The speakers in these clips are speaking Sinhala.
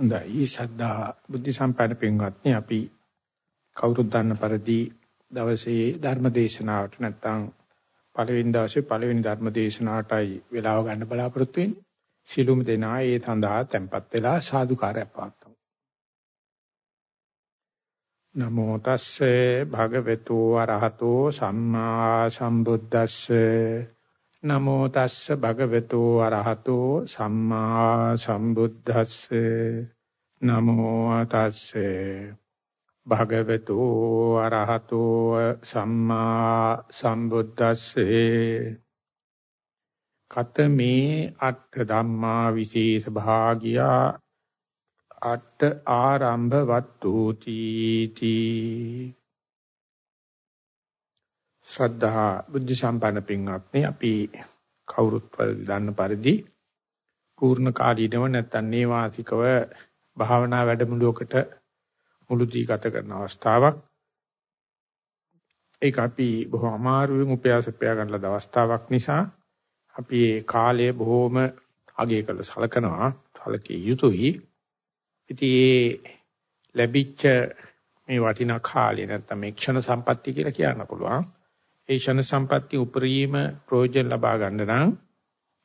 හොඳයි ශ්‍රද්ධා බුද්ධ සම්පන්න පින්වත්නි අපි කවුරුත් දන්න පරිදි දවසේ ධර්ම දේශනාවට නැත්නම් පළවෙනි දවසේ පළවෙනි ධර්ම දේශනාවටයි වෙලාව ගන්න බලාපොරොත්තු වෙන්නේ. සිළුම දෙනා ඒ සඳහා tempත් වෙලා සාදුකාරය පවත්වමු. නමෝ තස්සේ භගවතු වරහතෝ සම්මා සම්බුද්දස්සේ නමෝ තස්ස භගවතු අරහතෝ සම්මා සම්බුද්දස්සේ නමෝ තස්සේ භගවතු අරහතෝ සම්මා සම්බුද්දස්සේ කතමේ අට්ඨ ධම්මා විශේෂ භාගියා අට්ඨ ආරම්භ වත්තු තීති. ශ්‍රද්ධා බුද්ධ සම්පන්න පින්වත්නි අපි කවුරුත් දන්න පරිදි පූර්ණ කාලීනව නැත්නම් නේවාසිකව භාවනා වැඩමුළුවකට මුළුදී ගත කරන අවස්ථාවක්. ඒක අපි බොහොම අමාරුවෙන් උපයාස උපයා ගන්න ලද අවස්ථාවක් නිසා අපි ඒ කාලය බොහොම අගය කළ සලකනවා සලකිය යුතුයි. ඉතින් ඒ ලැබිච්ච මේ වටිනා කාලය නැත්නම් මේ ක්ෂණ සම්පත්තිය කියලා කියන්න පුළුවන්. ඒ ක්ෂණ සම්පත්‍ය උපරිම ප්‍රයෝජන ලබා ගන්න නම්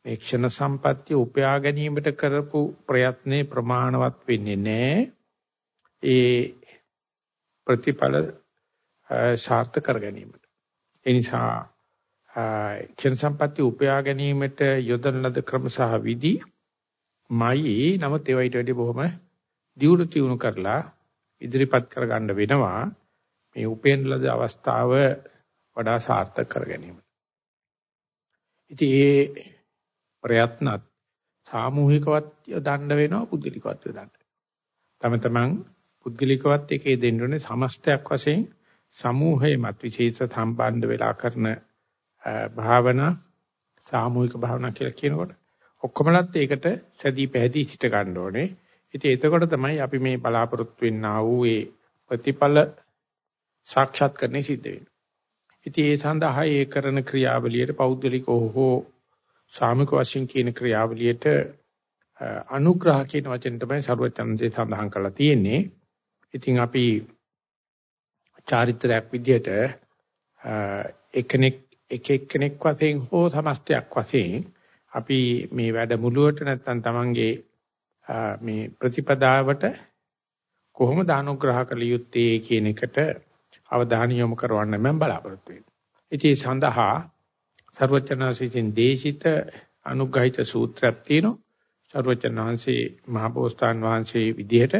මේ ක්ෂණ සම්පත්‍ය උපයා ගැනීමට කරපු ප්‍රයත්නේ ප්‍රමාණවත් වෙන්නේ නැහැ. ඒ ප්‍රතිඵල සාර්ථක කර ගැනීමට. ඒ නිසා ක්ෂණ සම්පත්‍ය උපයා ගැනීමට යොදන ලද ක්‍රම සහ විදි මයි නමුත් ඒවට වැඩි බොහොම දියුණු තියුණු කරලා ඉදිරිපත් කර ගන්න වෙනවා. මේ උපෙන් ලද අවස්ථාව වඩා සාර්ථක කර ගැනීම. ඉතින් ඒ ප්‍රයත්නත් සාමූහිකවත් යොදන්න වෙනවා පුද්ගලිකවත් යොදන්න. තම තමන් පුද්ගලිකවත් එකේ දෙන්න ඕනේ සමස්තයක් වශයෙන් සමූහයමත් විශේෂ සම්බන්ධ වෙලා කරන භාවනා සාමූහික භාවනා කියලා කියනකොට ඔක්කොමලත් ඒකට සැදී පැහැදී සිට ගන්න ඕනේ. ඉතින් එතකොට තමයි අපි මේ බලාපොරොත්තු වෙන්නා වූ ඒ ප්‍රතිඵල සාක්ෂාත් කරන්නේ සිද්ධ වෙන්නේ. ඉතින් ඒ සඳහා ඒ කරන ක්‍රියාවලියට පෞද්ගලිකව හෝ සාමික වශයෙන් කියන ක්‍රියාවලියට අනුග්‍රහ කියන වචන තමයි ਸਰවචන්දේ සඳහන් කරලා තියෙන්නේ. ඉතින් අපි චාරිත්‍රාක් විදියට එකෙක් එක එක්කෙනෙක් වශයෙන් හෝ සමස්තයක් වශයෙන් අපි මේ වැඩමුළුවට නැත්නම් Tamange මේ ප්‍රතිපදාවට කොහොමද අනුග්‍රහ කළ යුත්තේ කියන එකට අවධානය යොමු කරවන්න මම බලාපොරොත්තු වෙනවා. ඉතින් සඳහා සර්වචනාසිතින් දේශිත අනුග්‍රහිත සූත්‍රයක් තියෙනවා. සර්වචනාංශේ මහබෝසතාන් වහන්සේ විදිහට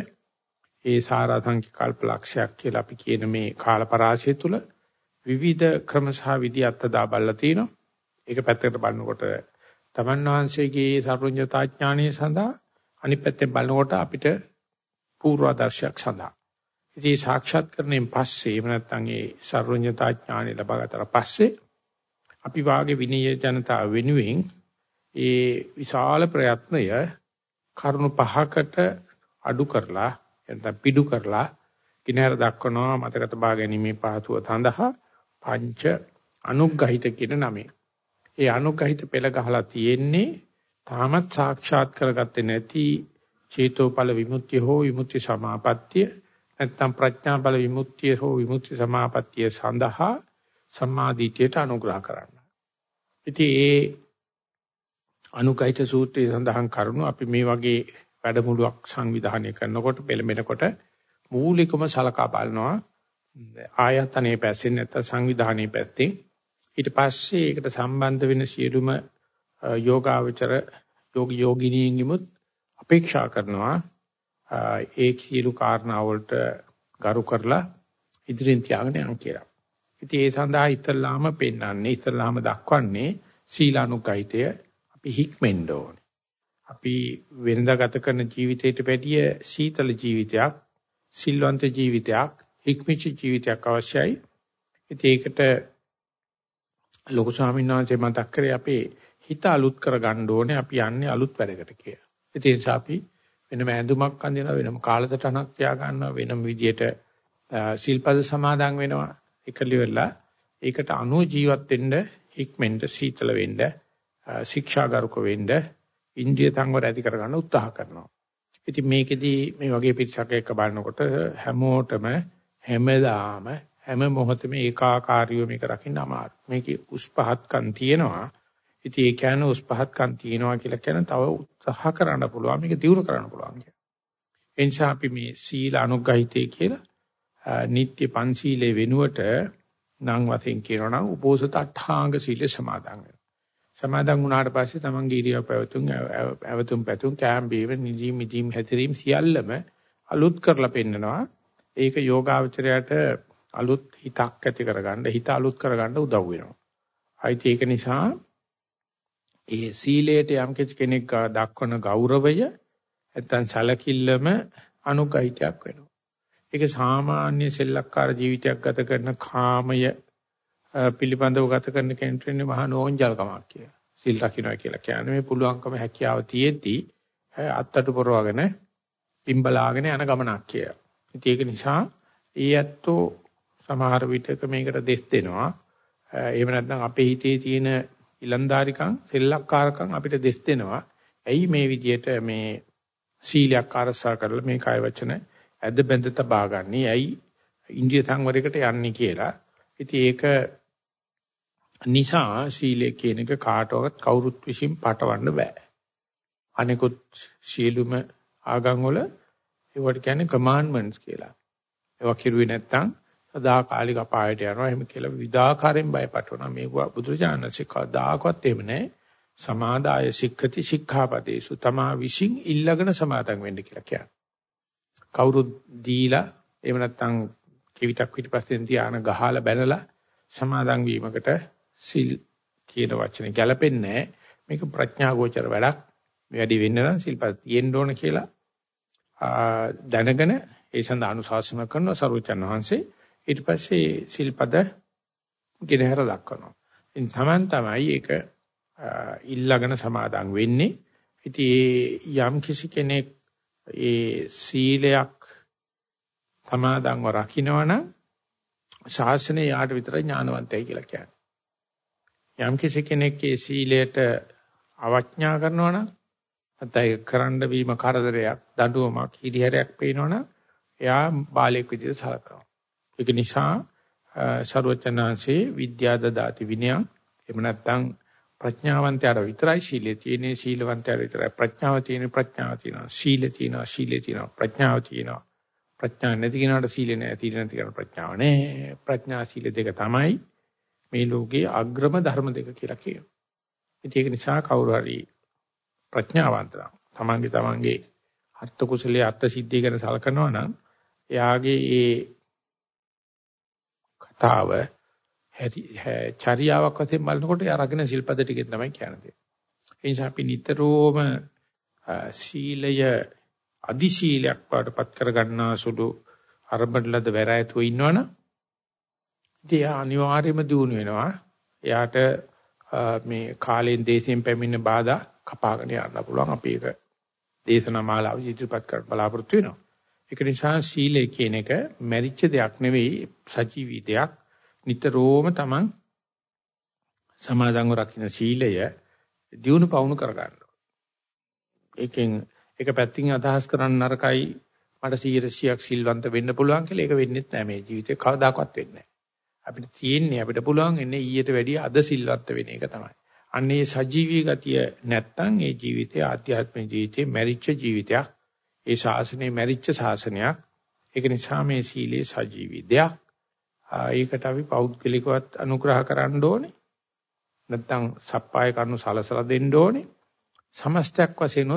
ඒ සාරාංශික කල්පලක්ෂයක් කියලා අපි කියන මේ කාලපරාසය තුල විවිධ ක්‍රම සහ විදි අත්දා බලලා තිනවා. ඒක පැත්තකට බලනකොට තමන් වහන්සේගේ සර්වඥතාඥානය සඳහා අනිත් පැත්තෙන් බලනකොට අපිට පූර්වාදර්ශයක් සඳහා. ඉතින් සාක්ෂාත් කරණයෙන් පස්සේ එහෙම නැත්නම් ඒ සර්වඥතාඥානය ලබාගත්තට පස්සේ අපි වාගේ විනය ජනතාව වෙනුවෙන් ඒ විශාල ප්‍රයත්නය කරුණු පහකට අඩු කරලා එතන පිඩු කරලා කිනහර දක්වනවා මතක තබා ගැනීමේ පහතුව සඳහා පංච අනුග්‍රහිත කියන නමේ. ඒ අනුග්‍රහිත පෙළ ගහලා තියෙන්නේ තාමත් සාක්ෂාත් කරගත්තේ නැති චේතෝපල විමුක්තිය හෝ විමුක්ති සමාපත්තිය නැත්නම් ප්‍රඥා බල විමුක්තිය හෝ විමුක්ති සමාපත්තිය සඳහා සම්මාදිටියට අනුග්‍රහ කරන්න. ඉතින් ඒ අනුකයිත සූත්‍රයේ සඳහන් කරුණු අපි මේ වගේ වැඩමුළුවක් සංවිධානය කරනකොට පෙළඹෙනකොට මූලිකම සලකා බලනවා. ආයතනයේ පැත්තෙන් නැත්නම් සංවිධානයේ පැත්තෙන්. ඊට පස්සේ ඒකට සම්බන්ධ වෙන සියලුම යෝගාවචර යෝග යෝගිනීන්ගෙමුත් අපේක්ෂා කරනවා. ඒ සියලු කාරණා වලට ගරු කරලා ඉදිරියෙන් තියාගෙන යන්න කියලා. ඉතින් ඒ සඳහා ඉතලාම පෙන්වන්නේ ඉතලාම දක්වන්නේ සීලානුගායිතය අපි හික්මෙන්න ඕනේ. අපි වෙනදා ගත කරන ජීවිතයට වැඩිය සීතල ජීවිතයක්, සිල්වන්ත ජීවිතයක්, හික්මිච්ච ජීවිතයක් අවශ්‍යයි. ඉතින් ඒකට ලොකු ස්වාමීන් වහන්සේ මතක් කරේ අපේ හිත අලුත් කරගන්න ඕනේ අපි යන්නේ අලුත් වැඩකට කියලා. ඒ නිසා අපි වෙනම ඇඳුමක් අඳිනවා වෙනම කාලසටහනක් තියා ගන්නවා වෙනම විදියට සිල්පද සමාදන් වෙනවා එකලිවෙලා ඒකට අනුව ජීවත් වෙන්න හික්මෙන්ද සීතල වෙන්න ශික්ෂාගරුක වෙන්න ඉන්ද්‍රිය සංවර ඇති කරගන්න උත්සාහ කරනවා ඉතින් මේකෙදී මේ වගේ පිටසක් එක්ක බලනකොට හැමෝටම හැමදාම හැම මොහොතෙම ඒකාකාරීව මේක රකින්න අමාරු. මේකේ උස් පහත්කම් තියෙනවා. ඉතින් ඒ කියන්නේ උස් පහත්කම් තියෙනවා කියලා කියන තව උත්සාහ කරන්න පුළුවන් මේක දියුණු කරන්න පුළුවන් කියලා. එනිසා අපි මේ සීල අනුග්‍රහිතය කියලා නිත්‍ය පන්සීලේ වෙනුවට නම් වශයෙන් කියනවා නම් උපෝසත අට්ඨාංග සීල සමාදන් වෙනවා. සමාදන් වුණාට පස්සේ තමන්ගේ ඉරියව් පැවතුම් ඇවතුම් පැතුම් කෑම් බීම නිදි මිදීම් හැසිරීම සියල්ලම අලුත් කරලා පෙන්නනවා. ඒක යෝගාවචරයට අලුත් හිතක් ඇති කරගන්න හිත අලුත් කරගන්න උදව් වෙනවා. අයිති ඒක නිසා ඒ සීලයට යම් කෙනෙක් දක්වන ගෞරවය නැත්තම් සැලකිල්ලම අනුගහිතයක් වෙනවා. ඒක සාමාන්‍ය සෙල්ලක්කාර ජීවිතයක් ගත කරන කාමය පිළිබඳව ගත කරන කෙනෙකුට ඉන්නේ මහා නෝන්ජල්කමක් කියලා. සිල් රකින්නවා කියලා කියන්නේ මේ පුළුවන්කම හැකියාව තියෙද්දි අත්තට පොරවගෙන පිම්බලාගෙන යන ගමනක් කියලා. ඉතින් ඒක නිසා ඒ ඇත්තෝ සමහර විටක මේකට දෙස් දෙනවා. එහෙම නැත්නම් අපේ හිතේ තියෙන ඉලන්දාරිකම් සෙල්ලක්කාරකම් අපිට දෙස් දෙනවා. ඇයි මේ විදියට මේ සීලයක් ආරසා කරලා මේ කය වචන ඇද බැඳ තබා ගන්නී ඇයි ඉන්දිය සංවරයකට යන්නේ කියලා. ඉතින් ඒක නිසා සීලය කියන එක කාටවත් කවුරුත් විසින් පටවන්න බෑ. අනිකුත් සීලුම ආගම් වල ඒවට කියන්නේ කමාන්ඩ්මන්ට්ස් කියලා. ඒවා කිරුවේ නැත්තම් සදාකාලික අපායට යනවා එහෙම කියලා විදාකාරයෙන් බයපටවනවා. මේක බුදුරජාණන්සේ කවදාකවත් එහෙම නැහැ. සමාදාය සික්ඛති සික්ඛාපදේසු තමා විසින් ඉල්ලගෙන සමාදන් වෙන්න කියලා කියන්නේ. කවුරුත් දීලා එහෙම නැත්නම් කිවිතක් පිටිපස්සෙන් තියාන ගහලා බැනලා සමාදන් වීමකට සිල් කියන වචනේ ගැලපෙන්නේ මේක ප්‍රඥා ගෝචර වැඩක්. මේ වැඩි වෙන්න නම් සිල්පද තියෙන්න ඕන කියලා දැනගෙන ඒ සඳහා අනුශාසන කරන සරුවචන් වහන්සේ ඊට පස්සේ සිල්පද ගෙනහැර දක්වනවා. ඉතින් Taman තමයි ඒක ඉල්ලගෙන සමාදන් වෙන්නේ. ඉතින් යම් කිසි කෙනෙක් ඒ සීලයක් සමාදන්ව රකින්නවනම් ශාසනය යාට විතරයි ඥානවන්තයි කියලා කියන්නේ. යම් කිසි කෙනෙක් ඒ සීලයට අවඥා කරනවා නම් නැත්නම් කරන්න වීම කරදරයක් දඬුවමක් හිරිහැරයක් පේනවනම් එයා බාලයෙක් විදිහට සලකනවා. ඒක නිසා ਸਰවචනාංශේ විද්‍යා දදාති විනයං එහෙම නැත්නම් ප්‍රඥාවන්තයාට විතරයි සීලය තියෙන්නේ සීලවන්තයාට විතරයි. ප්‍රඥාව තියෙන්නේ ප්‍රඥාව තියෙනවා. සීලය තියෙනවා සීලය තියෙනවා. ප්‍රඥාව තියෙනවා. ප්‍රඥා නැති කෙනාට සීලය නැහැ සීල නැති කෙනාට ප්‍රඥාව නැහැ ප්‍රඥා සීල දෙක තමයි මේ ලෝකයේ අග්‍රම ධර්ම දෙක කියලා කියනවා. ඉතින් ඒක නිසා කවුරු හරි ප්‍රඥාවන්තලා තමන්ගේ තමන්ගේ අර්ථ කුසලයේ අර්ථ සිද්ධිය ගැන සලකනවා නම් එයාගේ ඒ කතාව චර්යාවක් වශයෙන් බලනකොට අරගෙන සිල්පද ටිකෙන් තමයි කියන්නේ. ඒ නිසා අපි නිතරම සීලය අදි සීලයක් වඩපත් කර ගන්නා සුළු අරබඩලද වැරෑතුව ඉන්නවනම් ඉතින් අනිවාර්යයෙන්ම දිනු වෙනවා. එයාට මේ කාලෙන් දේශයෙන් පැමිණෙන බාධා කපාගෙන යන්න පුළුවන්. අපි ඒක දේශනා මාලාව ඉදිරිපත් කර බලාපොරොත්තු වෙනවා. ඒක නිසා සීලය කියන එක මැරිච්ච දෙයක් නෙවෙයි සජීවී දෙයක්. නිතරම තමන් සමාදන්ව රකින්න සීලය දියුණු පවුණු කරගන්න. ඒකෙන් එක පැත්තකින් අදහස් කරන්න නරකයි මට 100ක් සිල්වන්ත වෙන්න පුළුවන් කියලා ඒක වෙන්නේ නැහැ මේ ජීවිතේ කවදාකවත් වෙන්නේ නැහැ. අපිට තියෙන්නේ අපිට පුළුවන් ඉන්නේ ඊට වැඩිය අද සිල්වන්ත වෙන එක තමයි. අන්නේ සජීවී ගතිය නැත්තම් ඒ ජීවිතය ආධ්‍යාත්මික ජීවිතේ මැරිච්ච ජීවිතයක්. ඒ ශාසනයේ මැරිච්ච ශාසනයක්. ඒක නිසා මේ සීලේ සජීවී දෙයක්. ඒකට අපි පෞද්ගලිකවත් අනුග්‍රහ කරන්න ඕනේ. නැත්නම් සප්පාය කරුණු සලසලා දෙන්න ඕනේ. සමස්තයක් වශයෙන්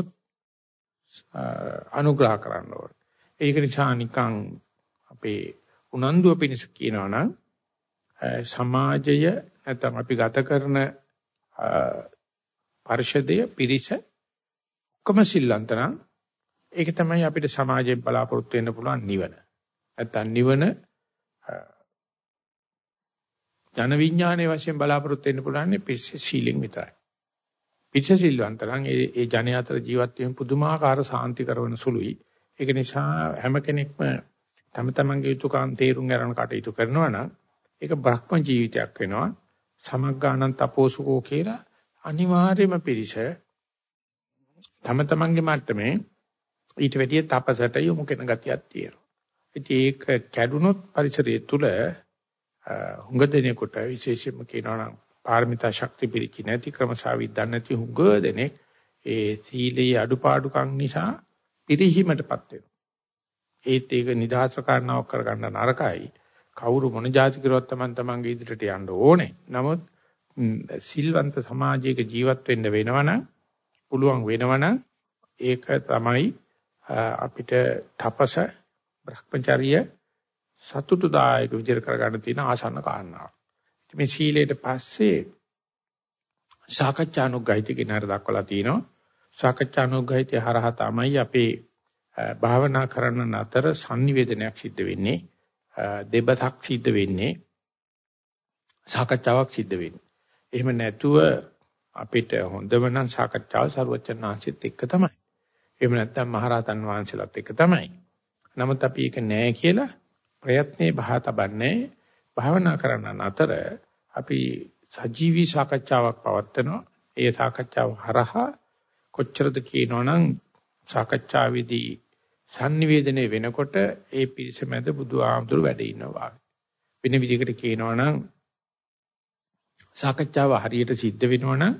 අනුග්‍රහ කරන්න ඕනේ. ඒක නිසා නිකන් අපේ උනන්දුව පිණිස කියනවා නම් සමාජය නැත්නම් අපි ගත කරන පරිශදය පිරිස ඔක්කොම සිල්ලන්තනම් ඒක තමයි අපිට සමාජයෙන් බලාපොරොත්තු වෙන්න පුළුවන් නිවන. නැත්නම් නිවන ජන විඥානයේ වශයෙන් බලාපොරොත්තු වෙන්න පුළුවන් පිරිස සීලෙන් විතරයි. පිරිස සිල්වන්ත නම් ඒ ඒ ජන අතර ජීවත් වීම පුදුමාකාර සාන්ති කරන සුළුයි. ඒක නිසා හැම කෙනෙක්ම තම තමන්ගේ යුතුයකම් තේරුම් ගන්න කටයුතු කරනවා නම් ඒක බ්‍රහ්ම ජීවිතයක් වෙනවා. සමග්ගානන් තපෝසුකෝ කියලා අනිවාර්යම පිරිස තම තමන්ගේ මට්ටමේ ඊට වැඩිය තපසට යොමු කරන ගතියක් තියෙනවා. ඉතින් ඒක කැඩුනොත් පරිසරය තුල හුඟ දෙනෙකුට විශේෂයෙන්ම කියනවා නම් පාරමිතා ශක්ති පිරිචි නැති ක්‍රමසාවිද්ද නැති හුඟ දෙනෙක් ඒ සීලේ අඩුපාඩුකම් නිසා පිරිහීමටපත් වෙනවා. ඒත් ඒක නිදහස් කාරණාවක් කරගන්න නරකයි. කවුරු මොන જાති කරුවත් Taman tamange ඉදිරියට යන්න ඕනේ. නමුත් සිල්වන්ත සමාජයක ජීවත් වෙන්න වෙනවනම් පුළුවන් වෙනවනම් ඒක තමයි අපිට තපස භ්‍රමචර්ය සතුටුදායක විදිහට කරගන්න තියෙන ආසන්න කාරණාව. මේ සීලයට පස්සේ සාකච්ඡානුග්‍රහිත කියන හර දක්වලා තිනවා. සාකච්ඡානුග්‍රහිතය හරහා තමයි අපේ භාවනා කරන අතර sannivedanayak සිද්ධ වෙන්නේ. දෙබතක් සිද්ධ වෙන්නේ. සාකච්ඡාවක් සිද්ධ වෙන්නේ. එහෙම නැතුව අපිට හොඳම නම් සාකච්ඡාව සරුවචනාංශෙත් එක්ක තමයි. එහෙම නැත්නම් මහරහතන් වහන්සේලාත් එක්ක තමයි. නමුත් අපි ඒක නෑ කියලා ප්‍රයත්නේ බහා තබන්නේ භාවනා කරන අතර අපි සජීවී සාකච්ඡාවක් පවත්වනවා. ඒ සාකච්ඡාව හරහා කොච්චරද කියනවනම් සාකච්ඡාවේදී sannivedanaye වෙනකොට ඒ පිරිස මැද බුදු ආමතුරු වැඩ ඉන්නවා. වෙන විදිහකට කියනවනම් සාකච්ඡාව හරියට සිද්ධ වෙනවනම්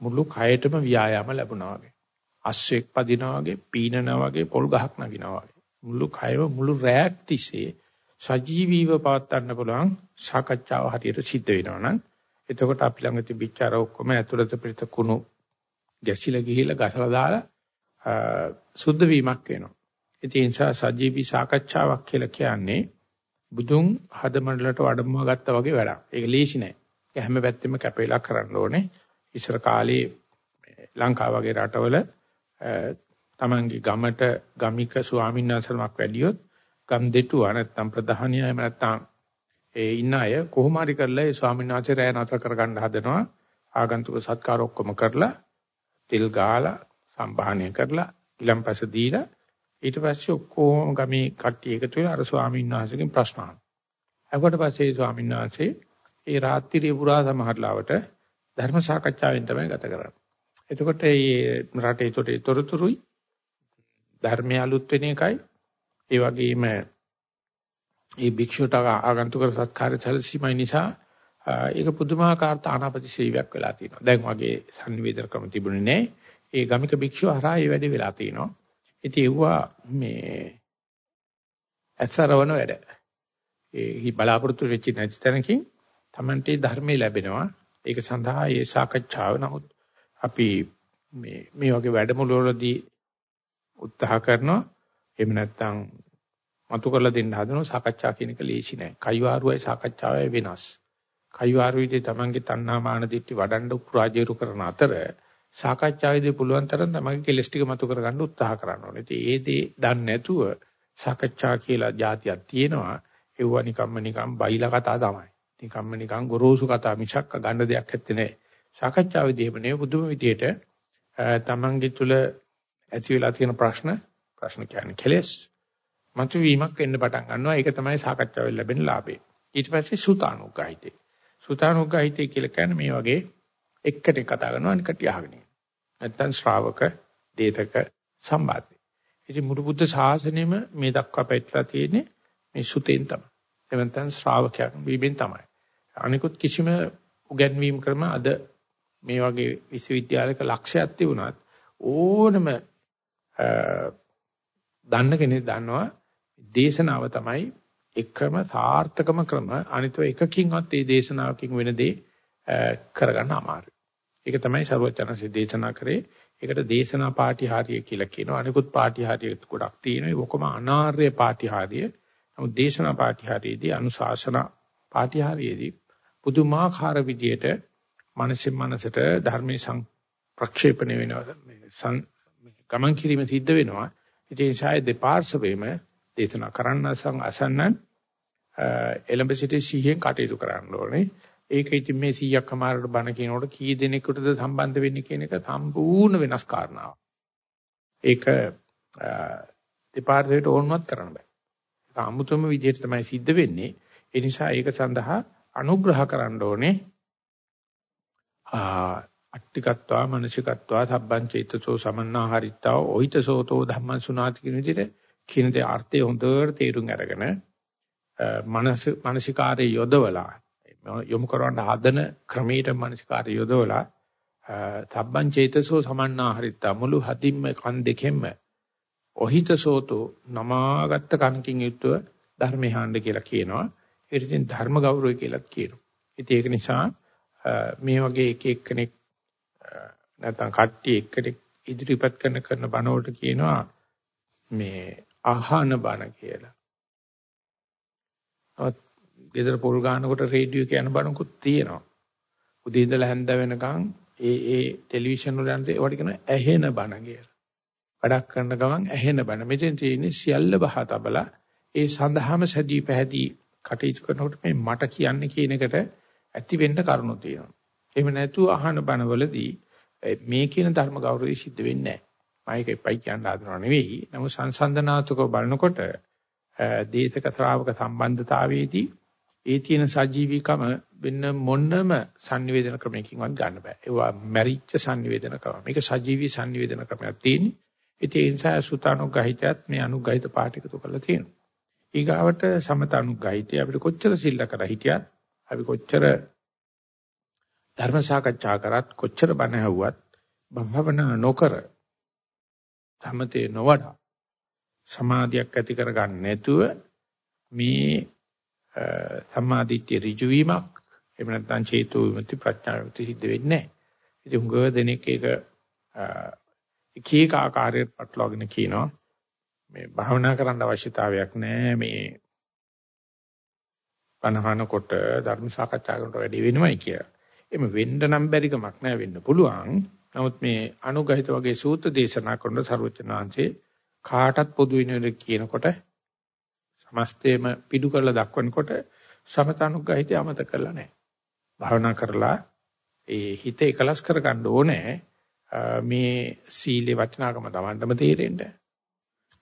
මුළු කයටම ව්‍යායාම ලැබුණා වගේ. අස්සෙක් පදිනවා වගේ, පීනනවා වගේ, පොල් ගහක් නගිනවා වගේ. මුළු කයම මුළු රැයක් තිස්සේ සජීවීව පවත්වන්න පුළුවන් සාකච්ඡාව හරියට සිද්ධ වෙනවනම් එතකොට අපි ළඟ තිබිච්ච අර ඔක්කොම ඇතුළත පිට කුණු ගැසිලා ගිහිලා ගසලා දාලා සුද්ධ වීමක් වෙනවා. ඒ නිසා සජීවී සාකච්ඡාවක් කියලා කියන්නේ බුදුන් හදමඩලට වඩම්ම ගත්තා වගේ වැඩක්. ඒක ලේසි නෑ. ඒ හැම පැත්තෙම කැපෙලා කරන්න ඕනේ. ඉස්සර කාලේ ලංකාව වගේ රටවල තමන්ගේ ගමට ගමික ස්වාමීන් වහන්සේලමක් වැඩියොත් ගම් දෙටුවා නැත්තම් ප්‍රධානිය එහෙම නැත්තම් ඒ ඉන්න අය කොහොම හරි කරලා ඒ ස්වාමීන් වහන්සේ රැය නතර කරගන්න හදනවා ආගන්තුක සත්කාර ඔක්කොම කරලා තෙල් ගාලා සම්භාහණය කරලා ඊළම්පස දීලා ඊට පස්සේ ඔක්කොම ගමේ කට්ටිය එකතු වෙලා අර ස්වාමීන් වහන්සේගෙන් ප්‍රශ්න අහනවා. අහකට පස්සේ ස්වාමීන් වහන්සේ ඒ රාත්‍රියේ පුරා සමහරලාවට ධර්ම සාකච්ඡාවෙන් තමයි ගත කරන්නේ. එතකොට මේ රටේ තොටේ තොරතුරුයි ධර්මය අලුත් වෙන එකයි ඒ වගේම මේ භික්ෂුවට ආගන්තුක සත්කාර සැලසීමයි නිසා ඒක පුදුමාකාර තානාපති සේවයක් වෙලා තියෙනවා. දැන් වගේ sannivedana ක්‍රම තිබුණේ නැහැ. ඒ ගමික භික්ෂුව හරහා ඒ වැඩේ වෙලා තියෙනවා. ඉතින් ඒවා මේ ඇත්තරවන වැඩ. ඒ බලාපොරොත්තු වෙච්ච නැති තැනකින් Tamante ධර්මයේ ලැබෙනවා. ඒක සඳහා මේ සාකච්ඡාව නමුත් අපි මේ මේ වගේ වැඩමුළු වලදී උත්සාහ කරනවා. එහෙම නැත්නම් මතු කරලා දෙන්න හදනවා සාකච්ඡා කියන එක ලේසි නෑ. කයිවාරුවයි සාකච්ඡාවයි වෙනස්. කයිවාරුවේදී Tamange තණ්හා මාන දිට්ටි වඩන්න උපරාජේරු කරන අතර සාකච්ඡාවේදී පුළුවන් තරම් තමන්ගේ කෙලස් ටික මතු කරගන්න උත්සාහ කරන්න ඕනේ. ඉතින් ඒ දේ දන්නේ නැතුව සාකච්ඡා කියලා જાතියක් තියෙනවා. ඒව නිකම්ම නිකම් බයිලා කතා තමයි. නිකම්ම නිකම් ගොරෝසු කතා මිසක් ගන්න දෙයක් ඇත්තේ නැහැ. සාකච්ඡාවේදී එහෙම නේ බුදුම විදියට තමන්ගේ තුල ඇති වෙලා තියෙන ප්‍රශ්න ප්‍රශ්න කියන්නේ කෙලස් මතුවීමක් වෙන්න පටන් ගන්නවා. ඒක තමයි සාකච්ඡාවෙන් ලැබෙන ලාභය. ඊට පස්සේ සුතානුග්ගහිතේ. සුතානුග්ගහිතේ කියලා කියන්නේ මේ වගේ එක්කට කතා කරනවා අනිකට අහගෙන ඉන්න. නැත්තම් ශ්‍රාවක දේතක සම්බන්ධය. ඉතින් මුළු බුද්ධ ශාසනයෙම මේ දක්වා පැටලලා තියෙන්නේ මේ සුතෙන් තමයි. එහෙම නැත්නම් ශ්‍රාවකයන් වීමෙන් තමයි. අනිකුත් කිසිම උගන්වීම් ක්‍රම අද මේ වගේ විශ්වවිද්‍යාලයක ලක්ෂයක් තිබුණත් ඕනම දන්න කෙනෙක් දන්නවා දේශනාව තමයි එකම සාර්ථකම ක්‍රම අනිතව එකකින්වත් ඒ දේශනාවකින් වෙන දේ කරගන්න අමාරුයි. ඒක තමයි ਸਰවචනසේ දේශනා කරේ. ඒකට දේශනා පාටිහාරිය කියලා කියනවා. අනිකුත් පාටිහාරිය ගොඩක් තියෙනවා. ඒ ඔක්කොම අනාර්ය පාටිහාරිය. නමුත් දේශනා පාටිහාරියේදී අනුශාසන පාටිහාරියේදී පුදුමාකාර විදියට මනසින් මනසට ධර්මයේ ප්‍රක්ෂේපණය වෙනවා. ගමන් කිරීම සිද්ධ වෙනවා. ඉතින් ශායද දෙපාර්ශවෙම දේශනා කරන්න අසන්නන් එලඹ සිටි සිහියෙන් කටයුතු කරන්න ඕනේ. ඒක ඉතින් මේ 100ක් කමාරට බණ කියනකොට කී දෙනෙකුටද සම්බන්ධ වෙන්නේ කියන එක සම්පූර්ණ වෙනස් කාරණාවක්. ඒක දෙපාර්තමේන්තුවට ඕනවත් කරන්න බෑ. ඒක අමුතුම විදිහට තමයි සිද්ධ වෙන්නේ. ඒ නිසා ඒක සඳහා අනුග්‍රහ කරන්න ඕනේ. අට්ටිකත්වා මනසිකත්වා සබ්බං චෛතසෝ සමන්නාහරිත්තා ඔහිතසෝතෝ ධම්මං සුනාති කියන විදිහට කියන දේ අර්ථය හොඳට තේරුම් අරගෙන මනස මානසිකාරයේ යොදවලා යොමු කරවන්න හදන ක්‍රමයට මානසිකාරයේ යොදවලා සබ්බං චෛතසෝ සමන්නාහරිත්තා මුළු හදින්ම කන් දෙකෙන්ම ඔහිතසෝතෝ නමාගත්ත කනකින් යුක්තව ධර්මය හාන්න කියලා කියනවා. ඒකට ඉතින් ධර්ම ගෞරවය කියලාත් කියනවා. ඉතින් ඒක නිසා මේ වගේ එක එක්කෙනෙක් නැත්නම් කට්ටිය එක්කෙනෙක් ඉදිරිපත් කරන කරන බණ වලට කියනවා මේ අහන බණ කියලා. අවත් ගෙදර පොල් ගන්නකොට රේඩියෝ කියන බණකුත් තියෙනවා. උදේ ඉඳලා හැන්ද වෙනකන් ඒ ඒ ටෙලිවිෂන් වල යන ඒවට කියන ඇහෙන බණ කියලා. වැඩක් කරන ගමන් ඇහෙන බණ. මෙතෙන් තියෙන්නේ සියල්ල බහ තබලා ඒ සඳහාම සැදී පැහැදී කටයුතු කරනකොට මේ මට කියන්නේ කියන එකට ඇති වෙන්න කරුණු තියෙනවා. එහෙම නැතුව අහන බණවලදී මේ කියන ධර්ම ගෞරවය සිද්ධ වෙන්නේ නැහැ. මයික එපයි කියන ආදරව නෙවෙයි. නමුත් සංසන්දනාත්මකව බලනකොට දේශක ශ්‍රාවක සම්බන්ධතාවයේදී ඒ තියෙන සජීවීකම වෙන මොනම sannivedana ක්‍රමයකින්වත් ගන්න බෑ. ඒවා මැරිච්ච sannivedana ක්‍රම. මේක සජීවී sannivedana ක්‍රමයක් තියෙන්නේ. ඒ නිසා සුතානුග්‍රහිතයත් මේ අනුග්‍රහිත පාට එකතු කරලා තියෙනවා. ඊගාවට සමතනුග්‍රහිතය අපිට කොච්චර සිල්ල කර හිටියත් අපි කොච්චර ධර්ම සාකච්ඡා කරත් කොච්චර බණ ඇහුවත් භවනා නොකර සමතේ නොවඩ සමාධියක් ඇති කරගන්න නැතුව මේ සම්මාදිට්ඨිය ඍජු වීමක් එහෙම නැත්නම් චේතෝ විමුක්ති ප්‍රඥා විමුක්ති සිද්ධ වෙන්නේ නැහැ. ඉතින් උංගව දෙනෙක් ඒක එක එක ආකාරයට පටලවාගෙන කියනවා මේ භාවනා කරන්න අවශ්‍යතාවයක් නැහැ මේ පණහනකොට ධර්ම සාකච්ඡා කරනකොට වැඩි වෙනවයි කියලා. එimhe වෙන්න නම් බැරිකමක් නැහැ වෙන්න පුළුවන්. නමුත් මේ අනුගහිත වගේ සූත්‍ර දේශනා කරන සරුවචනාංශේ කාටත් පොදු වෙනවද කියනකොට සමස්තේම පිටු කරලා දක්වනකොට සමතනුගහිතය අමතක කරලා නැහැ. භාවනා කරලා ඒ හිත එකලස් කරගන්න ඕනේ. මේ සීලේ වචනාකම Tamanටම තේරෙන්න.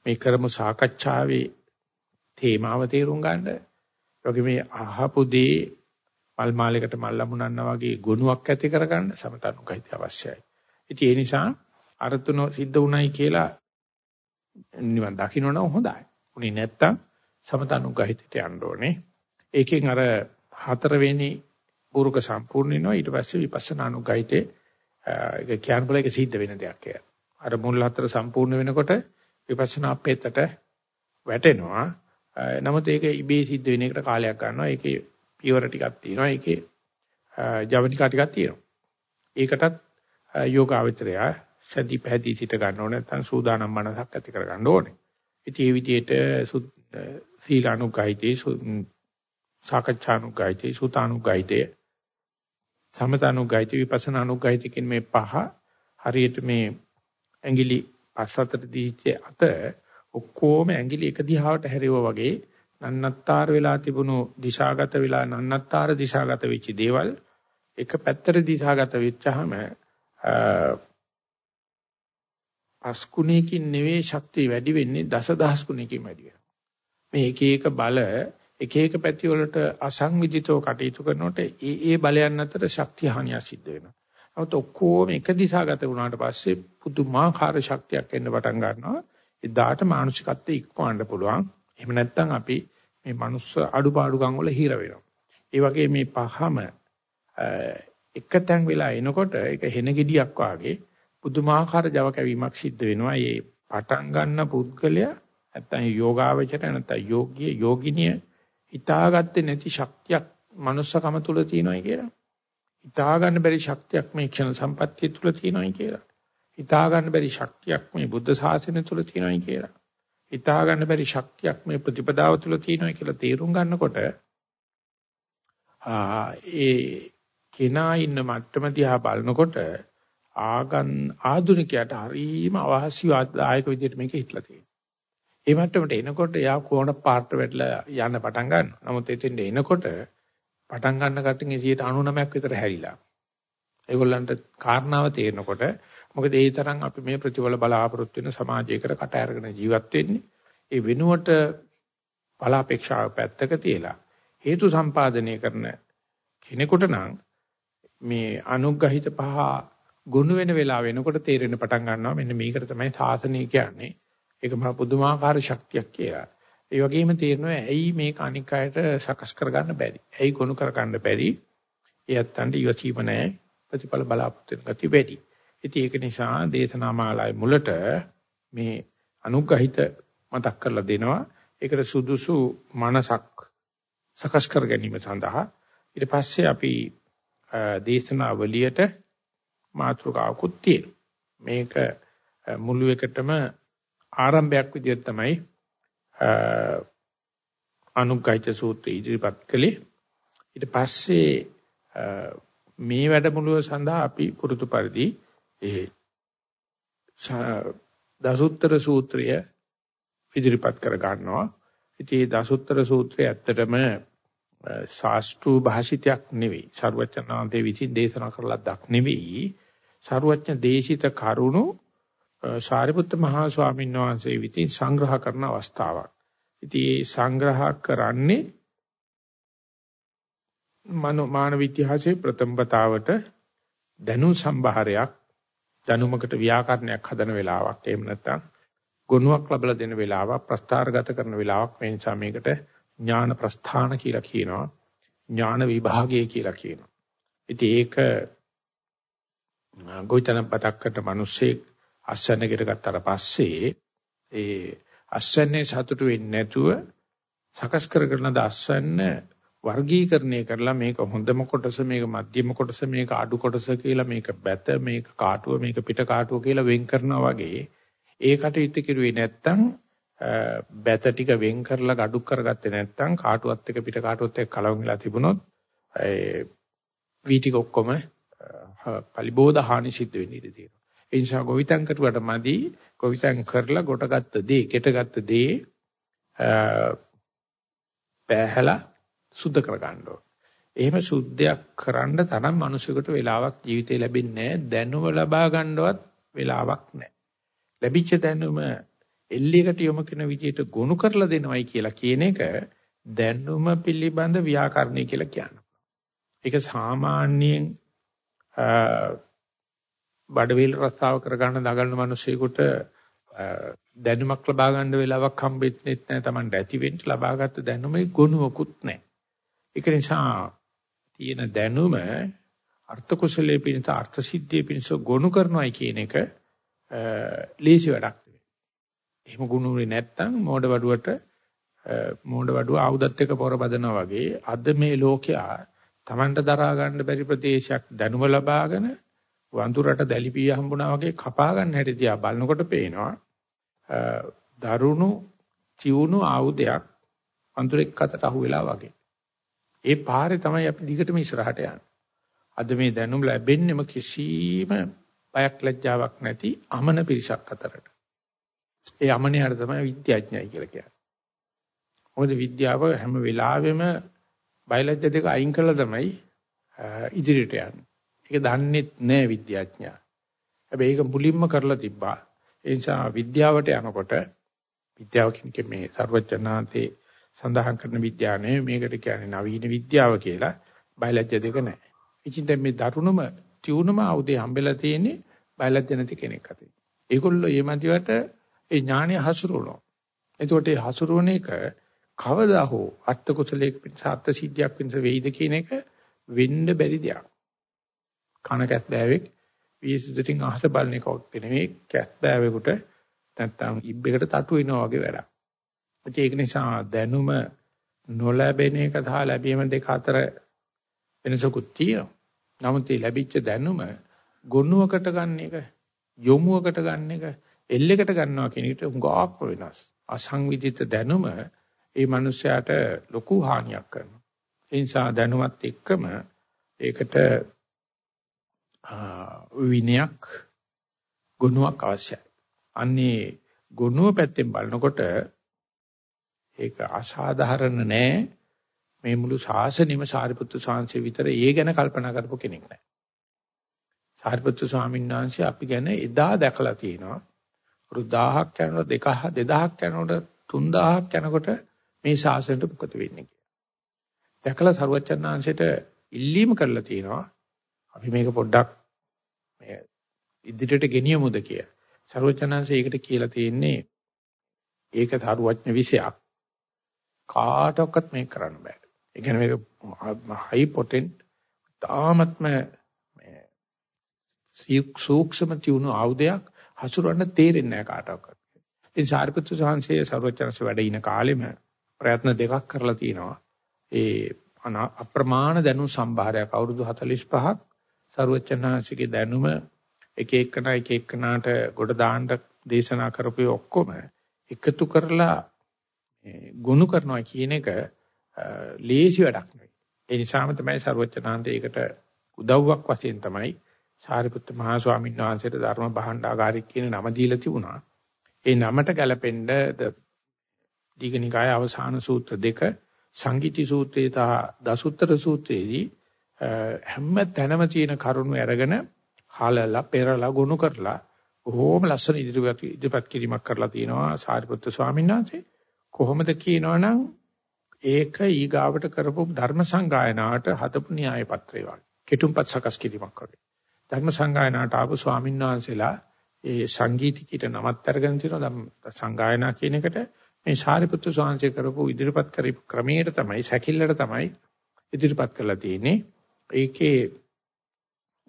මේ කරමු සාකච්ඡාවේ තේමාව තේරුම් ගන්න. ඒ මේ අහපු දේ මල් මාලයකට මල් ලැබුණා වගේ ගුණයක් ඇති කරගන්න සමතනුගහිතය අවශ්‍යයි. ඉතින් ඒ නිසා අරතුන සිද්ධ උණයි කියලා නිවන් දකින්නව හොඳයි. උනේ නැත්තම් සමතනුගහිතයට යන්න ඕනේ. ඒකෙන් අර හතරවෙනි පුරුක සම්පූර්ණ වෙනවා ඊට පස්සේ විපස්සනා අනුගහිතේ ඒක කියන්න බල ඒක සිද්ධ වෙන දෙයක් කියලා. අර මුල් හතර සම්පූර්ණ වෙනකොට විපස්සනා අපේතට වැටෙනවා. නමුත් ඒක ඉබේ සිද්ධ වෙන එකට කාලයක් ගන්නවා. ඒකේ පියවර ටිකක් තියෙනවා. ඒකේ ජවනිකා ටිකක් තියෙනවා. ඒකටත් යෝගාවචරය සති පැහැදී සිට ගන්න ඕනේ නැත්නම් සූදානම් මනසක් ඇති කර ගන්න ඕනේ. ඉතින් මේ විදිහට සීලානුගායිතේ සාකච්ඡානුගායිතේ සුතානුගායිතේ සමතානුගායිතේ විපස්සනානුගායිතේ කියන මේ පහ හරියට මේ ඇඟිලි පස් අතට දීච්ච අත ඔක්කොම ඇඟිලි එක දිහාවට හැරෙවුවා වගේ නන්නත්තර වෙලා තිබුණු දිශාගත වෙලා නන්නත්තර දිශාගත වෙච්ච දේවල් එක පැත්තට දිශාගත වෙච්චාම අස්කුණේකින් නෙවෙයි ශක්තිය වැඩි වෙන්නේ දසදහස් ගුණයකින් වැඩි වෙනවා. මේ එක එක බල එක එක පැති වලට අසංවිධිතව කටයුතු කරනකොට ඒ ඒ බලයන් අතර ශක්තිය හානිය සිද්ධ වෙනවා. නමුත් ඔක්කොම එක දිශාගත වුණාට පස්සේ පුදුමාකාර ශක්තියක් එන්න පටන් ගන්නවා. එදාට මානසිකත්වයේ ඉක්මවන්න පුළුවන්. එහෙම නැත්නම් අපි මේ මනුස්ස අඩුපාඩුකම් වල හිර වෙනවා. ඒ වගේ මේ පහම එකතෙන් වෙලා එනකොට ඒක හෙන ගෙඩියක් වාගේ පුදුමාකාර Java කැවීමක් සිද්ධ වෙනවා. මේ පටන් ගන්න පුද්ගලයා නැත්නම් යෝගාවචර නැත්නම් යෝගිය යෝගිනිය හිතාගත්තේ නැති ශක්තියක් manussකම තුල තියෙනවායි කියලා. හිතා ගන්න බැරි ශක්තියක් මේ ක්ෂණ සම්පත්තිය තුල තියෙනවායි කියලා. හිතා ගන්න බැරි ශක්තියක් මේ බුද්ධ ශාසනය තුල තියෙනවායි කියලා. හිතා ගන්න බැරි ශක්තියක් මේ ප්‍රතිපදාව තුල තියෙනවායි කියලා තේරුම් ගන්නකොට ආ ඒ කෙනා ඉන්න මට්ටම දිහා බලනකොට ආගන් ආධුනිකයට හරීම අවශ්‍ය ආයක විදිහට මේක හිටලා තියෙනවා. ඒ මට්ටමට එනකොට යා කොහොන පාර්ට වැටලා යන්න පටන් ගන්නවා. නමුත් එතෙන්ට එනකොට පටන් ගන්න කටින් 99ක් විතර හැරිලා. ඒගොල්ලන්ට කාරණාව තේරෙනකොට මොකද ඒ තරම් අපි මේ ප්‍රතිඵල බලාපොරොත්තු වෙන සමාජයකට කට අරගෙන ජීවත් වෙන්නේ. ඒ වෙනුවට බලාපෙක්ෂාව පැත්තක තියලා හේතු සම්පාදනය කරන කෙනෙකුට නම් මේ අනුග්‍රහිත පහ ගොනු වෙන වෙලාව වෙනකොට තේරෙන්න පටන් ගන්නවා මෙන්න මේකට තමයි සාසනය කියන්නේ. ඒක මහා පුදුමාකාර ශක්තියක් කියලා. ඒ වගේම තේරෙනවා ඇයි මේක අනික් අයට සකස් කරගන්න බැරි. ඇයි ගොනු කරගන්න බැරි? එයත්න්ට ඉවසීම නැහැ. ප්‍රතිඵල බලාපොරොත්තු වෙන ගතිය වැඩි. ඉතින් ඒක නිසා දේශනා මාලාවේ මුලට මේ අනුග්‍රහිත මතක් කරලා දෙනවා. ඒකට සුදුසු මනසක් සකස් කර ගැනීම සඳහා ඊට පස්සේ අපි දේශනාවලියට මාතෘකාවකුත් තියෙනවා. මේක මුළු එකටම ආරම්භයක් විදිහට තමයි අනුග්‍රහිත සූත්‍රය ඉදිරිපත් කළේ. ඊට පස්සේ මේ වැඩමුළුව සඳහා අපි පුරුදු පරිදි ඒ දසුත්තර සූත්‍රය ඉදිරිපත් කර ගන්නවා. ඉතින් මේ දසුත්තර සූත්‍රය ඇත්තටම ශාස්ත්‍රු භාෂිතයක් නෙවෙයි. ਸਰුවචනාන්තේ විසින් දේශනා කරලා දක් නෙවෙයි. ਸਰුවචන දේශිත කරුණු සාරිපුත්ත මහා ස්වාමීන් වහන්සේ විසින් සංග්‍රහ කරන අවස්ථාවක්. ඉතින් මේ සංග්‍රහ කරන්නේ මනෝ මානව ඉතිහාසයේ ප්‍රථම වතාවට දැනුම් සම්භාරයක් දැනුමකට ව්‍යාකරණයක් හදන වෙලාවක්. එහෙම නැත්නම් ගුණාවක් ලැබලා දෙන වෙලාවක්, ප්‍රස්ථාරගත කරන වෙලාවක්. මේ නිසා මේකට ඥාන ප්‍රස්ථාන කියලා කියනවා. ඥාන විභාගය කියලා කියනවා. ඉතින් ඒක ගොවිතැන බතක්කට මිනිස්සෙක් අස්සන්නකට ගත්තාට පස්සේ ඒ අස්සන්නේ සතුටු වෙන්නේ නැතුව සකස් කරගෙන අස්සන්න වර්ගීකරණය කරලා මේක හොඳම කොටස මේක මධ්‍යම කොටස මේක අඩු කොටස කියලා මේක බැත මේක කාටුව මේක පිට කාටුව කියලා වෙන් කරනවා වගේ ඒ කටයුත්ත කිරුවේ නැත්තම් බැත ටික වෙන් කරලා gadu කරගත්තේ නැත්තම් කාටුවත් එක පිට කාටුවත් එක්ක කලවම් වෙලා තිබුණොත් ඒ වී ටික ඔක්කොම පලිබෝධ හානි සිද්ධ වෙන්න ඉඩ තියෙනවා. ඒ නිසා ගොවිතැන් කරුවට මදි ගොවිතැන් කරලා ගොටගත්ත දේ, කෙටගත්ත දේ පෑහැලා සුද්ධ කරගන්න ඕන. එහෙම සුද්ධයක් කරන්න තරම් මිනිසෙකුට වෙලාවක් ජීවිතේ ලැබෙන්නේ නැහැ. දැනුම ලබා ගන්නවත් වෙලාවක් නැහැ. ලැබිච්ච දැනුම එල්ලයකට යොමු කරන විදිහට ගොනු කරලා දෙනවයි කියලා කියන එක දැනුම පිළිබඳ ව්‍යාකරණය කියලා කියනවා. ඒක සාමාන්‍යයෙන් බඩවේල රස්සාව කරගන්න දඟලන මිනිසෙකුට දැනුමක් ලබා ගන්න වෙලාවක් හම්බෙන්නේ නැහැ. Tamanට ඇති වෙන්න ලබාගත් දැනුමේ ගුණවකුත් නැහැ. ඒක නිසා තියෙන දැනුම අර්ථ කුසලයේ පිණිස අර්ථ සිද්ධියේ පිණිස ගොනු කරනවායි කියන එක ලේසි වැඩක් නෙවෙයි. එහෙම ගුණුනේ නැත්තම් මෝඩ වඩුවට මෝඩ වඩුව ආයුධත් එක්ක පොර බදනවා වගේ අද මේ ලෝකයා Tamanට දරා ගන්න බැරි ප්‍රදේශයක් දැනුම ලබාගෙන වඳුරට දැලිපිය හම්බුණා වගේ කපා ගන්න හැටි දිහා බලනකොට පේනවා දරුණු චිවුණු ආයුධයක් වඳුරෙක් අතට අහු වෙලා වගේ. ඒ පාරේ තමයි අපි දිගටම ඉස්සරහට යන්නේ. අද මේ දැනුම ලැබෙන්නෙම කිසිම බයක් ලැජ්ජාවක් නැති අමන පිරිසක් අතරට. ඒ අමනයාට තමයි විද්‍යාඥයයි කියලා කියන්නේ. මොකද විද්‍යාව හැම වෙලාවෙම බයලජ්‍ය දෙක අයින් කළා තමයි ඉදිරියට යන්නේ. ඒක දන්නේ නැහැ විද්‍යාඥයා. හැබැයි ඒක මුලින්ම කරලා තිබ්බා. ඒ නිසා විද්‍යාවට යනකොට විද්‍යාව කියන්නේ මේ ਸਰවඥාන්තේ සඳහන් කරන විද්‍යාව නෙවෙයි මේකට කියන්නේ නවීන විද්‍යාව කියලා. බයලජ්‍ය දෙක නැහැ. ඉතින් දැන් මේ දරුණුම තියුණුම ආයුධය හම්බෙලා තියෙන්නේ බයලජ්‍ය නැති කෙනෙක් අතේ. ඒගොල්ලෝ මේ මැදිවට ඒ ඥානය හසුරුවනවා. එතකොට ඒ හසුරුවන එක කවදා හෝ අත්ත කුසලයක පිණිස අත්ත සිද්ධියක් පිණිස වෙයිද කියන එක වෙන්න බැරි දෙයක්. කන කැස් බෑවෙක් වීසුදින් අහස බලන එකක් නෙමෙයි කැස් බෑවෙකුට නැත්තම් ඉබ්බෙකුට තටු වෙනවා වගේ වැඩක්. ඒක නිසා දැනුම නොලැබෙන එක සහ ලැබීම දෙක අතර වෙනසකුත් තියෙනවා. නමුත් මේ ලැබිච්ච දැනුම ගොනුවකට ගන්න එක, යොමුවකට ගන්න එක, එල්ලෙකට ගන්නවා කියන එකට උඟාක් වෙනස්. අසංවිධිත දැනුම ඒ මනුස්සයාට ලොකු හානියක් කරනවා. ඒ නිසා දැනුවත් එක්කම ඒකට විනයක් ගුණයක් අවශ්‍යයි. අන්නේ ගුණුව පැත්තෙන් බලනකොට ඒක අසාධාරණ නෑ. මේ මුළු ශාසනෙම සාරිපුත්තු ස්වාමීන් විතර ඒ ගැන කල්පනා කරපු කෙනෙක් නෑ. සාරිපුත්තු ස්වාමීන් වහන්සේ අපි ගැන එදා දැකලා තියෙනවා. රුදු 1000ක් යනකොට 2000 2000ක් යනකොට 3000ක් යනකොට මේ ශාසනයට මොකද වෙන්නේ කියලා. දැකලා සරුවච්චන් ආංශයට ඉල්ලීම කරලා තියෙනවා. අපි මේක පොඩ්ඩක් මේ ඉදිරියට ගෙනියමුද කිය. සර්වචනංශ ඒකට කියලා තියෙන්නේ ඒක තරුවඥ විෂයක්. කාටවත් මේක කරන්න බෑ. ඒ කියන්නේ මේක හයි පොටෙන්ට් තාමත්ම සූක්ෂම තියුණු ආයුධයක් හසුරවන්න තේරෙන්නේ නැහැ කාටවත්. ඉතින් සාරිපුත්‍ර සාංශයේ සර්වචනස වැඩ ඉන කාලෙම ප්‍රයත්න දෙකක් කරලා තිනවා. ඒ අප්‍රමාණ දැනුම් සම්භාරයක් අවුරුදු 45ක් සර්වචනංශිකේ දැනුම එක එකන එක එකනාට ගොඩ දාන්න දේශනා කරපු ඔක්කොම එකතු කරලා ගොනු කරනවා කියන එක ලේසි වැඩක් නෙවෙයි. ඒ නිසාම තමයි සර්වචනාන්තේ ඒකට උදව්වක් වශයෙන් තමයි සාරිපුත්ත මහා ස්වාමීන් වහන්සේට ධර්ම භාණ්ඩාගාරික කියන නම දීලා තිබුණා. ඒ නමට ගැලපෙන්න දීඝනිකායේ අවසාන සූත්‍ර දෙක සංගීති සූත්‍රයේ තා දසුත්තර සූත්‍රයේදී හැම තැනම තියෙන කරුණු අරගෙන හලලා පෙරලා ගොනු කරලා බොහොම ලස්සන ඉදිරිපත් ඉදිරිපත් කිරීමක් කරලා තිනවා සාරිපුත්‍ර ස්වාමීන් වහන්සේ. කොහොමද කියනවනම් ඒක ඊගාවට කරපු ධර්ම සංගායනාවට හදපු න්‍යාය පත්‍රය වගේ. කෙටුම්පත් සකස් කිරීමක් වගේ. ධර්ම සංගායනාවට ආපු ස්වාමීන් වහන්සේලා ඒ සංගීතිකයට නමත් අරගෙන තියෙනවා. සංගායනා කියන එකට මේ සාරිපුත්‍ර ස්වාමීන් කරපු ඉදිරිපත් කරපු ක්‍රමයට තමයි සැකිල්ලට තමයි ඉදිරිපත් කරලා තියෙන්නේ. ඒකේ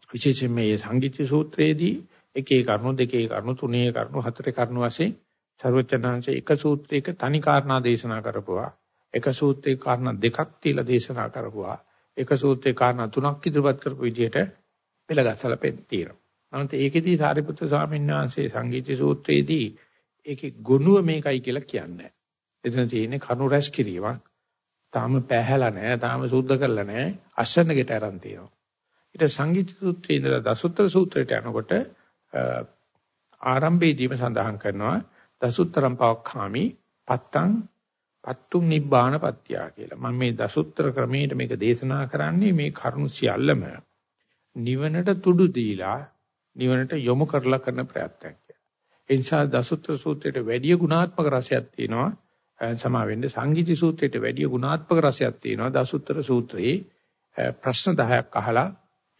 විශේෂයෙන් මේ සංගීත සූත්‍රයේදී එකේ කරුණු දෙකේ කරුණු තුනේ කරුණු හතරේ කරුණු වශයෙන් ਸਰවචනංශ එක සූත්‍රයක තනි කාරණා දේශනා කරපුවා. එක සූත්‍රයක කාරණා දෙකක් තියලා දේශනා කරපුවා. එක සූත්‍රයක කාරණා තුනක් ඉදිරිපත් කරපු විදිහට පෙළගස්සලා තියෙනවා. නමුත් ඒකෙදී සාරිපුත්‍ර ස්වාමීන් වහන්සේ සංගීත සූත්‍රයේදී ඒකේ ගුණුව මේකයි කියලා කියන්නේ. එතන තියෙන්නේ කරුණු රැස් කිරීමක්. තාම පැහැලා නැහැ, තාම සුද්ධ කරලා නැහැ. අසන්නකට aran තියෙනවා. ඊට සංගීත සූත්‍රයේ ඉඳලා දසුත්තර සූත්‍රයට යනකොට ආරම්භයේදීම සඳහන් කරනවා දසුත්තරම් පවක්ඛාමි පත්තං පත්තුම් නිබ්බාන පත්‍යා කියලා. මම මේ දසුත්තර ක්‍රමයට මේක දේශනා කරන්නේ මේ කරුණු සියල්ලම නිවනට තුඩු දීලා නිවනට යොමු කරලා කරන ප්‍රයත්නයක්. ඒ නිසා දසුත්‍ර සූත්‍රයට වැඩි ගුණාත්මක රසයක් තියෙනවා. සමා වෙන්න සංගීති සූත්‍රයට වැඩි ගුණාත්මක රසයක් තියෙනවා. දසුත්‍ර සූත්‍රයේ ප්‍රශ්න 10ක් අහලා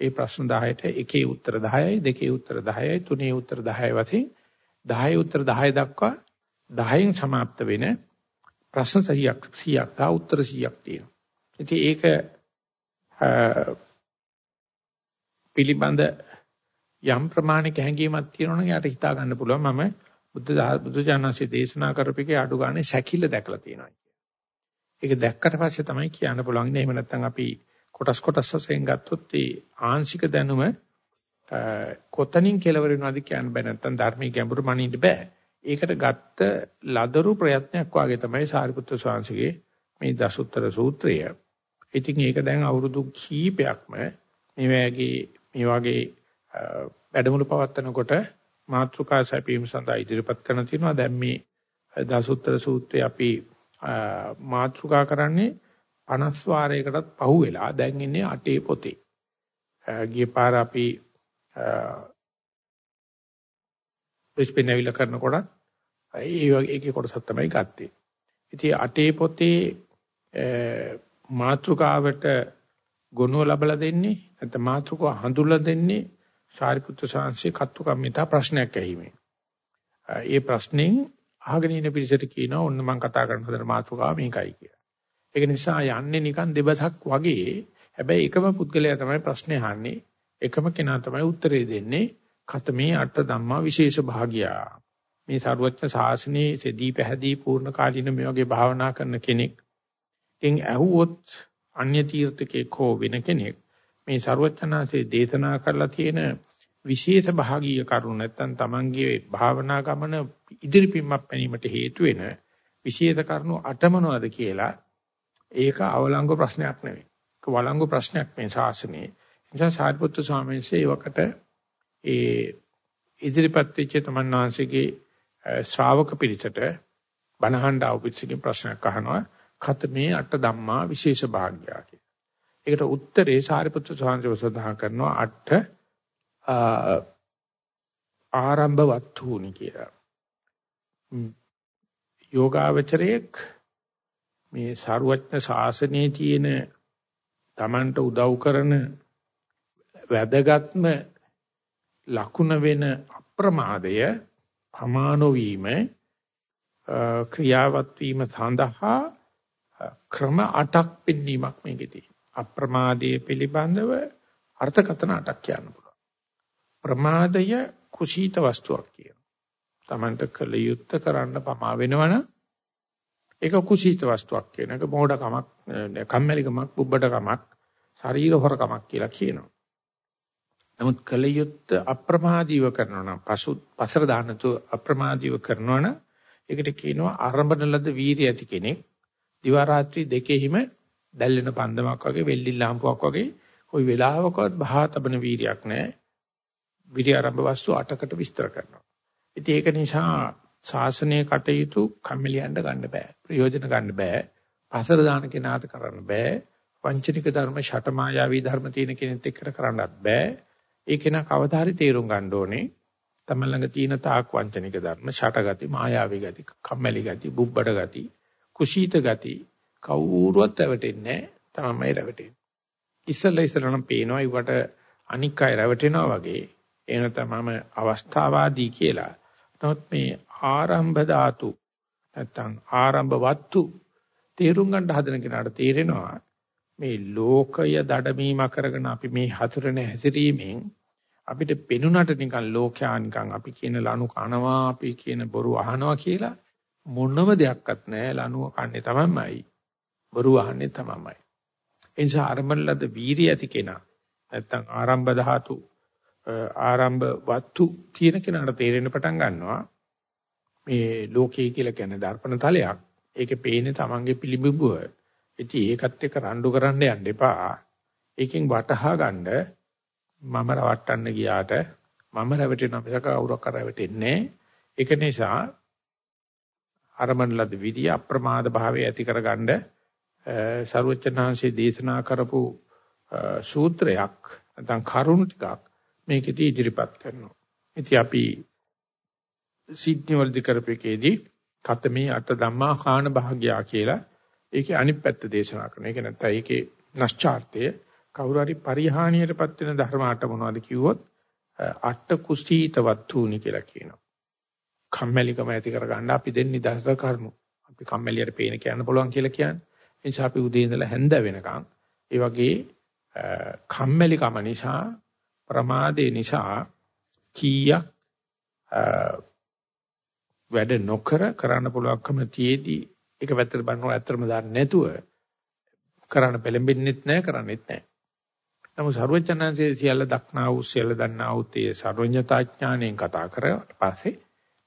ඒ ප්‍රශ්න 10ට එකේ උත්තර 10යි දෙකේ උත්තර 10යි තුනේ උත්තර 10යි වශයෙන් 10 උත්තර 10 දක්වා 10න් સમાપ્ત වෙන ප්‍රශ්න 100ක් 100ක් තා උත්තර 100ක් තියෙනවා. ඉතින් ඒක පිළිබඳ යම් ප්‍රමාණික හැඟීමක් තියෙනවනම් යාට හිතා ගන්න පුළුවන් මම බුද්ධ බුදු ජානසී දේශනා කරපිකේ අඩු ගානේ සැකිල්ල දැකලා තියෙනවා. ඒක දැක්කට පස්සේ තමයි කියන්න පුළුවන්. එහෙම නැත්නම් අපි කොටස් කොටස් වශයෙන් ගත්තොත් ඒ ආංශික දැනුම කොතනින් කෙලවර වෙනවද කියන්න බෑ නැත්නම් ධර්මයේ ගැඹුරු මනින්න බෑ. ඒකට ගත්ත ලදරු ප්‍රයත්නයක් වාගේ තමයි සාරිපුත්‍ර ස්වාමීන්ගේ මේ දසුත්තර සූත්‍රය. ඉතින් ඒක දැන් අවුරුදු කීපයක්ම මේ වගේ මේ වගේ වැඩමුළු පවත්වනකොට මාත්‍රිකා සැපීම සඳහා ඉදිරිපත් කරන තියෙනවා. දැන් මේ දසුත්තර සූත්‍රය අපි මාත්‍රිකා කරන්නේ 50 වාරයකටත් පහු වෙලා දැන් ඉන්නේ අටේ පොතේ. ගිය පාර අපි විස්පිනවිල කරනකොට ඒ වගේ එකේ කොටසක් තමයි ගත්තේ. ඉතින් අටේ පොතේ මාත්‍රිකාවට ගොනුව ලබලා දෙන්නේ නැත්නම් මාතෘකාව හඳුල්ලා දෙන්නේ සාරිපුත්‍ර සාංශේ කත්තු කම්මිතා ප්‍රශ්නයක් ඇහිමේ. ඒ ප්‍රශ්نين අහගෙන ඉන්න පිරිසට කියනවා ඔන්න මම කතා කරන හතර මාතෘකාව මේකයි කියලා. ඒක නිසා යන්නේ නිකන් දෙබසක් වගේ හැබැයි එකම පුද්ගලයා තමයි ප්‍රශ්නේ අහන්නේ එකම කෙනා තමයි උත්තරේ දෙන්නේ කතමේ අට ධම්මා විශේෂ භාගියා. මේ සරුවච්ච සාසනයේ සෙදී පැහැදී පූර්ණ කාලීන මේ වගේ භාවනා කරන කෙනෙක් එන් ඇහුවොත් අන්‍ය තීර්ථකේ කෝ වෙන කෙනෙක් මේ සරුවච්චනාසේ දේශනා කරලා තියෙන විශේෂ භාගීය කරුණ නැත්තම් Tamanගේ භාවනා ගමන ඉදිරිපින්මක් පැනීමට හේතු වෙන විශේෂ කරුණු අටමනවද කියලා ඒක අවලංගු ප්‍රශ්නයක් නෙවෙයි. ඒක වළංගු ප්‍රශ්නයක් මේ ශාසනයේ. නිසා සාරිපුත්තු ස්වාමීන් වහන්සේ වකට ඒ ඉදිරිපත් වෙච්ච තමන් වහන්සේගේ ශ්‍රාවක පිරිසට බණහඬ අවුපිටසිකේ ප්‍රශ්නයක් අහනවා. ඛතමේ අට ධම්මා විශේෂ භාග්‍යය කියලා. ඒකට උත්තරේ සාරිපුත්‍ර ස්වාමීන් වහන්සේ සඳහන් කරනවා අට ආරම්භ වත්තුනි කියලා. යෝගාවචරයේක් මේ සාරවත්න ශාසනයේ තියෙන Tamanට උදව් කරන වැදගත්ම ලකුණ වෙන අප්‍රමාදය පමානෝ වීම ක්‍රියාවත් වීම සඳහා ක්‍රම 8ක් පෙන්වීමක් මේකෙදී. අප්‍රමාදයේ පිළිබඳව අර්ථකථන 8ක් කියන්න පුළුවන්. ප්‍රමාදය කුසීත වස්තුවක් කියන. Tamanට කළ යුත්ත කරන්න පමා වෙනවනම් ඒක කුසීත වස්තුවක් කියන එක මෝඩකමක්, කම්මැලිකමක්, බුබ්බඩකමක්, ශරීර හොරකමක් කියලා කියනවා. නමුත් කළ යුත්ත අප්‍රමාදීව කරනවා නම් පසු පසර දාන්නතු අප්‍රමාදීව කරනවා නම් ඒකට කියනවා ආරම්භන ලද වීරිය ඇති කෙනෙක්. දිවා රාත්‍රී දෙකෙහිම දැල්ලෙන පන්දමක් වගේ වෙල්ලි ලාම්පුවක් වගේ කොයි වෙලාවකවත් බහා තබන වීරියක් නැහැ. විරිය ආරම්භ වස්තු 8කට විස්තර කරනවා. ඉතින් ඒක නිසා ශාසනයේ කටයුතු කම්මැලියන්ට ගන්න බෑ. ප්‍රයෝජන ගන්න බෑ. පසර දාන කෙනාට කරන්න බෑ. වංචනික ධර්ම ෂටමායාවී ධර්ම තියෙන කෙනෙක් එක්ක කරන්නත් බෑ. ඒක නා කවදා හරි තේරුම් ගන්න ඕනේ. තම ළඟ තියෙන තාක් වංචනික ධර්ම, ෂටගති, මායාවී ගති, කම්මැලි ගති, බුබ්බඩ ගති, කුසීත ගති කවුරුවත් රැවටෙන්නේ නැහැ. තමයි රැවටෙන්නේ. ඉස්සෙල්ලා ඉස්සෙල්ලා නම් පේනවා ඒකට අනික් අය රැවටෙනවා වගේ. එන තමම අවස්ථාවාදී කියලා. නමුත් මේ ආරම්භ ධාතු නැත්තම් ආරම්භ වත්තු තේරුම් ගන්න හදන කෙනාට තේරෙනවා මේ ලෝකය දඩමීම කරගෙන අපි මේ හතරන හැසිරීමෙන් අපිට පෙනුනට නිකන් ලෝකයා නිකන් අපි කියන ලනු කනවා අපි කියන බොරු අහනවා කියලා මොනම දෙයක්වත් නැහැ. ලනුව කන්නේ තමයිමයි බොරු අහන්නේ තමයිමයි ඒ නිසා අරමල්ලද වීරිය ඇති කෙනා නැත්තම් ආරම්භ ධාතු ආරම්භ වත්තු තියෙන කෙනාට තේරෙන්න පටන් ගන්නවා. මේ ලෝකයේ කියලා කියන දර්පණ තලයක්. ඒකේ පේන්නේ තමන්ගේ පිළිඹුව. ඉතින් ඒකත් එක්ක රණ්ඩු කරන්න යන්න එපා. ඒකෙන් වටහා ගන්න මම රවට්ටන්න ගියාට මම රැවටෙනවා. මිසක කවුරක් රැවටෙන්නේ ඒක නිසා අරමණ ලද විදිය අප්‍රමාද භාවය ඇති කරගන්න ਸਰවචනාංශයේ දේශනා කරපු සූත්‍රයක් නැත්නම් කරුණු ටිකක් මේකෙදී ඉදිරිපත් කරනවා. ඉතින් අපි සිඩ්නි වලදී කරපේකේදී කතමේ අට ධම්මා කාණ භාග්යා කියලා ඒකේ අනිත් පැත්ත දේශනා කරන. ඒක නැත්නම් ඒකේ නැස්චාර්තය කවුරු හරි පරිහානියටපත් වෙන ධර්මාට මොනවද කිව්වොත් අට කුසීත වත්තුනි කියලා කියනවා. කම්මැලිකම ඇති කරගන්න අපි දෙන්නේ නිදහස කරනු. අපි කම්මැලියට පේන කියන්න පුළුවන් කියලා කියන්නේ. ඒ නිසා අපි උදේ ඉඳලා හැන්ද වෙනකන් ඒ වගේ කම්මැලිකම නිසා ප්‍රමාදේ නිසා කීයක් වැඩ නොකර කරන්න පුළුවන්කම තියේදී ඒක පැත්තට බලනවා ඇත්තටම දාන්න නැතුව කරන්න පෙළඹෙන්නෙත් නැහැ කරන්නෙත් නැහැ. නමුත් ਸਰවඥාන්සේ සියල්ල දක්නා වූ සියල්ල දන්නා වූ තේ සර්වඥතාඥාණයෙන් කතා කරලා පස්සේ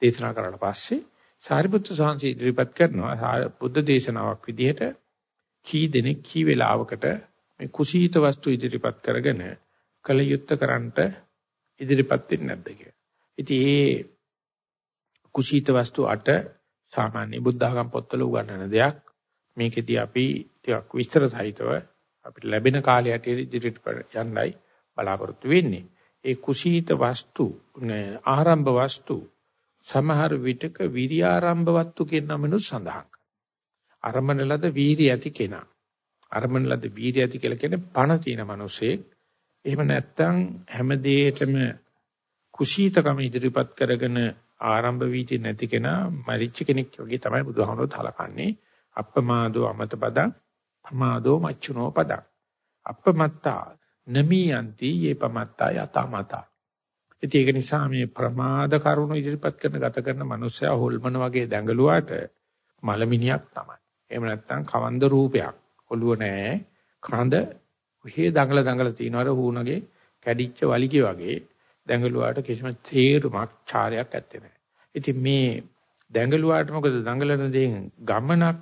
දේශනා කරලා පස්සේ සාරිපුත්‍ර සාංශي ඉදිරිපත් කරනවා බුද්ධ දේශනාවක් විදිහට කී දෙනෙක් කී වෙලාවකට මේ කුසීත වස්තු ඉදිරිපත් කරගෙන කලයුත්ත කරන්නට ඉදිරිපත් වෙන්නේ නැද්ද කියලා. ඉතින් ඒ කුසීත වස්තු 8 සාමාන්‍ය බුද්ධඝම් පොත්වල උගන්වන දෙයක්. මේකෙදී අපි ටිකක් විස්තර සහිතව අපිට ලැබෙන කාලය ඇටියට ඉදිරියට යන්නයි බලාපොරොත්තු වෙන්නේ. ඒ කුසීත වස්තු ආරම්භ වස්තු සමහර විටක විරියාරම්භ වස්තු කියන නමනු සඳහන් අරමණ ලද වීරිය ඇති කෙනා. අරමණ ලද වීරිය ඇති කියලා කියන්නේ පණ තියෙන මිනිසෙක්. එහෙම නැත්නම් හැම දෙයකම කුසීතකම ඉදිරිපත් කරගෙන ආරම්භ වීති නැති කෙනා මරිච්ච කෙනෙක් වගේ තමයි බුදුහාමුදුරුවෝ තලකන්නේ අප්පමාදෝ අමත පදං පමාදෝ මච්චුනෝ පදං අප්පමත්තා නමියන්ති යේපමත්තා යතමතා ඉතින් ඒක නිසා මේ ප්‍රමාද කරුණු ඉදිරිපත් කරන ගත කරන මනුස්සයා හොල්මන වගේ දැඟලුවාට මලමිනියක් තමයි එහෙම නැත්නම් කවන්ද රූපයක් ඔළුව නැහැ කඳ ඔහේ දඟල දඟල තියනවර හුණගේ කැඩිච්ච වලිගය වගේ දැඟලුවාට කිසිම තේරුමක් චාරයක් ඇත්තේ නැහැ. ඉතින් මේ දැඟලුවාට මොකද දඟලන දේෙන් ගමනක්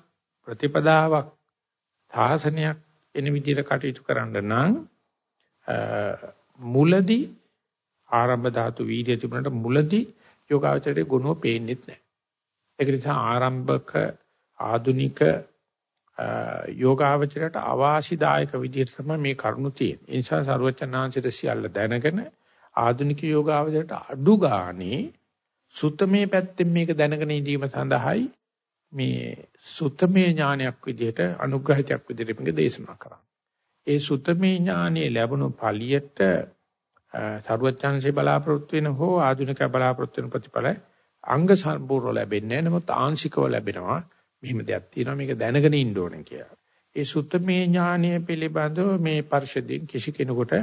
ප්‍රතිපදාවක් සාසනයක් එන විදිහට කටයුතු කරන්න නම් මුලදී ආරම්භ ධාතු වීර්ය තිබුණාට මුලදී යෝගාවචරයේ ගුණෝ පේන්නේ නැහැ. ඒක නිසා ආරම්භක ආදුනික යෝගාවචරයට අවාසිදායක විදිහට තමයි මේ කරුණු තියෙන්නේ. ඒ නිසා සරුවචනාංශයට සියල්ල දැනගෙන ආධුනික යෝගාවචරයට අඩු ගානේ සුත්තමේ පැත්තෙන් මේක දැනගෙන ඉඳීම සඳහායි මේ සුත්තමේ ඥානයක් විදිහට අනුග්‍රහිතයක් විදිහට මේක දේශනා කරන්නේ. ඒ සුත්තමේ ඥානෙ ලැබුණු පළියට සරුවච්චන්සේ බලාපොරොත්තු වෙන හෝ ආධුනික බලාපොරොත්තු වෙන ප්‍රතිඵල අංග සම්පූර්ණ ලැබෙන්නේ නැහැ. නමුත් ආංශිකව ලැබෙනවා. මෙහිම දෙයක් තියෙනවා මේක දැනගෙන ඉන්න ඕනේ කියලා. ඒ සුත්තමේ ඥානය පිළිබඳව මේ පරිශදෙන් කිසි කෙනෙකුට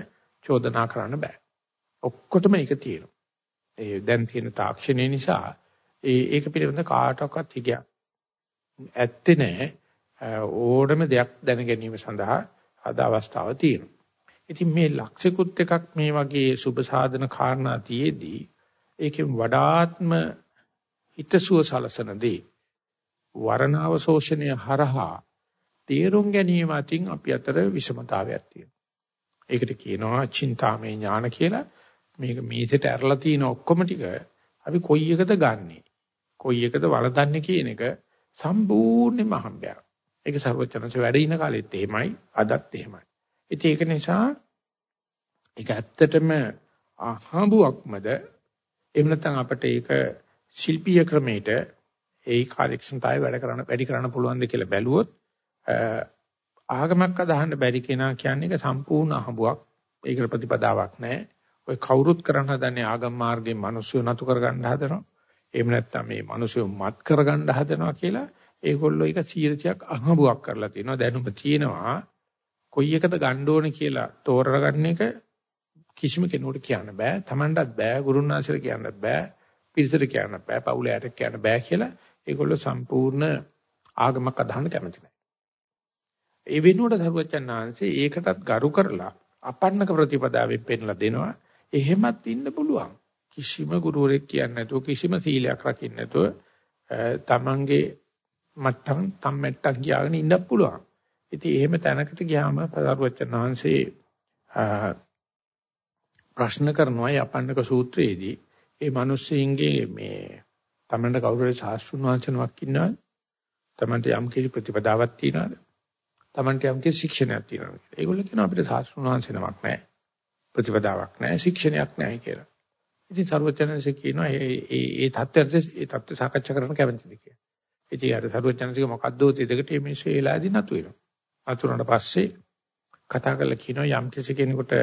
චෝදනා කරන්න බෑ. ඔක්කොටම ඒක තියෙනවා. ඒ දැන් තියෙන තාක්ෂණය නිසා ඒ ඒක පිළිබඳ කාටවත් හිගයක් ඇත්තේ නැහැ. ඕඩම දෙයක් දැන ගැනීම සඳහා අද අවස්ථාව තියෙනවා. ඉතින් මේ ලක්ෂිකුත් එකක් මේ වගේ සුබ සාධන කාරණා තියේදී ඒකෙන් වඩාත්ම හිතසුව සලසන දේ වරණාව ශෝෂණය හරහා තේරුම් ගැනීම අතින් අපි අතර විෂමතාවයක් තියෙනවා. ඒකට කියනවා චින්තාමය ඥාන කියලා. මේක මේසෙට ඇරලා තියෙන ඔක්කොම ටික අපි කොයි එකද ගන්නෙ? කොයි එකද වළඳන්නේ කියන එක සම්පූර්ණයෙන්ම හම්බයක්. ඒක ਸਰවචනස වැඩ ඉන කාලෙත් එහෙමයි, අදත් එහෙමයි. ඉතින් ඒක නිසා ඒක ඇත්තටම අහඹුවක්මද එහෙම නැත්නම් අපිට ඒක ශිල්පීය ක්‍රමයට ඒ කාර්යක්ෂමතාවය වැඩ කරන්න වැඩි කරන්න පුළුවන්ද කියලා බැලුවොත් ආගමක් අදහන්න බැරි කෙනා කියන්නේ ඒක සම්පූර්ණ අහඹුවක්. ඒකට ප්‍රතිපදාවක් නැහැ. ඔය කවුරුත් කරන්න හදන්නේ ආගම් මාර්ගයෙන් මිනිස්සු නතු කරගන්න හදනවා. එහෙම නැත්නම් මේ මිනිස්සු මත් කරගන්න හදනවා කියලා ඒගොල්ලෝ ඒක 100ක් අහඹුවක් කරලා තියෙනවා. දැනුම තියෙනවා. කොයි එකද ගන්න ඕනේ කියලා තෝරගන්න එක කිසිම කෙනෙකුට කියන්න බෑ. Tamanටත් බෑ, ගුරුනාසිර කියන්නත් බෑ, පිරිසට කියන්නත් බෑ, පවුලයට කියන්න බෑ කියලා ඒගොල්ලෝ සම්පූර්ණ ආගමක් අදහන්න කැමති නැහැ. ඒ වෙනුවට සරුවචනාංශේ ඒකටත් ගරු කරලා අපන්නක ප්‍රතිපදාවෙන් පෙන්ලා දෙනවා. එහෙමත් ඉන්න පුළුවන්. කිසිම ගුරුවරයෙක් කියන්නේ නැතුව කිසිම සීලයක් රකින්න නැතුව තමන්ගේ මට්ටම් තම්මැට්ටම් කියාගෙන ඉන්න පුළුවන්. ඉතින් එහෙම තැනකට ගියාම පදාරුවචන වහන්සේ ප්‍රශ්න කරනවා යපන්නක සූත්‍රයේදී ඒ මිනිස්සුන්ගේ මේ තමන්ට කවුරුහරි සාස්ෘණ වංශනමක් ඉන්නවද? තමන්ට යම් කිසි ප්‍රතිපදාවක් තියනවද? තමන්ට යම් කිසි ශික්ෂණයක් තියනවද? ඒගොල්ලෝ කියනවා අපිට සාස්ෘණ වංශනමක් නැහැ. ප්‍රතිපදාවක් නැහැ, ශික්ෂණයක් නැහැ කියලා. ඉතින් සර්වඥාන්සේ කියනවා ඒ ඒ ඒ தත්ත්වයට ඒ தත්ත්ව සාකච්ඡා කරන්න කැමතිද කියලා. ඉතින් අර සර්වඥාන්සේ මොකද්ද තේදකට මේ මිනිස්සු ඒලාදී නතු වෙනවා. අතුරුනට පස්සේ කතා කරලා කියනවා යම් කිසි කෙනෙකුට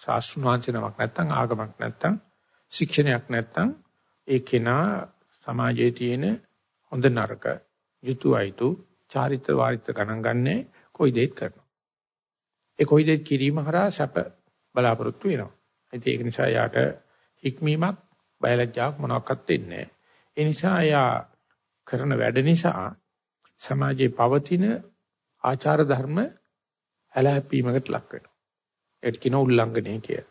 ශාස්ත්‍රඥාන්චනමක් නැත්තම් ආගමක් නැත්තම් ශික්ෂණයක් නැත්තම් ඒ කෙනා සමාජයේ තියෙන හොඳ නරක යුතුයයිතු චාරිත්‍ර වාරිත්‍ර ගණන් ගන්නෑ කොයි දෙයක් කරනවා. ඒ කොයි දෙයක් කිරීම හරහා සැප බලාපොරොත්තු වෙනවා. ඉතින් ඒක නිසා යාට හික්මීමක් බයලජ්ජාවක් මොනවාක්වත් වෙන්නේ ඒ නිසා යා කරන වැඩ නිසා සමාජයේ පවතින ආචාර ධර්ම ඇලහැප්පීමකට ලක් වෙනවා. ඒක කියන උල්ලංඝනය කිය.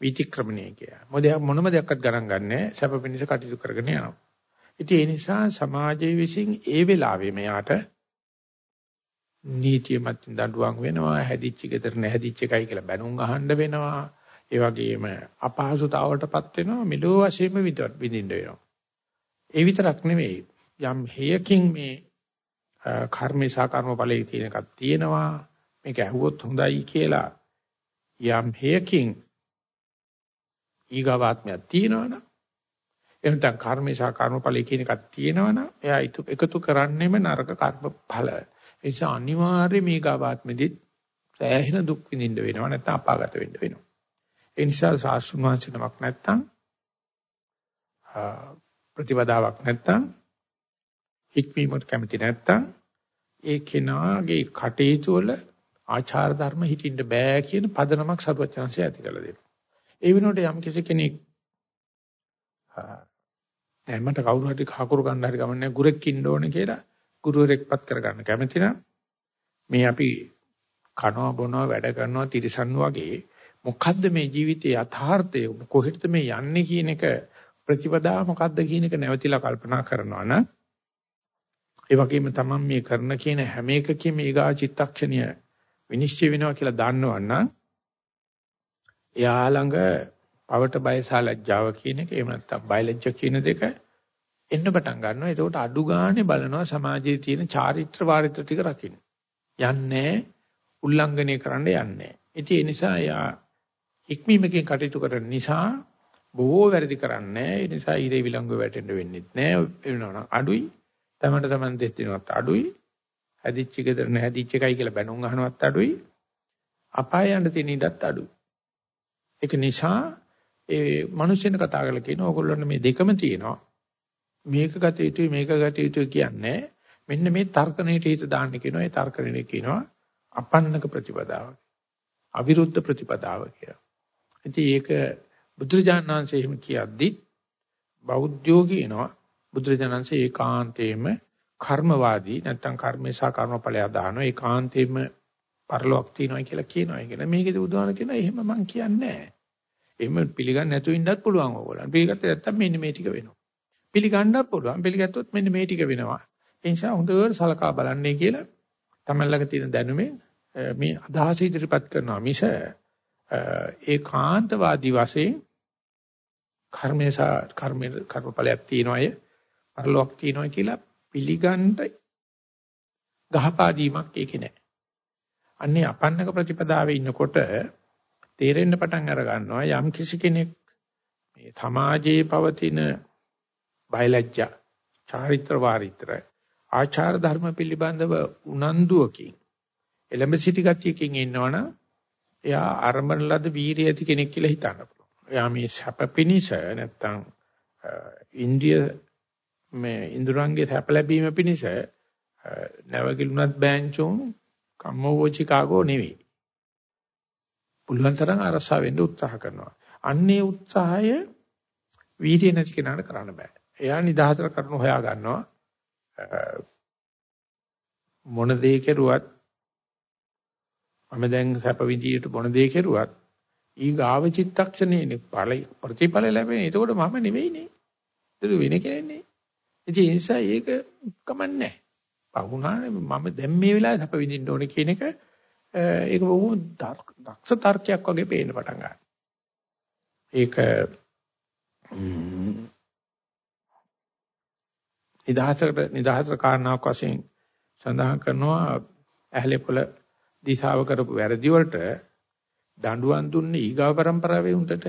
විතික්‍රමණය කිය. මොදේ මොනම දෙයක්වත් ගණන් ගන්නෑ සැප පිණිස කටයුතු කරගෙන යනවා. ඉතින් ඒ නිසා සමාජයේ විසින් ඒ වෙලාවේ මෙයාට නීතිය මතින් දඬුවම් වෙනවා හැදිච්ච ගෙදර නැහැදිච්ච එකයි කියලා බැනුම් අහන්න වෙනවා ඒ වගේම අපහසුතාවලටපත් වෙනවා මෙලෝ වශයෙන්ම විඳින්න වෙනවා ඒ විතරක් නෙවෙයි යම් හේයකින් මේ කර්මේ සහ කර්මඵලයේ තියෙන එකක් තියෙනවා. මේක ඇහුවොත් හොඳයි කියලා. යම් හේයකින් ඊගාවාත්මයක් තියෙනවනම් එහෙනම් කර්මේ සහ කර්මඵලයේ කියන එකක් තියෙනවනම් එයා එකතු කරන්නේම නරක කර්මඵල. ඒ නිසා අනිවාර්යයෙන් මේ ගාවාත්මෙදිත් සෑහෙන දුක් විඳින්න වෙනවා නැත්නම් අපාගත වෙන්න වෙනවා. ඒ නිසා සාස්ෘණ වංශනමක් නැත්තම් ප්‍රතිවදාවක් නැත්තම් හික්මීමකට කැමති නැත්තම් ඒ කෙනාගේ කටයුතු වල ආචාර ධර්ම හිටින්න බෑ කියන පදනමක් සරුවචනන්සේ ඇති කළ දෙනවා. ඒ වෙනුවට යම් කිසි කෙනෙක් දැන් මට කවුරු හරි කහකුරු ගන්න හරි ගමන්නේ ගුරෙක් ඉන්න ඕනේ කියලා ගුරුවරෙක්පත් කරගන්න කැමති නම් මේ අපි කනවා බොනවා වැඩ කරනවා තිරසන් වගේ මොකද්ද මේ ජීවිතයේ යථාර්ථය කොහෙටද මේ යන්නේ කියන එක ප්‍රතිපදාව මොකද්ද කියන එක නැවතිලා කල්පනා කරනවා නම් ඒ වගේම තමයි මේ කරන කියන හැම එකකම ඊගා චිත්තක්ෂණය විනිශ්චය වෙනවා කියලා දන්නවනම් එයා ළඟ පවට බයසා ලැජ්ජාව කියන එක එහෙම නැත්නම් බයලජ්ජ කියන දෙක එන්න පටන් ගන්නවා. එතකොට අඩු ගානේ බලනවා සමාජයේ තියෙන චාරිත්‍ර වාරිත්‍ර ටික රකින්න. යන්නේ උල්ලංඝනය කරන්න යන්නේ. ඉතින් ඒ නිසා යා ඉක්මීමකින් කටයුතු කරන නිසා බොහෝ වැරදි කරන්නේ ඒ නිසා ඊරේ විලංගුව වැටෙන්න වෙන්නේ නැහැ වෙනවනම් අඩුයි තමන්ට තමන් දෙත්තිනවත් අඩුයි හැදිච්ච ගෙදර නැහැදිච්ච එකයි කියලා බැනුම් අහනවත් අඩුයි අපාය යන්න තියෙන ඉඩත් අඩුයි ඒක නිසා ඒ මිනිස්සුන් කතා කරලා කියන ඕගොල්ලන්ට මේ දෙකම තියෙනවා. මේක ගත යුතුයි මේක ගත යුතුයි කියන්නේ මෙන්න මේ තර්කණයට හිත දාන්න කියනවා. ඒ තර්කණය කියනවා අපන්නක ප්‍රතිපදාව. අවිරුද්ධ ප්‍රතිපදාව කියලා. ඉතින් ඒක බුදුරජාණන් වහන්සේ එහෙම කියද්දි බෞද්ධයෝ කියනවා බුදුරජාණන් වහන්සේ ඒකාන්තයෙන්ම කර්මවාදී නැත්තම් කර්මේ සහ කර්මඵලය අදහන ඒකාන්තයෙන්ම පරලොක් තියනවා කියලා කියනවා. ඒ කියන්නේ මේකේ බුදුහාම කියනවා එහෙම මං කියන්නේ නැහැ. එහෙම පිළිගන්න නැතුව ඉන්නත් පුළුවන් ඕගොල්ලන්. පිළිගත්තේ නැත්තම් මෙන්න මේ ටික වෙනවා. පිළිගන්නත් පුළුවන්. පිළිගත්තොත් මෙන්න මේ ටික වෙනවා. ඒ නිසා හොඳට සලකා බලන්නේ කියලා තමයි ළඟ තියෙන දැනුමෙන් මේ අදහස ඉදිරිපත් කරනවා මිස ඒකාන්තවාදී වශයෙන් කර්මේසා කර්මේ කර්මඵලයක් තියනවාය පරලොක් තියනවා කියලා පිළිගන්න ගහපාදීමක් ඒකේ නැහැ. අන්නේ අපන්නක ප්‍රතිපදාවේ ඉන්නකොට තේරෙන්න පටන් අර ගන්නවා යම් කිසි කෙනෙක් මේ සමාජයේ පවතින බයලජ්ජා චාරිත්‍ර වාරිත්‍ර ආචාර ධර්ම පිළිබඳව උනන්දුවකින් එළඹ සිටි ගතියකින් ඉන්නවනම් එයා අරඹන ලද වීරිය ඇති කෙනෙක් කියලා හිතන්න පුළුවන්. එයා මේ සැප පිනිස නැත්තම් ඉන්දිය මේ ඉන්ද්‍රයන්ගේ සැප ලැබීම පිණිස නැවගිලුණත් බෑන්චෝන් කම්මෝවෝ චිකාගෝ නෙවෙයි. පුළුවන් තරම් අරසා වෙන්න උත්සාහ කරනවා. අන්නේ උත්සාහය වීර්ය නැති කෙනාට කරන්න බෑ. එයා නිදහසට කරුණු හොයා ගන්නවා. මොන දේ කෙරුවත් මම දැන් සැප විඳියට මොන දේ කෙරුවත් ඊ ගාව චිත්තක්ෂණේ ඵල ප්‍රතිඵල ලැබෙන්නේ. එතකොට මම නෙවෙයිනේ. ඒක වෙන කෙනෙන්නේ. ඉතින් ඒ නිසා ඒක කමන්නේ නැහැ. පහුණානේ මම දැන් මේ වෙලාවේ සැප විඳින්න ඕනේ කියන එක ඒක බොහොම දක්ෂ තර්කයක් වගේ පේන්න පටන් ගන්නවා. ඒක නිදහසකට නිදහසට කාරණාවක් වශයෙන් සඳහන් කරනවා ඇහලේ පොළ දිශාව කරපු වැරදි වලට දඬුවම් දුන්නේ ඊගාව પરම්පරාවේ උන්ටට.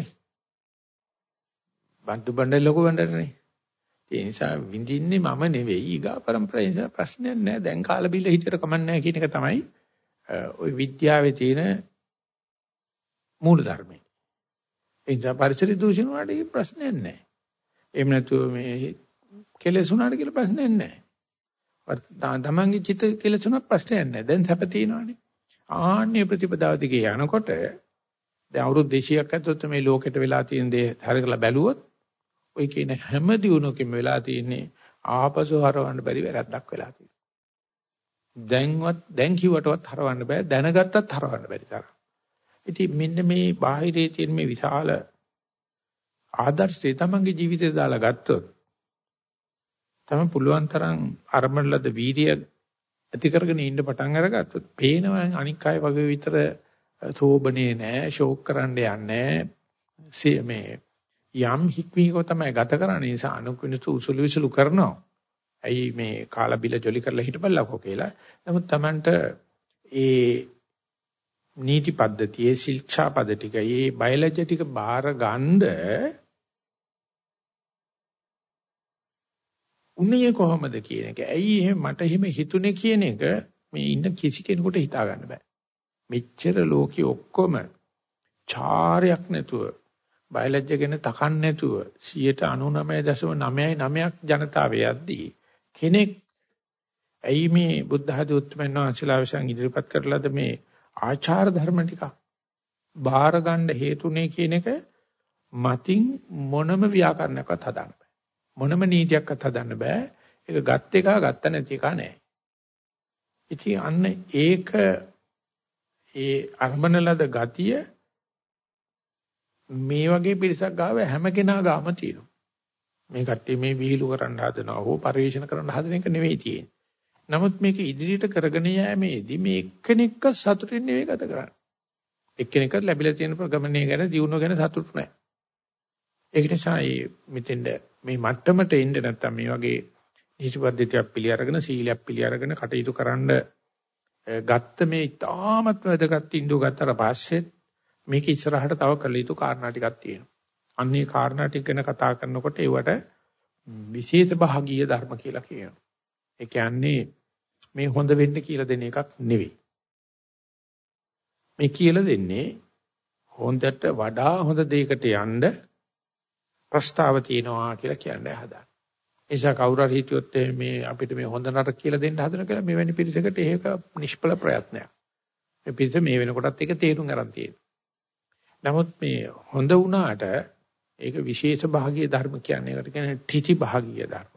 බන්දු බණ්ඩේ ලොකු බණ්ඩනේ. ඒ නිසා විඳින්නේ මම නෙවෙයි ඊගා પરම්පරාව නිසා ප්‍රශ්නයක් නෑ දැන් කාලා බිල්ල හිතට කමන්නේ කියන එක තමයි ওই විද්‍යාවේ තියෙන මූල ධර්මය. ඒ නිසා පරිසර දූෂණ වලට ප්‍රශ්නයක් නෑ. එහෙම නැතුව මේ කෙලෙස් උනාට කියලා ප්‍රශ්නයක් නෑ. තමන්ගේ චිත කෙලෙසුණා ප්‍රශ්නයක් නෑ. දැන් සැප තියෙනවානේ. ආන්නේ ප්‍රතිපදාව දිගේ යනකොට දැන් අවුරුදු 200ක් ඇතුළත මේ ලෝකෙට වෙලා තියෙන දේ හරියට බැලුවොත් ඔය කියන හැම දිනුවකම වෙලා තියෙන්නේ ආපසු හරවන්න බැරි වැරද්දක් වෙලා තියෙනවා. දැන්වත් දැන් කිව්වටවත් හරවන්න බෑ දැනගත්තත් හරවන්න බැරි තරම්. ඉතින් මෙන්න මේ බාහිරේ තියෙන මේ විශාල ආදර්ශය තමන්ගේ ජීවිතේ දාලා ගත්තොත් තමයි පුළුවන් තරම් අරමුණලද වීර්ය ඇති කරගෙන ඉන්න පටන් අරගත්තොත් පේනවා අනික් අය වගේ විතර සෝබනේ නෑ ෂෝක් කරන්න යන්නේ මේ යම් හික්මීකව තමයි ගත කරන්නේ නිසා අනුකුණුසු උසුළු විසුළු කරනවා ඇයි මේ කාලා බිල ජොලි කරලා හිටපල්ලකෝ කියලා. නමුත් Tamanට ඒ නීති පද්ධතියේ ශිල්ෂා පද ටික, ඒ බයලජ්‍ය ටික බාර ගන්න උන්නේ කොහොමද කියන එක. ඇයි එහෙම මට එහෙම හිතුනේ කියන එක මේ ඉන්න කිසි කෙනෙකුට හිතා ගන්න බෑ. මෙච්චර ලෝකෙ ඔක්කොම චාරයක් නැතුව බයලජ්‍ය ගැන තකන් නැතුව 99.999ක් ජනතාව යද්දී කෙනෙක් ඇයි මේ බුද්ධ ආදී උත්තරමන් වහන්සේලා විසින් ඉදිරිපත් කරලාද මේ ආචාර ධර්ම ටික බාර ගන්න හේතුනේ කියන එක මතින් මොනම ව්‍යාකරණයක්වත් හදන්න බෑ. මොනම නීතියක්වත් හදන්න බෑ. ඒක ගත් එක ගත්ත නැති එක නෑ. ඉතින් අන්න ඒක ඒ අරමනලද ගතිය මේ වගේ පිරිසක් ගාව හැම කෙනා ගාම තියෙනවා මේ කට්ටිය මේ විහිළු කරන්න හදනවා හෝ පරිශන කරන්න හදන එක නෙවෙයි තියෙන්නේ. නමුත් මේක ඉදිරියට කරගෙන යෑමේදී මේ එක්කෙනෙක්ක සතුටින් නෙවෙයි ගත කරන්නේ. එක්කෙනෙක්ට ලැබිලා තියෙන ප්‍රගමණය ගැන දියුණුව ගැන සතුටු නැහැ. ඒක නිසා මේ මෙතෙන්ද මේ මට්ටමට එන්න නැත්තම් මේ වගේ නීති පද්ධතියක් පිළි අරගෙන සීලයක් පිළි අරගෙන කටයුතු කරන්න ගත්ත මේ ඉතාමත් වැදගත් ඉන්දුව ගත්තට පස්සේ මේක ඉස්සරහට තව කළ යුතු කාරණා ටිකක් තියෙනවා. අන්නේ කාරණා ටික ගැන කතා කරනකොට ඒවට විශේෂ භාගීය ධර්ම කියලා කියනවා. ඒ කියන්නේ මේ හොඳ වෙන්න කියලා දෙන එකක් නෙවෙයි. මේ කියලා දෙන්නේ හොඳට වඩා හොඳ දෙයකට යන්න ප්‍රස්තාව තියෙනවා කියලා කියන්නේ හදා. නිසා කවුරු හරි හිටියොත් මේ අපිට මේ හොඳ නරක කියලා දෙන්න හදන කියලා මෙවැනි පිරිසකට ඒක නිෂ්ඵල ප්‍රයත්නයක්. මේ පිරිස මේ වෙනකොටත් ඒක තේරුම් ගන්න තියෙනවා. නමුත් මේ හොඳ වුණාට ඒක විශේෂ භාගීය ධර්ම කියන්නේ ඒකට කියන්නේ ඨිති භාගීය ධර්ම.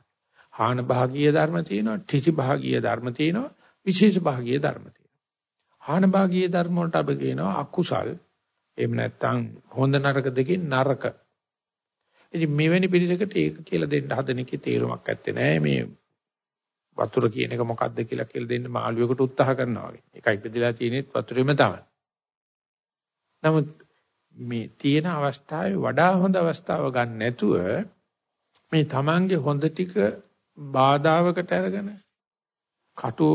හාන භාගීය ධර්ම තියෙනවා, ඨිති භාගීය ධර්ම තියෙනවා, විශේෂ භාගීය ධර්ම තියෙනවා. හාන භාගීය ධර්ම වලට අපි කියනවා අකුසල්. එහෙම නැත්නම් හොඳ නරක දෙකෙන් නරක ඉතින් මෙවැනි පිළිසකට ඒක කියලා දෙන්න හදන එකේ තේරුමක් ඇත්තේ නෑ මේ වතුර කියන එක මොකක්ද කියලා කියලා දෙන්න මාළුවෙකුට උත්සාහ කරනවා වගේ. ඒකයි ඉපදලා තියෙනෙත් වතුරෙම තමයි. නමුත් මේ තියෙන අවස්ථාවේ වඩා හොඳ අවස්ථාව ගන්න නැතුව මේ Tamange හොඳ ටික බාධාවකට අරගෙන කටු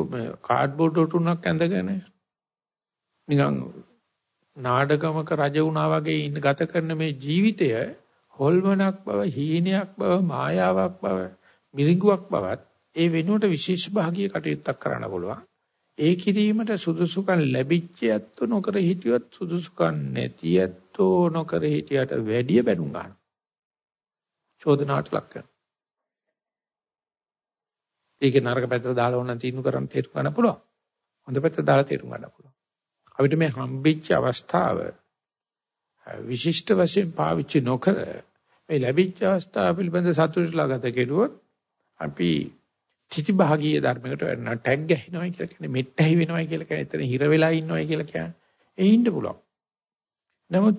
කාඩ්බෝඩ් උටුණක් ඇඳගෙන නිකන් නාඩගමක රජ වුණා වගේ ඉන්න ගත කරන මේ ජීවිතය හොල්මනක් බව, හීනයක් බව, මායාවක් බව, මිරිඟුවක් බවත් ඒ වෙනුවට විශේෂ භාගීය කටයුත්තක් කරන්න පුළුවන්. ඒ කිරීමට සුදුසුකම් ලැබිච්ච ඇත්තෝ නොකර හිටියොත් සුදුසුකම් නැති ඇත්තෝ නොකර හිටියට වැඩිය බැනුම් ගන්නවා. චෝදනාවට ලක් කරනවා. ඒක නරක පැත්තට දාලා ඕන තීන්දුව කරන්න තේරුම් ගන්න පුළුවන්. හොඳ පැත්තට දාලා තේරුම් ගන්න පුළුවන්. අපිට මේ හම්බෙච්ච අවස්ථාව විශිෂ්ට වශයෙන් පාවිච්චි නොකර මේ ලැබිච්ච අවස්ථාව පිළිබඳ සතුටුලා ගත කෙරුවොත් අපි චිති භාගීය ධර්මයකට වෙනවා ටැග් ගහිනවා කියලා කියන්නේ මෙට්ටහි වෙනවා කියලා කියන්නේ එතන හිර වෙලා ඉන්නවා කියලා කියන්නේ ඒ ඉන්න පුළුවන්. නමුත්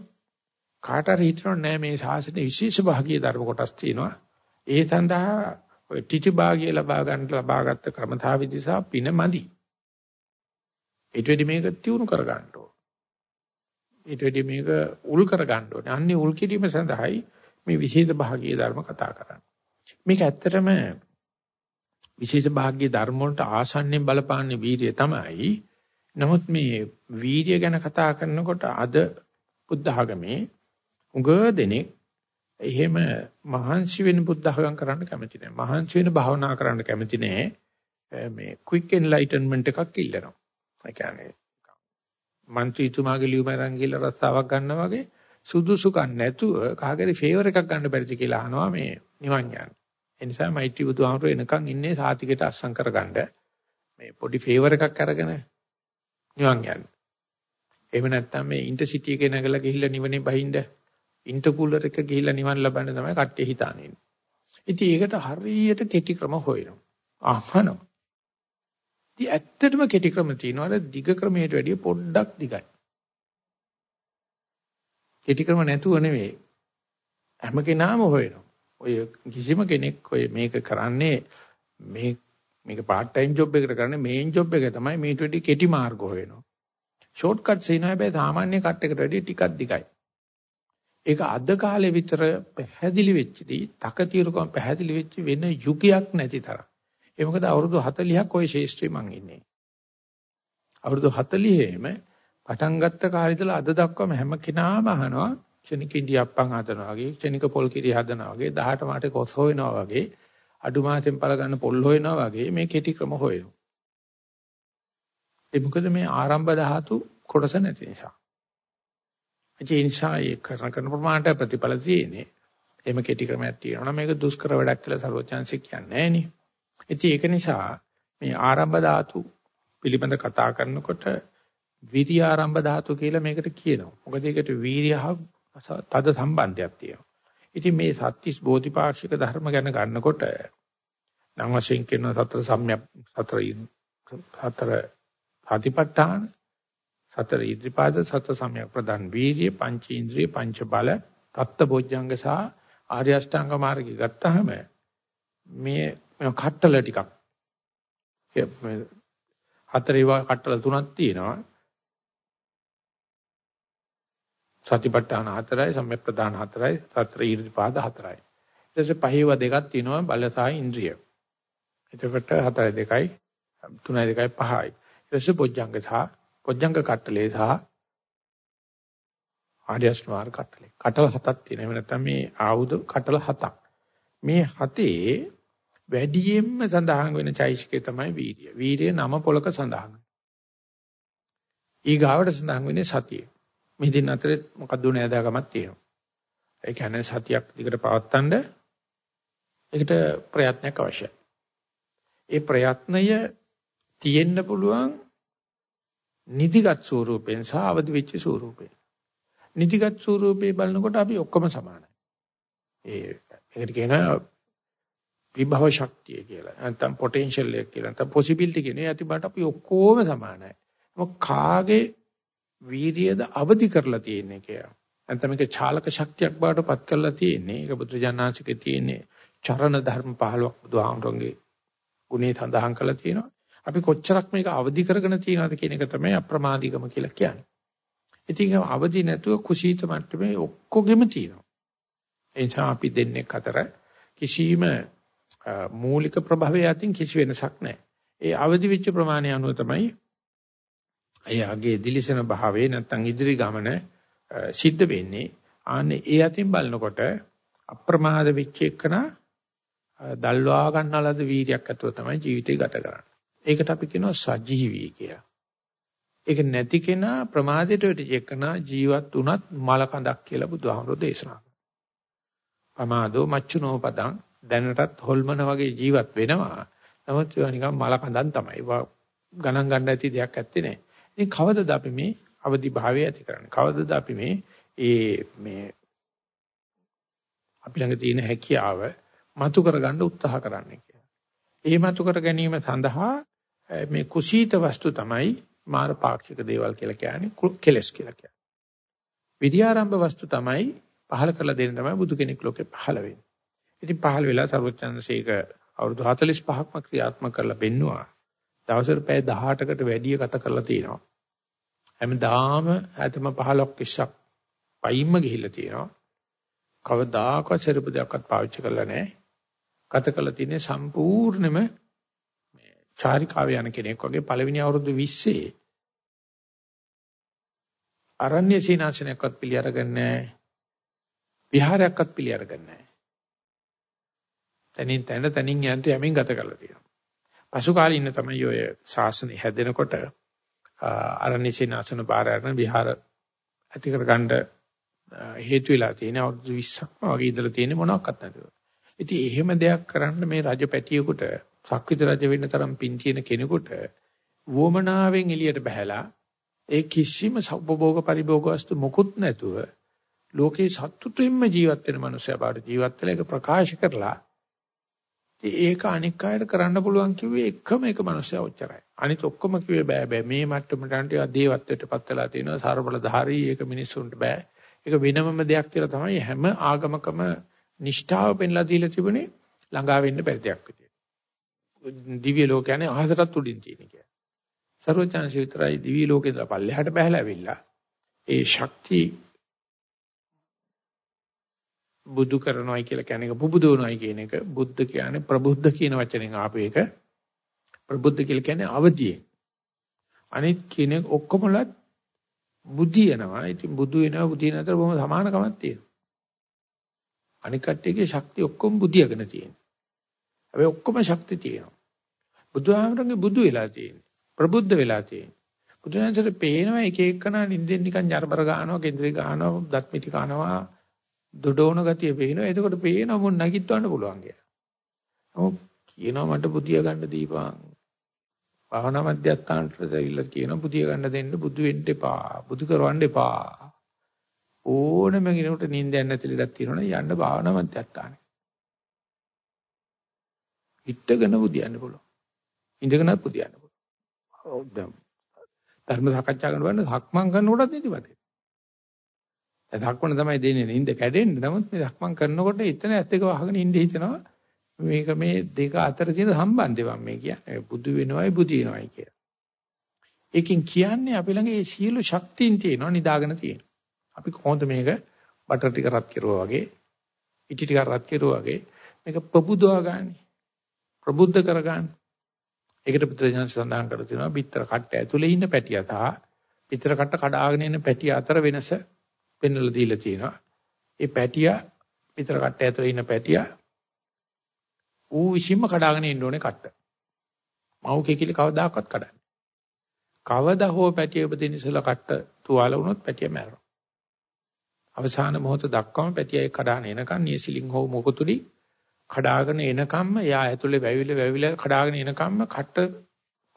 කාට හරි හිතනවා නෑ මේ ශාසනයේ විශේෂ භාගීය ධර්ම කොටස් තියෙනවා. ඒ සඳහා ඔය ටිටි භාගීය ලබා ගන්න ලබාගත් ක්‍රමතාවිදි සහ පින මදි. ඊට වෙඩි මේක තියුණු කර ගන්න ඕන. ඊට වැඩි මේක උල් කර ගන්න ඕනේ. අන්නේ උල් කිරීම සඳහායි මේ විශේෂ භාගීය ධර්ම කතා කරන්නේ. මේක ඇත්තටම විශේෂ භාග්‍ය ධර්ම වලට ආසන්නෙන් බලපාන්නේ වීරිය තමයි. නමුත් මේ වීරිය ගැන කතා කරනකොට අද බුද්ධ ආගමේ උග දෙනෙක් එහෙම මහන්සි වෙන බුද්ධ ආගම් කරන්න කැමති නැහැ. මහන්සි වෙන භාවනා කරන්න කැමති නැහැ. මේ quick enlightenment එකක් ඉල්ලනවා. ඒ කියන්නේ මන්ත්‍රීතුමාගේ ලියුම අරන් ගිහලා රස්සාවක් ගන්නවා වගේ සුදුසුකම් නැතුව කාගේරි ෆේවර් එකක් ගන්න බැරිද කියලා අහනවා මේ නිවන් යන. ඒ නිසා මෛත්‍රී බුදුහාමර එනකන් ඉන්නේ සාතිකයට අස්සම් කරගන්න මේ පොඩි ෆේවර් එකක් අරගෙන නිවන් යන. එහෙම නැත්නම් මේ ඉන්ටර්සිටි එකේ නැගලා ගිහිල්ලා නිවනේ බහින්ද ඉන්ටර්කූලර් එක ගිහිල්ලා නිවන් ලබන්න තමයි කට්ටිය හිතානේ. ඉතින් ඒකට හරියට කෙටි ක්‍රම හොයනවා. අහනවා. ඉතින් ඇත්තටම කෙටි ක්‍රම තියෙනවා දිග ක්‍රමයට වැඩිය පොඩ්ඩක් දිගයි. කෙටි ක්‍රම නැතුව නෙවෙයි. හැම කෙනාම හොයනවා. ඔය කිසිම කෙනෙක් ඔය මේක කරන්නේ මේ මේක part time job එකකට කරන්නේ main job එක තමයි මේට වැඩි කෙටි මාර්ග හොයනවා. ෂෝට් කට්ස් එනවා හැබැයි සාමාන්‍ය කට් එකට වැඩිය ටිකක් දිගයි. ඒක අද කාලේ විතර පැහැදිලි වෙච්ච දී තකතිරුකම් පැහැදිලි වෙච්ච වෙන යුගයක් නැති තරම්. ඒ මොකද අවුරුදු 40ක් ওই ශේෂ්ත්‍රේ මං ඉන්නේ. අවුරුදු 40ෙම පටන් ගත්ත කාලේ ඉඳලා අද දක්වාම හැම කෙනාම අහනවා ක්ෂණික ඉන්දියාප්පන් හදනවා වගේ ක්ෂණික පොල් කිරි හදනවා වගේ 18 මාටේ කොස් හොයනවා වගේ අඩු මාසෙන් පල ගන්න පොල් හොයනවා වගේ මේ කෙටි ක්‍රම හොයනවා. ඒ මොකද මේ ආරම්භ ධාතු කොටස නැති නිසා. ඒ නිසා ඒ කරන කරන ප්‍රමාණයට ප්‍රතිඵල තියෙන්නේ. එහෙම කෙටි ක්‍රමයක් තියෙනවා නම් මේක දුෂ්කර වැඩක් කියලා සර්වචාන්සික කියන්නේ නැහැ නේ. ඉතින් ඒක නිසා මේ ආරම්භ ධාතු පිළිබඳ කතා කරනකොට විරිය ආරම්භ ධාතු කියලා මේකට කියනවා. මොකද ඒකට වීර්යහ තද සම්බන්ධයක් තියෙනවා. ඉතින් මේ සත්‍තිස් බෝධිපාක්ෂික ධර්ම ගැන ගන්නකොට නම් වශයෙන් කියන සතර සම්‍යක් සතර සතර සතිපට්ඨාන සතර ඉදිරිපාද සත සම්‍යක් ප්‍රදාන් වීර්ය පංච ඉන්ද්‍රිය පංච බල තත්ත බොජ්ජංග සහ ආර්ය අෂ්ටාංග මාර්ගය ගත්තාම මේ කට්ටල ටිකක් හතරේ කට්ටල තුනක් තියෙනවා. සතිපට්ඨාන හතරයි සම්‍යක් ප්‍රදාන හතරයි සතර ඉදිරිපාද හතරයි. ඊට පස්සේ පහේව දෙකක් තියෙනවා බල සහ ඉන්ද්‍රිය. එතකොට 4 2යි 3 2යි 5යි රස බොජ්ජංග සහ බොජ්ජංග කට්ටලේ සහ ආර්ය අෂ්ටාංග කට්ටලේ. කටල හතක් තියෙනවා. එහෙම නැත්නම් මේ ආයුධ කටල හතක්. මේ හතේ වැඩියෙන්ම සඳහන් වෙන චෛසිකේ තමයි වීර්ය. වීර්ය නම පොලක සඳහන්. ඊගාවට සඳහන් වෙන්නේ සතිය. මේ දෙන්න අතරේ මොකක්ද නෑදාගමක් තියෙනවා. ඒ කියන්නේ සතියක් දිගට පවත්තන්න ඒකට ප්‍රයත්නයක් අවශ්‍යයි. ඒ ප්‍රයත්නය තියෙන්න පුළුවන් නිදිගත් ස්වරූපෙන් සහ අවදි වෙච්ච ස්වරූපෙන්. නිදිගත් ස්වරූපේ බලනකොට අපි ඔක්කොම සමානයි. ඒ ඒකට කියනවා විභව ශක්තිය කියලා. නැත්නම් පොටෙන්ෂල් එක කියලා. නැත්නම් පොසිබිලිටි කියන ඒ අතිබට අපි ඔක්කොම සමානයි. මොක කාගේ වීරියද අවදි කරලා තියෙන්නේ කියලා. නැත්නම් මේක චාලක ශක්තියක් බවට පත් කරලා තියෙන්නේ. ඒක බුදුජානනාංශිකේ තියෙන්නේ. චරණ ධර්ම 15ක් බුදුහාමුදුරන්ගේ ගුණේ සඳහන් කරලා තියෙනවා. අපි කොච්චරක් මේක අවදි කරගෙන තියෙනවද කියන එක තමයි අප්‍රමාදීකම කියලා කියන්නේ. ඉතින් අවදි නැතුව කුසීත මට්ටමේ ඔක්කොගෙම තියෙනවා. ඒ නිසා අපි දෙන්නේ අතර කිසිම මූලික ප්‍රභවය අතින් කිසි වෙනසක් නැහැ. ඒ අවදි වෙච්ච ප්‍රමාණය අනුව තමයි එයාගේ දිලිසෙන භාවයේ නැත්තම් ඉදිරි ගමන සිද්ධ වෙන්නේ. ආන්නේ ඒ අතින් බලනකොට අප්‍රමාද වෙච්ච එකන දල්වා ගන්නලද වීරියක් ඇතුව තමයි ජීවිතය ගත කරන්නේ. ඒකට අපි කියනවා සජීවී කියලා. ඒක නැති කෙනා ප්‍රමාදයට වැටිච්ච ජීවත් වුණත් මල කඳක් කියලා බුදුහාමුදුරෝ දේශනා කරනවා. පමාදෝ මච්චුනෝ පදං දැනටත් හොල්මන වගේ ජීවත් වෙනවා. නමුත් ඒවා නිකන් මල කඳන් තමයි. ඒවා ගණන් ගන්න ඇති දෙයක් ඇත්තේ නැහැ. ඉතින් කවදද අපි මේ අවදි භාවය ඇති කරන්නේ? කවදද අපි මේ ඒ මේ අපි ළඟ තියෙන හැකියාව මතු කරගන්න උත්සාහ කරන්නේ කියලා. ඒ මතු කර ගැනීම සඳහා මේ කුසීත වස්තු තමයි මාර පාක්ෂික දේවල් කියලා කියන්නේ කෙලස් කියලා කියන්නේ. විද්‍යාරම්භ වස්තු තමයි පහල කරලා දෙන්න තමයි බුදු කෙනෙක් ලෝකේ පහල වෙන්නේ. ඉතින් පහල වෙලා සර්වචන්දසේක අවුරුදු 45ක්ම ක්‍රියාත්මක කරලා බෙන්නවා. දවසට පැය 18කට වැඩිය ගත කරලා තියෙනවා. හැමදාම ඇතම 15ක් 20ක් පයින්ම ගිහිල්ලා තියෙනවා. කවදාකවත් සෙරපු දෙයක්වත් පාවිච්චි කරලා නැහැ. ගත කරලා තියෙන්නේ සම්පූර්ණයෙන්ම මේ චාරිකාව යන කෙනෙක් වගේ පළවෙනි අවුරුදු 20 අරණ්‍ය සීනාසනයක්වත් පිළි අරගන්නේ නැහැ. විහාරයක්වත් පිළි අරගන්නේ නැහැ. තනින් තන තනින් යන්ට යමින් ගත කරලා තියෙනවා. පසු කාලේ ඉන්න තමයි ඔය ශාසනය හැදෙනකොට අරණිසේනාසන බාර අරන විහාර ඇති කරගන්න හේතු වෙලා තියෙන අවුරුදු 20ක්ම වගේ ඉඳලා තියෙන මොනවත් නැතුව. ඉතින් එහෙම දෙයක් කරන්න මේ රජ පැටියෙකුට සක්විත රජ වෙන්න තරම් පින් තියෙන කෙනෙකුට වොමනාවෙන් එළියට බහැලා ඒ කිසිම සබ්බෝග පරිභෝග වස්තු මොකුත් නැතුව ලෝකේ සතුටින්ම ජීවත් වෙන මනුස්සයා බාට ජීවත් වෙලා ඒක ප්‍රකාශ කරලා ඒක අනික් අයට කරන්න පුළුවන් කිව්වේ එකම එක මනුස්සයා ඔච්චරයි. අනිත් ඔක්කොම කිව්වේ බෑ බෑ මේ මට්ටමට අන්තිම දේවත්වයටපත් වෙලා තියෙනවා සර්වබලධාරී ඒක මිනිස්සුන්ට බෑ. ඒක වෙනමම දෙයක් කියලා තමයි හැම ආගමකම නිෂ්ඨාව පෙන්ලා දීලා තිබුණේ ළඟා වෙන්න බැරි දෙයක් විදියට. දිව්‍ය ලෝක යන්නේ අහසටත් උඩින් තියෙන කියලා. සර්වඥාන්සේ විතරයි දිව්‍ය ලෝකේ ඉඳලා පල්ලෙහාට බහැලා ඇවිල්ලා ඒ ශක්තිය බුදු කරනවායි කියලා කියන එක පුබුදවනවායි කියන එක බුද්ධ කියන්නේ ප්‍රබුද්ධ කියන වචනෙන් ආපු එක. ප්‍රබුද්ධ කියලා කියන්නේ අවදියේ අනිත් කෙනෙක් ඔක්කොමලත් බුද්ධියනවා ඉතින් බුදු වෙනවා බුද්ධිය නතර බොහොම සමානකමක් තියෙනවා. අනිත් කට්ටියගේ ශක්තිය ඔක්කොම බුද්ධියගෙන තියෙනවා. හැබැයි ඔක්කොම ශක්තිය තියෙනවා. බුදුහාමරගේ බුදු වෙලා තියෙන්නේ ප්‍රබුද්ධ වෙලා තියෙන්නේ බුදුහන්සේට පේනවා එක එකනා නිින්දෙන් නිකන් ජරබර ගන්නවා කේන්ද්‍රේ ගන්නවා දත් මිටි කනවා දොඩෝන ගතිය පේනවා. එතකොට පේනවා මොන් නැගිටවන්න පුළුවන් කියලා. ඔව් කියනවා මට බුදිය ගන්න දීපන්. භාවනා මධ්‍යස්ථානට ඇවිල්ලා කියනවා බුදිය ගන්න දෙන්න බුදු වෙන්න එපා. බුදු කරවන්න එපා. ඕනම කෙනෙකුට නිින්දයක් නැති ලඩක් තියෙනවනේ යන්න භාවනා මධ්‍යස්ථානේ. හිටගෙන බුදියන්න පුළුවන්. ඉඳගෙනත් බුදියන්න පුළුවන්. ධර්ම සාකච්ඡා කරනකොට හක්මන් කරනකොටත් නිදිමත. දක්වන තමයි දෙන්නේ නින්ද කැඩෙන්න. නමුත් මේ දක්මන් කරනකොට එතන ඇත්ත එක වහගෙන ඉන්න හිතනවා. මේක මේ දෙක අතර තියෙන සම්බන්ධය මම මේ කියන්නේ. බුදු වෙනවයි බුදි වෙනවයි කියලා. ඒකෙන් කියන්නේ අපි ළඟ මේ සියලු ශක්තියින් තියෙනවා නිදාගෙන තියෙනවා. අපි කොහොමද මේක බටර් ටික රත් කරුවා වගේ, ඉටි ටික රත් කරුවා වගේ මේක ප්‍රබුදවා ගන්න. ප්‍රබුද්ධ කරගන්න. ඒකට පුත්‍රයන් සඳහන් කර තියෙනවා පිටර කට්ට ඇතුලේ ඉන්න පැටිය සහ පිටර කට්ට කඩාගෙන ඉන්න පැටිය අතර වෙනස පෙන්වලා දීලා තියෙනවා. ඒ පැටියා විතර කට්ට ඇතුලේ ඉන්න පැටියා ඌ විසින්ම කඩාගෙන ඉන්න ඕනේ කට්ට. මව් කෙකිලි කවදාකවත් කඩන්නේ. කවදා හෝ පැටිය උපදින ඉස්සලා කට්ට තුවාල වුණොත් පැටිය මැරෙනවා. අවසාන මොහොත දක්වාම පැටියයි කඩාන එනකන් නියසිලින් හෝ මොකතුලි කඩාගෙන එනකම්ම එයා ඇතුලේ වැවිල වැවිල කඩාගෙන එනකම්ම කට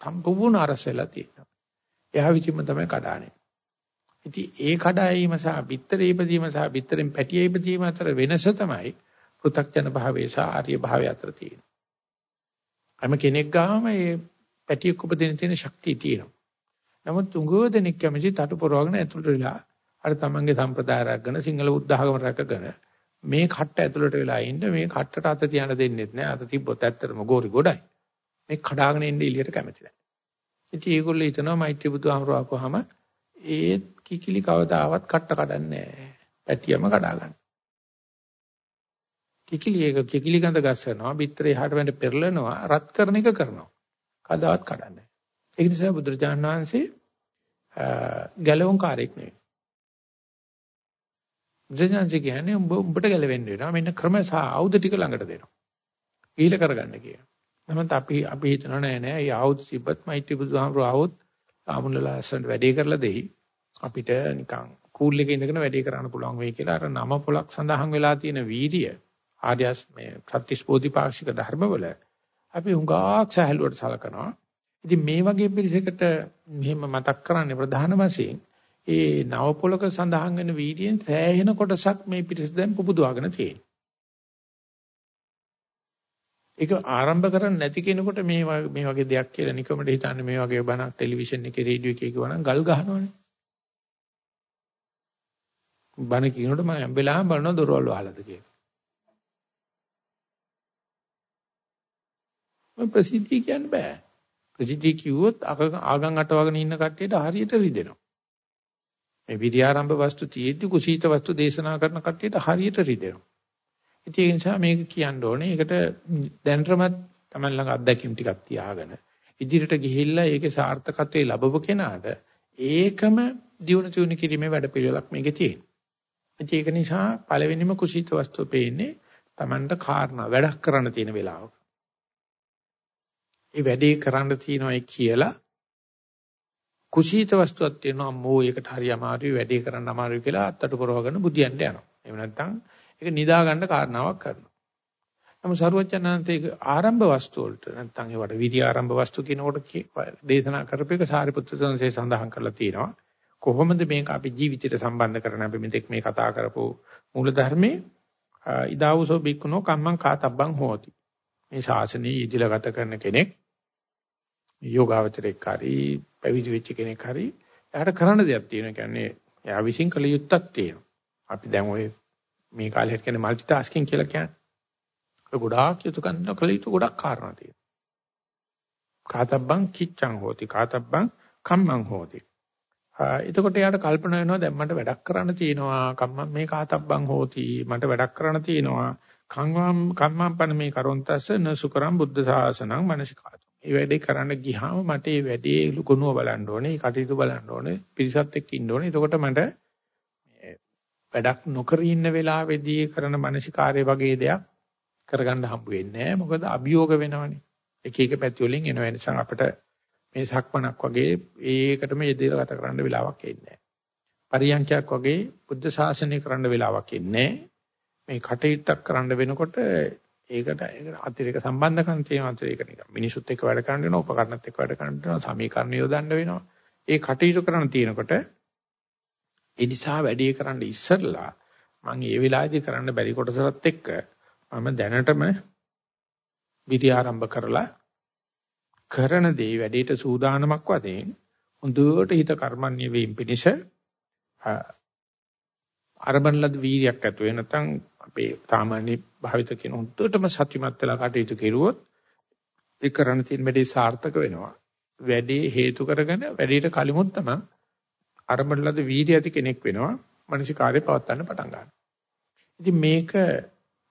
සම්පූර්ණ අරස් වෙලා තියෙනවා. එයා විචින්ම තමයි කඩානේ. ඉතින් ඒ කඩාවීම සහ බිත්තර ඉපදීම සහ බිත්තරෙන් පැටිය ඉපදීම අතර වෙනස තමයි පෘථග්ජන භාවයේ සහ ආර්ය භාවයේ අතර තියෙන්නේ. හැම කෙනෙක් ගාම මේ පැටියෙක් උපදින තියෙන ශක්තිය තියෙනවා. නමුත් උංගෝ දෙනෙක් කැමති තටු පොරවගෙන ඇතුළට වෙලා අර තමන්ගේ සම්ප්‍රදාය රැකගෙන සිංහල බුද්ධ ආගම රැකගෙන මේ කට්ට ඇතුළට වෙලා ඉන්න මේ කට්ටට අත තියන්න දෙන්නෙත් නෑ. අත තිබ්බොත් ඇත්තටම ගෝරි ගොඩයි. මේ කඩාගෙන ඉන්න එළියට කැමති නෑ. ඉතින් ඒගොල්ලෝ හිතනවා මෛත්‍රී බුදුහාමර ආපුවාම ඒ කිකිලි කවදාවත් කට්ට කඩන්නේ නෑ. පැටියම කඩා ගන්න. කිකිලි එක කිකිලි ගඳ ගස්සනවා බිත්තරේ එහාට වෙන්න පෙරලනවා රත් කරන එක කරනවා. කදාවත් කඩන්නේ ඒක නිසා බුදුරජාණන් වහන්සේ ගැලවුම් කාර්යයක් නෙවෙයි. බුදුසසුන කියන්නේ උඹ උඹට ගැලවෙන්න වෙනවා. මෙන්න ක්‍රම සහ ආයුධ ටික ළඟට දෙනවා. ඊළ කරගන්න කියන. නමුත් අපි අපි හිතනවා නෑ නෑ. ඒ ආයුධ තිබ්බත් මෛත්‍රී බුදුහාමුදුරුවෝ ආවොත් ආමුණලා ලස්සනට වැඩේ කරලා දෙයි. අපිට නිකන් කූල් එකේ ඉඳගෙන වැඩේ කරන්න පුළුවන් වෙයි කියලා අර නම පොලක් සඳහන් වෙලා තියෙන වීරිය ආර්යස් මේ ප්‍රතිස්පෝධිපාක්ෂික ධර්මවල අපි හුඟක් සහැල්ලුවට සලකනවා. ඉතින් මේ වගේ පිළිසෙකට මෙහෙම මතක් කරන්නේ ප්‍රධාන වශයෙන් ඒ නව පොලක සඳහන් වෙන වීර්යයෙන් සෑහෙන කොටසක් මේ පිටස දැන් පුබුදවාගෙන තියෙනවා. ඒක ආරම්භ කරන්නේ නැති කෙනෙකුට මේ මේ වගේ දෙයක් කියලා නිකමට හිතන්නේ මේ වගේ බණක් ටෙලිවිෂන් එකේ රේඩියෝ එකේ කියවනම් ගල් ගහනවනේ. බණ කියනකොට මම හැම්බෙලාම බලනවා දොරවල් වහලාද කියලා. මම ප්‍රසිද්ධිය කියන්න බෑ. ප්‍රසිද්ධිය කිව්වොත් ආගම් අටවගෙන ඉන්න කට්ටියට හරියට රිදෙනවා. මේ විද්‍යාරම්භ වස්තු තියෙද්දි කුසීත වස්තු දේශනා කරන කට්ටියට හරියට රිදෙනවා. ඉතින් ඒ නිසා මේක කියන්න ඕනේ. ඒකට දැනටමත් තමයි ළඟ අත්දැකීම් ටිකක් තියාගෙන ඉදිරියට ගිහිල්ලා ඒකේ සාර්ථකත්වයේ ලැබව කෙනාට ඒකම දියුණු තුනි කිරීමේ වැඩපිළිවෙලක් මේකේ තියෙනවා. ඒක නිසා පළවෙනිම කුසීත වස්තුව පේන්නේ Tamanට කාරණා වැඩක් කරන්න තියෙන වෙලාවක. ඒ වැඩේ කරන්න තියෙනවායි කියලා කුසීත වස්තුවක් තියෙනවා අම්මෝ ඒකට හරි අමාරුයි වැඩේ කරන්න අමාරුයි කියලා අත්තට පොරවගෙන බුදියන්ට යනවා. එහෙම නැත්නම් ඒක නිදා ගන්න කාරණාවක් කරනවා. නමුත් සරුවචනාන්තයේ ආරම්භ වස්තු වලට නැත්නම් ඒවට විදි ආරම්භ වස්තු කියනකොට දේශනා කරපේක සාරිපුත්‍ර සංසේ සඳහන් කරලා තියෙනවා. කොහොමද මේක අපි ජීවිතයට සම්බන්ධ කරන්නේ අපි මෙතෙක් මේ කතා කරපු මූල ධර්මයේ ඉදාවුසෝ බික්කුනෝ කම්මං කාතබ්බං හෝති. මේ ශාසනයේ ඉදිලා ගත කරන කෙනෙක් යෝගාවචරෙක් හරි පැවිදි වෙච්ච කෙනෙක් හරි එයාට කරන්න දෙයක් තියෙනවා. කියන්නේ එයා විශ්ින් කළ යුත්තක් තියෙනවා. අපි දැන් ඔය මේ කාලේ හිට කියන්නේ মালටි ටාස්කින් කියලා කියන්නේ. ඒ ගොඩාක් යුතුයකම් කළ යුතු ගොඩක් කාරණා තියෙනවා. කාතබ්බං කිච්ඡං හෝති කාතබ්බං කම්මං හෝති. එතකොට එයාට කල්පනා වෙනවා දැන් මට වැඩක් කරන්න තියෙනවා කම්මං මේ කාතබ්බං හෝති මට වැඩක් කරන්න තියෙනවා කම්මං කම්මං පන මේ කරොන්තස්ස නසුකරම් බුද්ධ ශාසනං මනසිකාත ඒ වැඩේ කරන්න ගියාම මට ඒ වැඩේ ගුණුව බලන්න ඕනේ, කටයුතු බලන්න ඕනේ, පිරිසත් එක්ක ඉන්න ඕනේ. එතකොට මට වැඩක් නොකර ඉන්න වෙලාවේදී කරන මානසිකාර්ය වගේ දෙයක් කරගන්න හම්බ වෙන්නේ නැහැ. මොකද අභියෝග වෙනවනේ. එක එක පැති වලින් එන නිසා අපිට මේ සක්මනක් වගේ ඒකටම යෙදලා ගත කරන්න වෙලාවක් එන්නේ නැහැ. පරියන්ඛයක් වගේ බුද්ධ ශාසනය කරන්න වෙලාවක් එන්නේ මේ කටයුත්තක් කරන්න වෙනකොට ඒකට ඒකට අතිරේක සම්බන්ධකම් තියෙනවා. ඒක නිකන් මිනිසුත් එක්ක වැඩ කරන්න වෙනවා උපකරණත් එක්ක වැඩ කරන්න වෙනවා සමීකරණ යොදන්න වෙනවා. ඒ කටයුතු කරන්න තියෙනකොට ඒ නිසා වැඩේ කරන්න ඉස්සරලා මම ඒ වෙලාවේදී කරන්න බැරි කොටසත් එක්ක මම දැනටම විදි ආරම්භ කරලා කරන දේ වැඩේට සූදානමක් වශයෙන් හොඳට හිත කර්මන්නේ වීම පිණිස අරබන්ලද වීර්යයක් ඇතුව නැත්නම් අපේ සාමාන්‍ය භාවිත කියන හොඳටම සත්‍යමත් වෙලා කටයුතු කෙරුවොත් ඒ කරන්න තියෙන වැඩේ සාර්ථක වෙනවා. වැඩේ හේතු කරගෙන වැඩේට කලිමුත් තමයි අරමුණලද වීර්ය ඇති කෙනෙක් වෙනවා. මනස කාර්ය පවත්වන්න පටන් ගන්නවා. ඉතින් මේක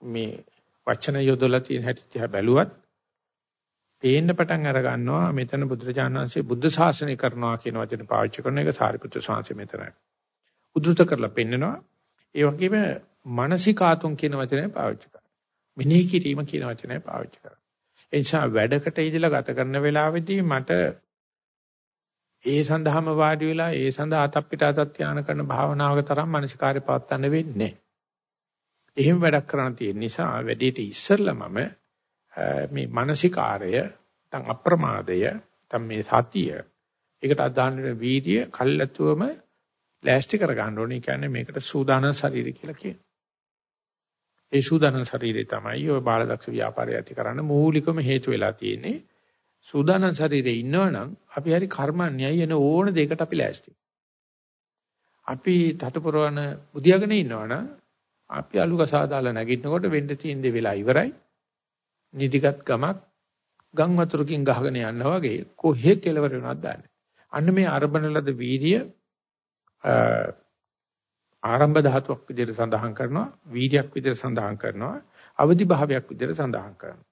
මේ වචන යොදලා තියෙන හැටි දිහා බැලුවත් පේන්න පටන් අර ගන්නවා මෙතන බුදුරජාණන් වහන්සේ බුද්ධ ශාසනය කරනවා කියන වචන පාවිච්චි කරන එක සාරිපුත්‍ර ස්වාමීන් මෙතන උද්දෘත කරලා පෙන්නනවා. ඒ වගේම මානසිකාතුන් කියන වචනය පාවිච්චි කරනවා. මෙනෙහි කිරීම කියන වචනය පාවිච්චි කරනවා. ඒ නිසා වැඩකට ඉදලා ගත කරන වෙලාවෙදී මට ඒ සඳහාම වාඩි වෙලා ඒ සඳහා අතප්පිට අතත් ධානය කරන භාවනාවක තරම් මානසිකාර්ය පවත්වන්න වෙන්නේ එහෙම වැඩක් කරන්න තියෙන නිසා වැඩේට ඉස්සෙල්ලා මම මේ මානසිකාර්ය නැත්නම් අප්‍රමාදය නැත්නම් මේ සතිය ඒකට අදාළ වීර්ය කල්ැතුවම ලෑස්ති කර ගන්න ඕනේ. කියන්නේ මේකට සූදානම් ශරීරය කියලා කියනවා. ඒ සූදානම් ශරීරය තමයි ඔය බාලදක්ෂ ව්‍යාපාරය ඇති කරන්න මූලිකම හේතු වෙලා තියෙන්නේ. සූදානම් ශරීරේ ඉන්නවනම් අපි හරි කර්මන්‍යයි එන ඕන දෙයකට අපි ලෑස්ති. අපි තටපුරවන බුදියාගෙන ඉන්නවනම් අපි අලු කසා දාලා නැගිටිනකොට වෙන්න තියෙන දේ වෙලා ඉවරයි. නිදිගත් ගමක් ගම් වතුරකින් ගහගෙන යනවා වගේ කොහෙ කෙලවර වෙනවද දන්නේ. අන්න මේ අරබන ලද වීර්ය ආරම්භ ධාතුවක් විදිහට සඳහන් කරනවා වීර්යයක් විදිහට සඳහන් කරනවා අවදි භාවයක් විදිහට සඳහන් කරනවා.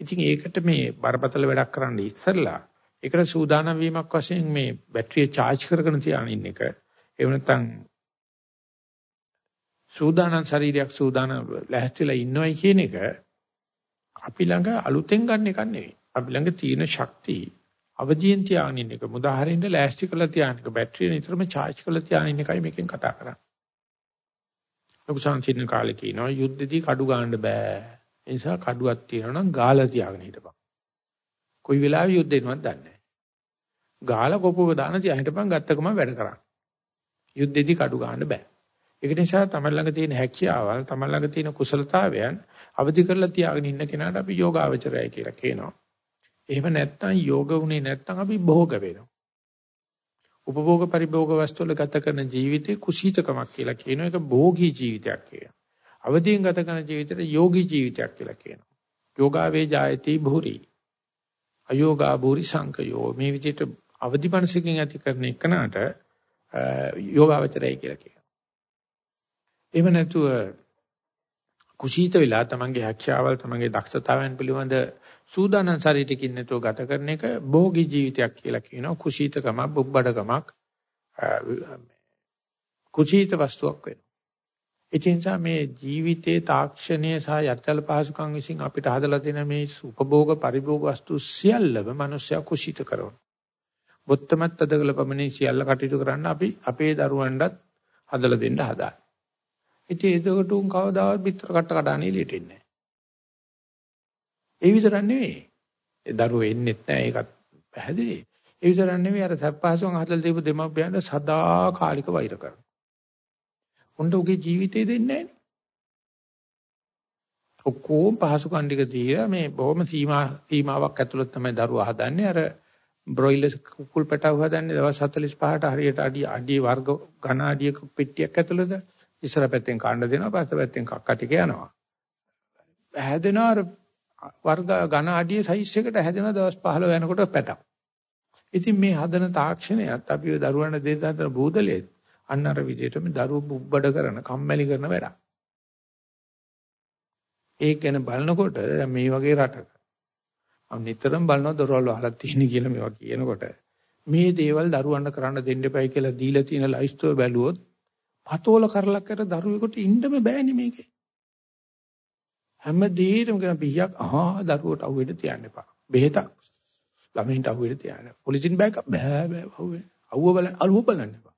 ඉතින් ඒකට මේ බරපතල වැඩක් කරන්න ඉස්සෙල්ලා ඒකට සූදානම් වීමක් වශයෙන් මේ බැටරිය charge කරගෙන තියාගෙන ඉන්න එක එහෙම නැත්නම් සූදානම් ශරීරයක් සූදානම් ලැහැස්තිලා ඉන්නවයි කියන එක අපි ළඟ අලුතෙන් ගන්න එකක් නෙවෙයි. අපි ළඟ තියෙන ශක්තිය අවදීන් තියාගෙන ඉන්න එක මුදාහරින්න ලෑස්ති කරලා තියාගෙන එක බැටරිය නිතරම charge කරලා තියාගෙන ඉන්න එකයි මේකෙන් කතා කරන්නේ. ලොකු සංචින්න කාලේ කියනවා යුද්ධෙදී කඩු ගන්න බෑ. ඒ නිසා කඩුවක් තියෙනවා නම් ගාලා තියාගෙන හිටපන්. කොයි වෙලාවෙ යුද්ධ එනවද දන්නේ නැහැ. ගාලා කොපුව දාන තියා හිටපන් ගත්තකම වැඩ කරන්න. යුද්ධෙදී කඩු ගන්න බෑ. ඒක නිසා තමයි ළඟ තියෙන හැකියාවල්, තමයි ළඟ තියෙන කුසලතාවයන් අවදි කරලා තියාගෙන ඉන්න කෙනාට අපි යෝගාවචරයයි කියලා කියනවා. එහෙම නැත්නම් යෝග වුණේ නැත්නම් අපි භෝග වෙනවා. උපභෝග පරිභෝග වස්තු වල ගත කරන ජීවිතේ කුසීතකමක් කියලා කියන එක භෝගී ජීවිතයක් කියනවා. අවදීන් ගත කරන ජීවිතේට යෝගී ජීවිතයක් කියලා කියනවා. යෝගාවේ ජායති භූරි. අයෝගා භූරි සංකයෝ මේ විදිහට අවදි මනසකින් ඇති කරන එකනට යෝගාවචරය කියලා කියනවා. එහෙම නැතුව කුසීත වෙලා තමන්ගේ හැකියාවල් තමන්ගේ දක්ෂතාවයන් පිළිබඳ සූදානම් ශරීරයකින් නැතුව ගත කරන එක භෝගී ජීවිතයක් කියලා කියනවා කුසීතකම බුබ්බඩකමක් කුසීත වස්තුවක් වෙනවා ඒ නිසා මේ ජීවිතයේ තාක්ෂණය සහ යත්තල පහසුකම් විසින් අපිට හදලා දෙන මේ උපභෝග පරිභෝග වස්තු සියල්ලම මිනිස්සයා කුසීත කරනවා. බොත්තමත් අදගල පමණින් සියල්ල කටයුතු කරන්න අපි අපේ දරුවන්ටත් හදලා දෙන්න හදා. ඉතින් ඒකට උන් කවදාවත් පිටර කට්ට කඩාන එළියට එන්නේ නැහැ. ඒ විතරක් නෙවෙයි. ඒ දරුවෝ එන්නෙත් නැහැ ඒකත් පැහැදිලි. ඒ විතරක් නෙවෙයි අර සප්පහසුන් හදලා දීපු දෙමව්පියන්ට සදා කාලික වෛර කරනවා. උන්ට උගේ ජීවිතේ දෙන්නේ නැහැ. ඔක්කොම පහසුකම් ටික දීලා මේ බොහොම සීමා සීමාවක් ඇතුළත තමයි දරුවා හදන්නේ. අර බ්‍රොයිලර් කුකුල් පැටව හදන්නේ දවස් 45ට හරියට අඩි අඩි වර්ග ඝන අඩියක පෙට්ටියක් ඇතුළත ඉස්සර පැත්තෙන් කාණ්ඩ දෙනවා පස්ස පැත්තෙන් කක්ක ටික යනවා. හැදෙනවා අර වර්ග ඝන අඩිය සයිස් එකට හැදෙන දවස් 15 යනකොට පැටව. ඉතින් මේ හදන තාක්ෂණයත් අපි දරුවන්ට දෙන්න හදන බූදලෙත් අන්න අර විදිහටම දරුවෝ බුබ්බඩ කරන කම්මැලි කරන වැඩක්. ඒක ගැන බලනකොට මේ වගේ රටක මම නිතරම බලනවා දොරවල් වහලා තියෙන කියලා මේවා කියනකොට මේ දේවල් දරුවන්ට කරන්න දෙන්න එපයි කියලා දීලා තියෙන ලයිස්තුව බැලුවොත් පතෝල කරලක් කර දරුවෙකුට ඉන්නම බෑනේ මේකේ. හැම දෙයකම කරන පියක් ආ දරුවට අහුවෙන්න තියන්න එපා. බෙහෙතක් ළමයින්ට අහුවෙන්න තියන්න. පොලිසින් බෑක බෑ බෑ අහුවෙන්න. අහුව බලන්න අලුව බලන්න එපා.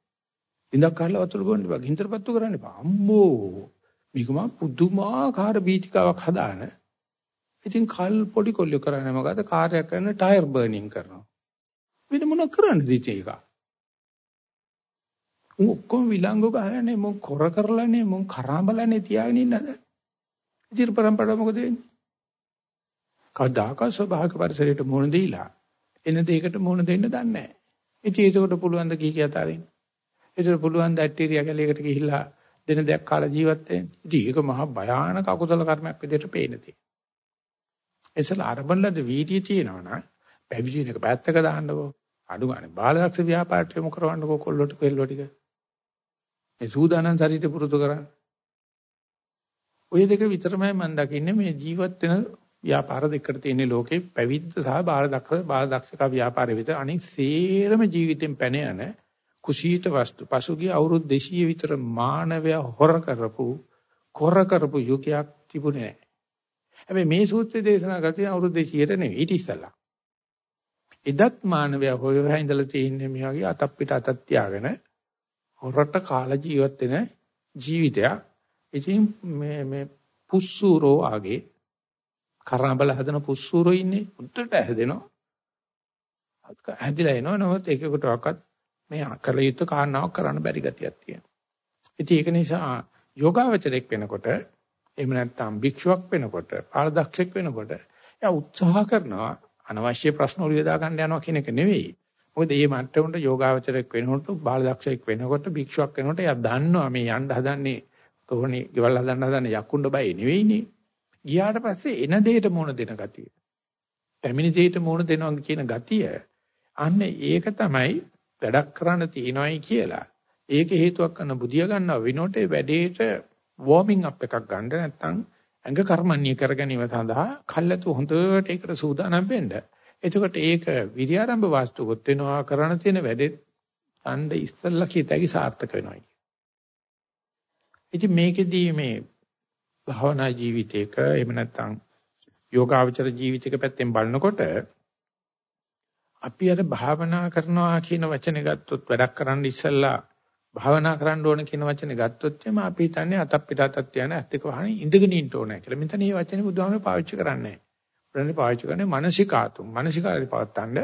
ඉඳක් කරලා වතුර බොන්න එපා. ගින්දරපත්තු කරන්න එපා. අම්මෝ. මේක මා පුදුමාකාර බීතිකාවක් හදාන. ඉතින් කල් පොඩි කොල්ලිය කරන්නේ මොකද? කාර්යයක් කරන ටයර් බර්නින් කරනවා. වෙන මොනව කරන්නද ඉතින් ඒක? ඔක්කොම විලංගු ගහලානේ මොන් කොර කරලානේ මොන් කරාඹලානේ තියාගෙන ඉන්නද? ඉතින් පරම්පරාව මොකද වෙන්නේ? කවදාක ස්වභාවික පරිසරයට මුහුණ දීලා එන දෙයකට මුහුණ දෙන්න දන්නේ නැහැ. ඉතින් ඒකට පුළුවන් ද කී කියතරින්? ඒතර පුළුවන් බැක්ටීරියා කැලේකට ගිහිල්ලා දෙන දෙයක් කාලා ජීවත් වෙන්න. ඉතින් ඒක මහා භයානක අකුසල කර්මයක් විදිහට පේන තියෙනවා. එසල අරබන්ලද වීර්යය තියෙනවා නම් පැවිදි වෙනක පැත්තක දාන්නකෝ. අඩු ගන්න බාලදක්ෂ ව්‍යාපාරට යොමු කරවන්නකෝ කොල්ලොට කෙල්ලෝ ටික. මේ සූදානම් ශරීරය පුරුදු කරන්න. ඔය දෙක විතරමයි මම දකින්නේ මේ ජීවත් වෙන ව්‍යාපාර දෙකට තියෙන ලෝකේ පැවිද්ද සහ බාලදක්ෂ බාලදක්ෂක ව්‍යාපාරය විතර අනිත් සේරම ජීවිතෙන් පැන යන කුසීත වස්තු පසුගිය අවුරුදු 200 විතර මානවයා හොර කරපු කොර කරපු යුගයක් තිබුණේ නැහැ. හැබැයි මේ සූත්‍රය දේශනා කරන්නේ අවුරුදු 200ට නෙවෙයි ඊට ඉස්සෙල්ලා. එදත් මානවයා හොය හොය ඉඳලා තියෙන්නේ මේ වගේ අතක් පිට අතක් තියාගෙන හොරට කාලා ජීවත් වෙන ජීවිතයක්. ඉතින් මේ මේ පුස්සූරෝ ආගේ කරාබල හදන පුස්සූරෝ ඉන්නේ උඩට හැදෙනවා. හැදිලා එනවා නමුත් එකකටවත් මේ කල යුතු කාරණාවක් කරන්න බැරි ගතියක් තියෙනවා. ඉතින් ඒක නිසා යෝගාවචරයක් වෙනකොට එහෙම නැත්නම් භික්ෂුවක් වෙනකොට පාරදක්ෂෙක් වෙනකොට එයා උත්සාහ කරනවා අනවශ්‍ය ප්‍රශ්න ඔලිය දා ගන්න යනවා කියන එක නෙවෙයි. මොකද මේ මට්ටමට යෝගාවචරයක් වෙනකොට බාලදක්ෂයෙක් වෙනකොට භික්ෂුවක් වෙනකොට එයා දන්නවා මේ යන්න හදන්නේ තෝරණේ ගෙවල් හදන්න හදන්නේ යකුණ්ඩ බය නෙවෙයිනේ. ගියාට පස්සේ එන දෙයට මුණ දෙන ගතිය. පැමිණි දෙයට මුණ දෙනවා කියන ගතිය අන්න ඒක තමයි වැඩක් කරන්න තියනවායි කියලා. ඒක හේතුවක් කරන බුදිය ගන්නව විනෝට වැඩේට වෝමින් අප් එකක් ගන්න නැත්නම් ඇඟ කර්මන්නේ කර ගැනීම සඳහා කල්ැතු හොඳට ඒකට සූදානම් වෙන්න. එතකොට ඒක විරියාරම්භ වාස්තුකොත් වෙනවා කරණ තියෙන වැඩෙත් අඬ ඉස්සල්ලා කීතයි සාර්ථක වෙනවා. ඉතින් මේකෙදී මේ භවනා ජීවිතයක එහෙම නැත්නම් යෝගාවචර ජීවිතයක පැත්තෙන් බලනකොට අපි අර භාවනා කරනවා කියන වචනේ ගත්තොත් වැඩක් කරන්න ඉස්සල්ලා භාවනා කරන්න ඕන කියන වචනේ ගත්තොත් එම අපි හිතන්නේ අතක් පිට අතක් තියන ඇත්ත එක වහන ඉඳගෙන ඉන්න ඕනේ කියලා. මෙතන මේ වචනේ බුදුහාමර පාවිච්චි කරන්නේ නැහැ. බුදුහාමර පාවිච්චි කරන්නේ මානසිකාතුම්. මානසිකාරය පවත්තන්න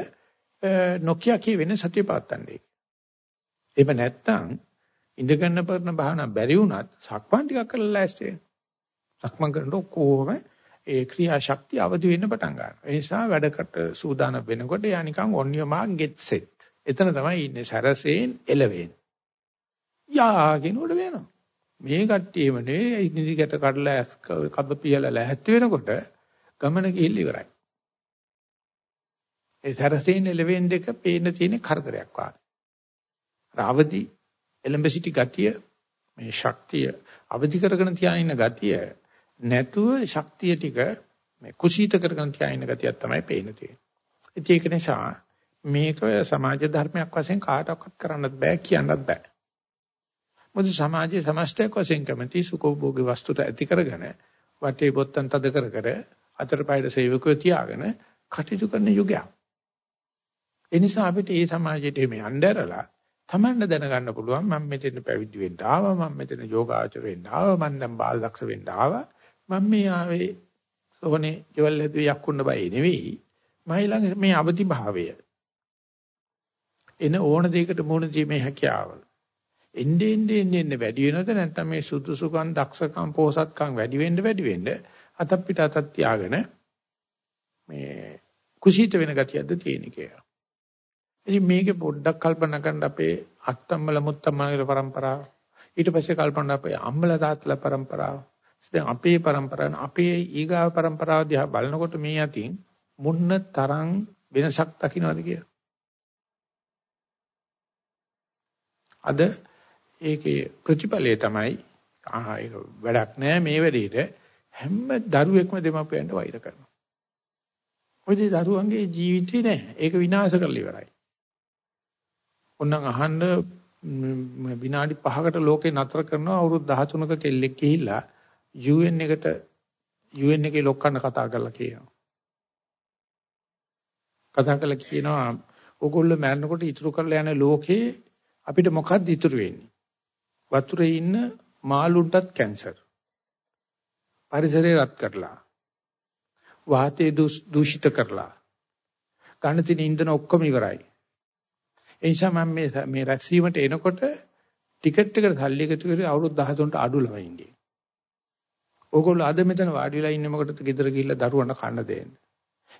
නොකිය කියවෙන සතිය පවත්තන්නේ. එහෙම නැත්තම් ඉඳගෙන කරන භාවනා බැරි වුණත් සක්මන් ටිකක් කරලා ලෑස්ති වෙන්න. සක්මන් කරනකොට කොහොම ඒ ක්‍රියා ශක්තිය අවදි වෙන්න පටන් ගන්නවා. ඒ නිසා වැඩකට සූදානම් වෙනකොට යා නිකන් on your mark get set. එතන තමයි ඉන්නේ සරසෙන් එළවෙන්නේ. යා කියනකොට වෙනවා. මේ කට්ටියම නෙවෙයි නිදිකට කඩලා කබ පියලා ලැහැත්ති වෙනකොට ගමන ගිහිල්ලා ඉවරයි. ඒ සරසෙන් එළවෙන දෙක පේන්න තියෙන කරදරයක් වගේ. රාවදී එලඹ සිටි ගතිය මේ ශක්තිය අවදි කරගෙන තියාගෙන ඉන්න ගතිය නැතුව ශක්තිය ටික මේ කුසීත කරගෙන තියාගෙන ඉන්න ගතියක් තමයි පේන්න තියෙන්නේ. ඒක නිසා මේක සමාජ ධර්මයක් වශයෙන් කාටවත් කරන්නත් බෑ කියන්නත් බෑ. මොකද සමාජයේ සමස්තයක් වශයෙන් කැමති සුඛෝභෝගී වස්තුත ඇති කරගෙන වටේ බොත්තම් තද කර කර අතරපයද සේවකව තියාගෙන කටයුතු කරන යුගයක්. ඒ නිසා අපිට මේ සමාජයට මේ අnderලා තමන්න දැනගන්න පුළුවන් මම මෙතන පැවිදි වෙන්න ආවා මම මෙතන යෝගාචර වෙන්න ආවා මම දැන් බාල දක්ෂ වෙන්න ආවා. මම මේ ආවේ සෝනේ ජවල් හැදුවේ යක්කුන්න බය නෙවෙයි. මයි ළඟ මේ අවදි භාවය. එන ඕන දෙයකට මුහුණ දීමේ හැකියාව. එන්නේ එන්නේ එන්නේ වැඩි වෙනවද? නැත්නම් මේ සුදුසුකම් දක්ෂකම් පෝසත්කම් වැඩි වෙන්න වැඩි වෙන්න අතක් පිට අතක් තියාගෙන මේ කුසීත වෙන ගතියක්ද තියෙන කියලා. ඉතින් මේකේ පොඩ්ඩක් කල්පනා කරන්න අපේ අත්තම්මල මුත්තම්මලගේ પરම්පරාව ඊට පස්සේ කල්පනා අපේ අම්මලා තාත්තලා પરම්පරාව දැන් අපේ પરම්පරාවන අපේ ඊගාව પરම්පරාව දිහා බලනකොට මේ යතින් මුන්න තරම් වෙනසක් දකින්නවද කියලා අද ඒකේ ප්‍රතිඵලය තමයි ආ ඒක වැඩක් නෑ මේ වැඩේට හැම දරුවෙක්ම දෙමාපියන්ට වෛර කරනවා. ඔය දරුවන්ගේ ජීවිතේ නෑ. ඒක විනාශ කරලා ඉවරයි. ඔන්නම් අහන්න විනාඩි 5කට ලෝකේ නතර කරනවා අවුරුදු 13ක කෙල්ලෙක් ගිහිල්ලා UN එකට UN එකේ ලොක්කන්න කතා කරලා කියනවා. කතා කරලා කියනවා ඕගොල්ලෝ මැරෙනකොට ඉතුරු කරලා යන ලෝකේ අපිට මොකක්ද ඉතුරු වෙන්නේ? වතුරේ ඉන්න මාළුන්ටත් කැන්සර්. පරිසරය රත් කරලා. වාතය දූෂිත කරලා. ගන්න තියෙන ඉන්ධන ඔක්කොම ඉවරයි. ඒ නිසා මම මේ මේ රැස්වීමට එනකොට ටිකට් එකට සල්ලි එකතු කරේ අවුරුදු 13ට අඩු ළමයින්ගේ. ඕගොල්ලෝ අද මෙතන වාඩි වෙලා ඉන්නේ මොකටද ගෙදර ගිහිල්ලා දරුවන්ට කන්න දෙන්නේ.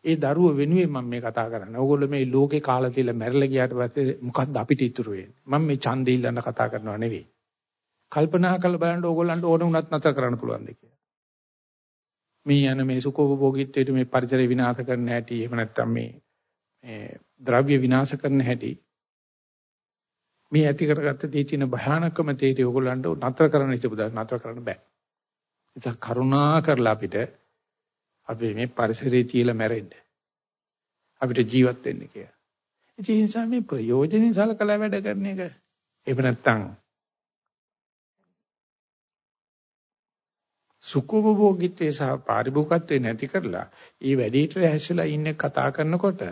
ඒ දරුව වෙනුවෙන් මම මේ කතා කරන්නේ. ඕගොල්ලෝ මේ ලෝකේ කාලා තියලා මැරලා ගියාට පස්සේ මොකද්ද අපිට ඉතුරු වෙන්නේ? මම මේ ඡන්දේ ඉල්ලන්න කතා කරනවා නෙවෙයි. කල්පනා කරලා බලන්න ඕගොල්ලන්ට ඕන වුණත් නැතර කරන්න පුළුවන් දෙයක්. මේ යන මේ සුඛෝපභෝගීත්වයට මේ පරිසරය විනාශ කරන හැටි එහෙම නැත්නම් මේ මේ ද්‍රව්‍ය විනාශ කරන හැටි මේ ඇති කරගත්ත දේ තියෙන භයානකම තේරි ඕගොල්ලන්ට නතර කරන්න හිතපුදා නතර කරන්න බෑ. ඒක කරුණා කරලා අපිට අපි මේ පරිසරයේ තියලා මැරෙන්න. අපිට ජීවත් වෙන්න කියලා. ඒ නිසා මේ ප්‍රයෝජනෙ සලකලා වැඩ කරන එක එහෙම නැත්නම් සුඛෝපභෝගීත්වයේ සහ පාරිභෝගිකත්වේ නැති කරලා ඊ වැඩේට හැසිරලා ඉන්නේ කතා කරනකොට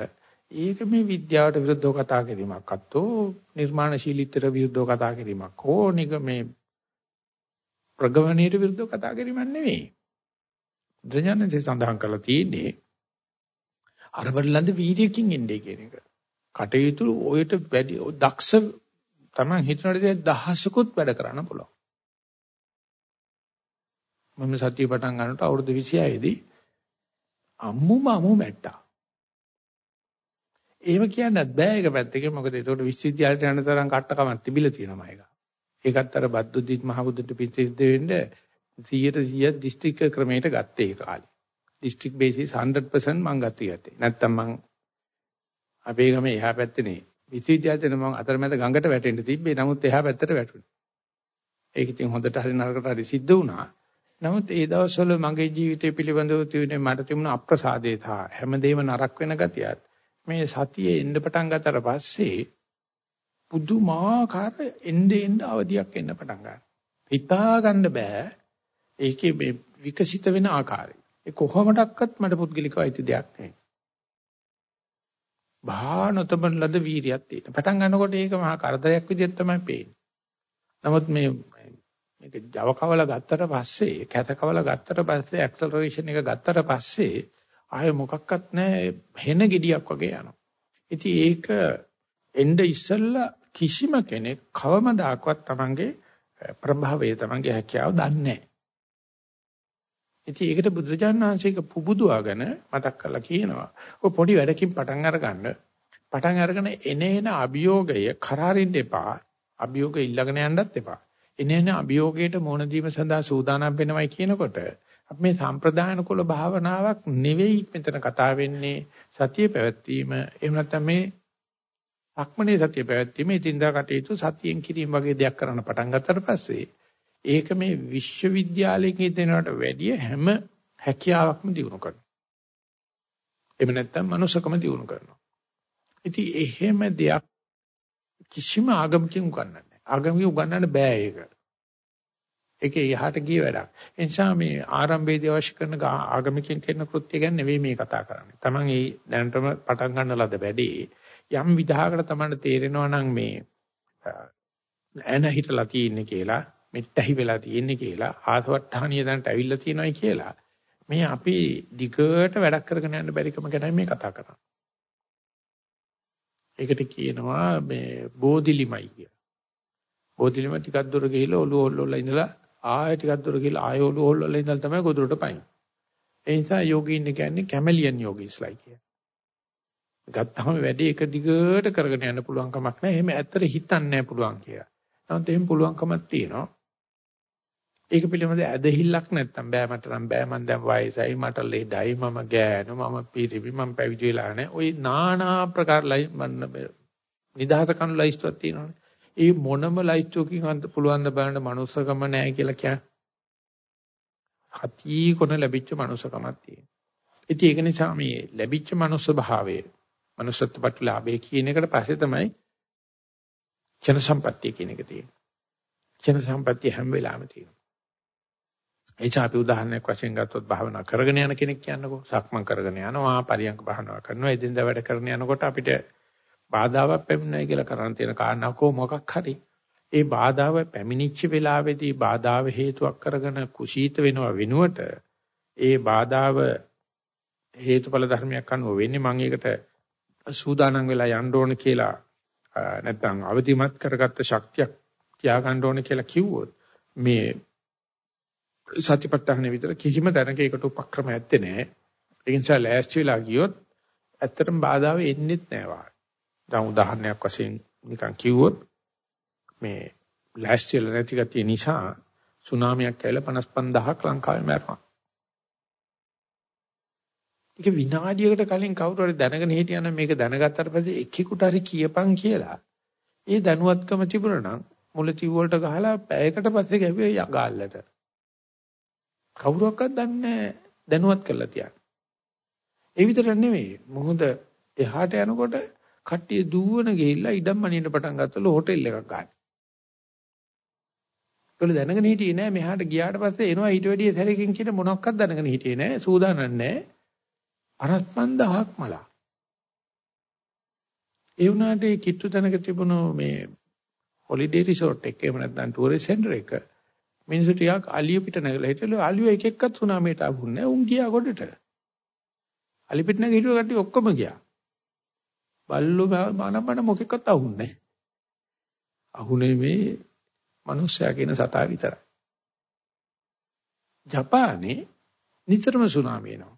ඒක මේ විද්‍යාවට විරුද්ධව කතා කිරීමක් අත්තෝ නිර්මාණශීලීත්වයට විරුද්ධව කතා කිරීමක් හෝ නික මේ ප්‍රගමණයට විරුද්ධව කතා කිරීමක් නෙවෙයි. බුදුජානකසේ සඳහන් කරලා තියෙන්නේ අරබලඳ වීර්යකින් ඉන්නේ කියන එක. කටයුතු ඔයට වැඩි දක්ෂ Taman හිතනට දහසකුත් වැඩ කරන්න පුළුවන්. මම සතිය පටන් ගන්නකොට අවුරුදු 26 දී අම්මුම අමු මැට්ටා. එහෙම කියන්නත් බෑ ඒක පැත්තකින් මොකද ඒකට විශ්වවිද්‍යාලයට යන තරම් කට්ටකමක් තිබිලා තියෙනවා ඒක. ඒකත් අර බද්දුද්දීත් මහබුදුට පිටිද්ද වෙන්න 100ට 100 දිස්ත්‍රික්ක ක්‍රමයට ගත්තේ ඒ කාලේ. දිස්ත්‍රික් බේසිස් 100% මං ගත්තේ යතේ. නැත්තම් මං අපේ ගමේ එහා පැත්තේ නේ. විශ්වවිද්‍යාලයට මම අතරමැද ගඟට වැටෙන්න තිබ්බේ. නමුත් එහා පැත්තට වැටුණා. ඒක ඉතින් හොඳට හරි නරකට හරි සිද්ධ වුණා. නමුත් ඒ දවස්වල මගේ ජීවිතය පිළිබඳව තියුනේ මට තිබුණ අප්‍රසාදේ තා හැමදේම නරක වෙන ගතියත් මේ සතියේ එන්න පටන් ගත්තට පස්සේ පුදුමාකාර එnde end අවදියක් එන්න පටන් ගන්නවා. හිතා ගන්න බෑ. ඒකේ මේ විකසිත වෙන ආකාරය. ඒ කොහොමඩක්වත් මට පුද්ගලිකව අයිති දෙයක් නෙවෙයි. භානතබන් ලද වීරියක් තියෙන. පටන් ගන්නකොට ඒක මහා කරදරයක් විදිහට තමයි පේන්නේ. නමුත් මේ මේක Java කවල ගත්තට පස්සේ, කැත කවල ගත්තට පස්සේ, ඇක්සලරේෂන් එක ගත්තට පස්සේ ආයෙ මොකක්වත් නැහැ හෙන ගෙඩියක් වගේ යනවා. ඉතින් ඒක එnde ඉස්සල්ලා කිසිම කෙනෙක් කවමදාකවත් Tamange ප්‍රභාවය Tamange හැකියාව දන්නේ නැහැ. ඉතින් ඒකට බුදුරජාණන් වහන්සේක පුබුදුවාගෙන මතක් කරලා කියනවා. ඔය පොඩි වැඩකින් පටන් අරගන්න. පටන් අරගෙන එනේන අභියෝගය කරාරින්න එපා. අභියෝගය ඉල්ලගෙන යන්නත් එපා. එනේන අභියෝගයට මොන දීම සඳහා සූදානම් වෙනවයි කියනකොට අපි මේ සම්ප්‍රදාන කුල භාවනාවක් නෙවෙයි මෙතන කතා වෙන්නේ සතිය පැවැත්වීම එහෙම නැත්නම් මේ අක්මනේ සතිය පැවැත්වීම ඉදින්දා කටයුතු සතියෙන් කිරීම වගේ දෙයක් කරන්න පටන් ගත්තට පස්සේ ඒක මේ විශ්වවිද්‍යාලයකින් දෙනවට වැඩිය හැම හැකියාවක්ම දිනු කරනවා. එහෙම නැත්නම් මනුස්සකම දිනු කරනවා. ඉතින් එහෙම දෙයක් කිසිම ආගමකින් උගන්වන්නේ නැහැ. ආගමකින් උගන්වන්න බෑ ඒක. ඒකේ යහට ගිය වැඩක්. ඒ නිසා මේ ආරම්භයේදී අවශ්‍ය කරන ආගමිකයන් කරන කෘත්‍ය ගැන නෙවෙයි මේ කතා කරන්නේ. Taman ඒ දැනටම පටන් ගන්න ලද වැඩේ යම් විදහාකට Tamanට තේරෙනවා නම් මේ ඇන හිටලා තියෙන්නේ කියලා, මෙත්තහි වෙලා තියෙන්නේ කියලා, ආසවට්ටහනිය දැනට ඇවිල්ලා තියෙනවායි කියලා. මේ අපි දිගට වැඩක් කරගෙන යන්න බැරිකම ගැන මේ කතා කරන්නේ. ඒකට කියනවා මේ බෝධිලිමයි කියලා. බෝධිලිම ටිකක් දුර ගිහිල්ලා ඔළුව හොල්ලලා ඉඳලා ආයෙ ටිකක් දුර ගිහලා ආයෙ ඔළුව හොල්ලලා ඉඳලා තමයි ගොදුරට පයින්. ඒ නිසා යෝගීන් කියන්නේ කැමලියන් යෝගීස්ලා කියන්නේ. ගත්තාම වැඩේ එක දිගට කරගෙන යන්න පුළුවන් කමක් නැහැ. එහෙම ඇත්තට හිතන්නේ නැහැ පුළුවන් කියලා. නමුත් එහෙම පුළුවන්කමක් තියෙනවා. ඒක පිළිබඳ ඇදහිල්ලක් නැත්තම් බෑ මට නම් බෑ මං දැන් වයසයි මට ලෙඩයි මම ගෑනු මම පිරිමි මම පැවිදි වෙලා නැහැ. ওই নানা ප්‍රකාර ලයි නිදහස කණු ලයිස්ට්ුවක් තියෙනවානේ. ඒ මොනම ලයිස්තුවකින් අන්ත පුළුවන් ද බලන්න මනුස්සකම නැහැ කියලා කියන්නේ. හති කොන ලැබිච්ච මනුස්සකමක් තියෙනවා. ඉතින් ඒක නිසා මේ ලැබිච්ච මනුස්ස භාවය මනුස්සත්වපත් ලාභය කියන එකට පස්සේ තමයි ජන සම්පත්තිය කියන එක තියෙන්නේ. ජන සම්පත්තිය හැම වෙලාවෙම තියෙනවා. එචා අපි උදාහරණයක් වශයෙන් ගත්තොත් භාවනා කරගෙන යන කෙනෙක් කියන්නකෝ සක්මන් කරගෙන යනවා පරියන්ක භාවනාව කරනවා එදින්දා වැඩ කරන යනකොට අපිට බාධාවක් පැමිණෙයි කියලා කරන් තියෙන කාරණාවක් මොකක් හරි ඒ බාධාව පැමිණිච්ච වෙලාවේදී බාධාව හේතුවක් කරගෙන කුසීත වෙනව වෙනුවට ඒ බාධාව හේතුඵල ධර්මයක් අනුව වෙන්නේ මම ඒකට සූදානම් වෙලා යන්න ඕන කියලා නැත්නම් අවදිමත් කරගත්ත ශක්තියක් තියාගන්න ඕන කියලා කිව්වොත් මේ සතිපට්ඨාන විතර කිසිම දැනක ඒකට උපක්‍රම ඇත්තේ නැහැ. ඒ නිසා ලෑස්ති වෙලා ගියොත් ඇත්තටම බාධාව එන්නේත් නැහැ දැන් උදාහරණයක් වශයෙන් නිකන් කිව්වොත් මේ ලෑස්තිල නැති ගතිය නිසා සුනාමියක් ඇවිල්ලා 55000ක් ලංකාවේ මැරුණා. ඒක විනාඩියකට කලින් කවුරු හරි දැනගෙන හිටියනම් මේක දැනගත්තට පස්සේ එක්කෙකුට හරි කියපන් කියලා. ඒ දැනුවත්කම තිබුණා නම් මුලතිව් වලට ගහලා පැයකට පස්සේ ගැව්වේ යගාල්ලට. කවුරක්වත් දන්නේ දැනුවත් කරලා තියන්නේ. ඒ විතර නෙවෙයි. මොහොත එහාට යනකොට කට්ටිය දුවන ගිහිල්ලා ඉඩම් මනින්න පටන් ගත්තලු හෝටල් එකක් ගන්න. ඒගොල්ලෝ දැනගෙන හිටියේ නෑ මෙහාට ගියාට පස්සේ එනවා ඊට වැඩිය සැරකින් කියන මොනක්වත් දැනගෙන හිටියේ නෑ සූදානම් නෑ 55000ක් මලා. ඒ වුණාට ඒ කිට්ටු තැනක තිබුණු මේ හොලිඩේ රිසෝට් එක එහෙම නැත්නම් ටුවරිස්ට් සෙන්ටර් එක මිනිස්සු ටිකක් අලිය පිට නැගලා හිටලු අලිය එක එක්කත් සුනාමියට ආවුන්නේ නැහැ. උන් ගියා ගොඩට. අලි පිට නැග හිටුව කට්ටිය ඔක්කොම ගියා. බල්ලෝ මනමන මොකෙක්වත් අහුන්නේ නැහැ. අහුනේ මේ මිනිස්සයා කියන සතා විතරයි. ජපානයේ නිතරම සුනාමි එනවා.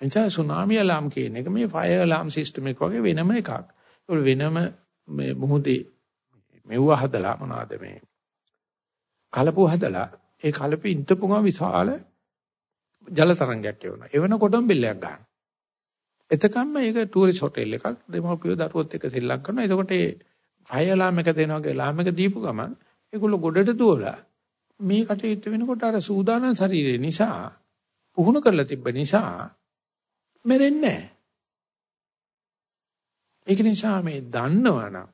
එනිසා සුනාමි අලාම් කියන එක මේ ෆයර් අලාම් සිස්ටම් එක වගේ වෙනම එකක්. ඒක වෙනම මේ මොහොතේ මෙව්ව හදලා මොනවද මේ කලපු හදලා ඒ කලපෙ ඉඳපුවා විශාල ජල තරංගයක් එවනවා. එවන කොටම බිල්ලයක් ගන්න. එතකම්ම ඒක ටූරිස්ට් හොටෙල් එකක් දෙමව්පියෝ දරුවොත් එක්ක ශ්‍රී කරනවා. එතකොට ඒ ෆයර් අලාම් එක දෙනවා වගේ අලාම් එක දීපු ගමන් ඒගොල්ලෝ ගොඩට දුවලා මේ කටයුත්ත වෙනකොට අර සූදානම් ශරීරය නිසා පුහුණු කරලා තිබ්බ නිසා මැරෙන්නේ නැහැ. ඒක නිසා මේ දන්නවනම්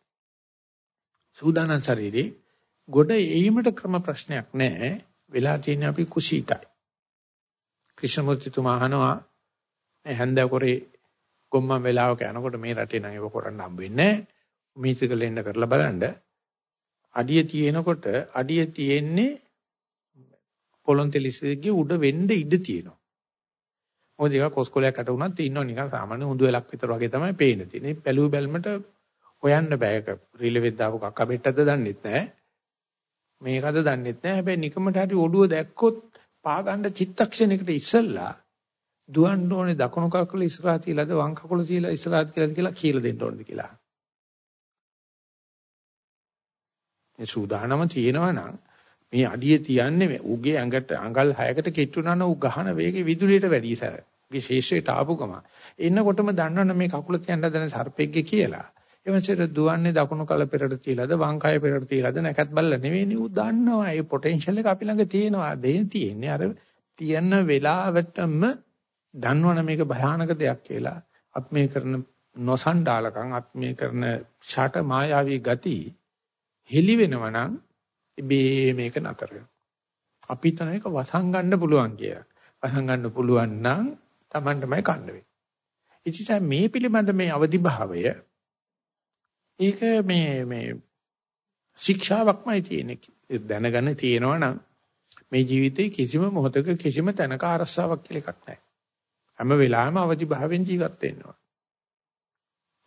සූදානම් ශරීරේ ගොඩ එීමට ක්‍රම ප්‍රශ්නයක් නැහැ. වෙලා තියෙන අපි කුසීතයි. ක්‍රිෂ්ණමූර්තිතුමා අහනවා මේ හැන්දකොරේ ගොම්මන් වෙලාවක යනකොට මේ රටේ නම් ඒක කරන්න හම්බ වෙන්නේ නැහැ. මීසිකල එන්න කරලා බලන්න. අඩිය තියෙනකොට අඩිය තියෙන්නේ පොළොන්තෙලිසෙගේ උඩ වෙන්න ඉඩ තියෙනවා. මොකද ඒක කොස්කොලයක් අට උනත් ඉන්නව නිකන් සාමාන්‍ය උඳු වෙලක් විතර වගේ තමයි පේන තියෙන්නේ. පැලු බැල්මට හොයන්න බෑ ඒක. රිලෙවෙත් දාපු කක්ක බෙට්ටද දන්නෙත් නෑ. මේකද දන්නෙත් නෑ. හැබැයි නිකමට හරි ඔළුව දැක්කොත් පාගන්න චිත්තක්ෂණයකට ඉස්සල්ලා දුවන්න ඕනේ දකුණු කකුල ඉස්සරහා තියලාද වම් කකුල තියලා ඉස්සරහාත් කියලාද කියලා කියලා දෙන්න ඕනද කියලා. මේ සූදානම තියෙනවා නම් මේ අඩිය තියන්නේ උගේ ඇඟට අඟල් 6කට කෙට්ටුනා නම් උ ගහන වේගෙ විදුලියට වැඩි සැර. උගේ ශේෂයට ආපු ගම. එන්නකොටම දන්නවනේ මේ කකුල තියන්න හදන සර්පෙක්ගේ කියලා. එවන්සෙට දුවන්නේ දකුණු කල පෙරට තියලාද වම් කය පෙරට තියලාද නැකත් බල්ල නෙවෙයිනේ උ දන්නවා. ඒ පොටෙන්ෂල් එක අපි ළඟ තියෙනවා. දෙයෙන් තියෙන්නේ අර තියන වෙලාවටම දන්නවනේ මේක භයානක දෙයක් කියලා. අපි මේ කරන නොසන්ඩාලකම් අපි මේ කරන ෂට මායාවී ගති හෙලි වෙනවා නම් ඉබේ මේක නතර වෙනවා. අපි හිතන එක වසන් ගන්න පුළුවන් කියලා. වසන් ගන්න පුළුවන් නම් Tamanටමයි කන්න වෙන්නේ. ඉතින් මේ පිළිබඳ මේ අවදි භාවය ඒක මේ මේ ශික්ෂාවක්මයි තියෙන්නේ. දැනගන්න තියෙනවා නම් මේ ජීවිතේ කිසිම මොහොතක කිසිම තැනක අරස්සාවක් කියලා එකක් නැහැ. හැම වෙලාවෙම අවදි භාවයෙන් ජීවත් වෙනවා.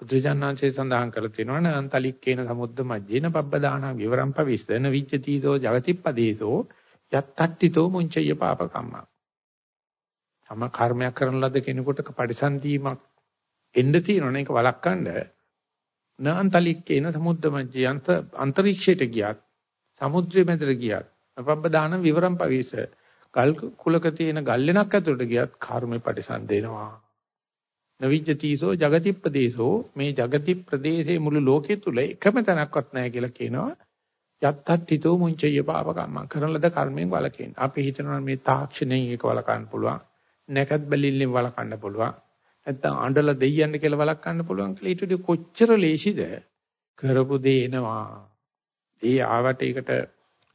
බුදුජානනාංශය සඳහන් කරලා තියෙනවා නන්තලික්කේන සමුද්ද මජ්ජේන පබ්බදාන විවරම් පවිස්සන විච්ඡතිතෝ జగතිප්පදේසෝ යත්තට්ටිතෝ මුංචය පාපකම්ම. තම කර්මයක් කරන ලද කෙනෙකුට පරිසන්දීමක් එන්න තියෙනවනේ ඒක වළක්වන්න නන්තලික්කේන සමුද්ද මජ්ජේ අන්ත අන්තරීක්ෂයට ගියත් සමුද්‍රය මැදට ගියත් පබ්බදාන විවරම් පවිස්ස ගල් කුලක තියෙන ගල් වෙනක් ඇතුළට ගියත් කර්මේ පරිසන්දේනවා. නවිජ්ජතිසෝ జగති ප්‍රදේශෝ මේ జగති ප්‍රදේශයේ මුළු ලෝකෙ තුල එකම තැනක්වත් නැහැ කියලා කියනවා. යත්තට්ඨිතෝ මුංචය පාපකම්මං කරන ලද කර්මයෙන් වළකින්න. අපි හිතනවා මේ තාක්ෂණයෙන් ඒක වළකන්න පුළුවන්. නැකත් බැලිල්ලෙන් වළකන්න පුළුවන්. නැත්තම් අඬලා දෙයියන්න කියලා වළක්වන්න පුළුවන් කියලා ඊට වඩා කොච්චර ලේසිද කරපු දේ එනවා. ඒ ආවට ඒකට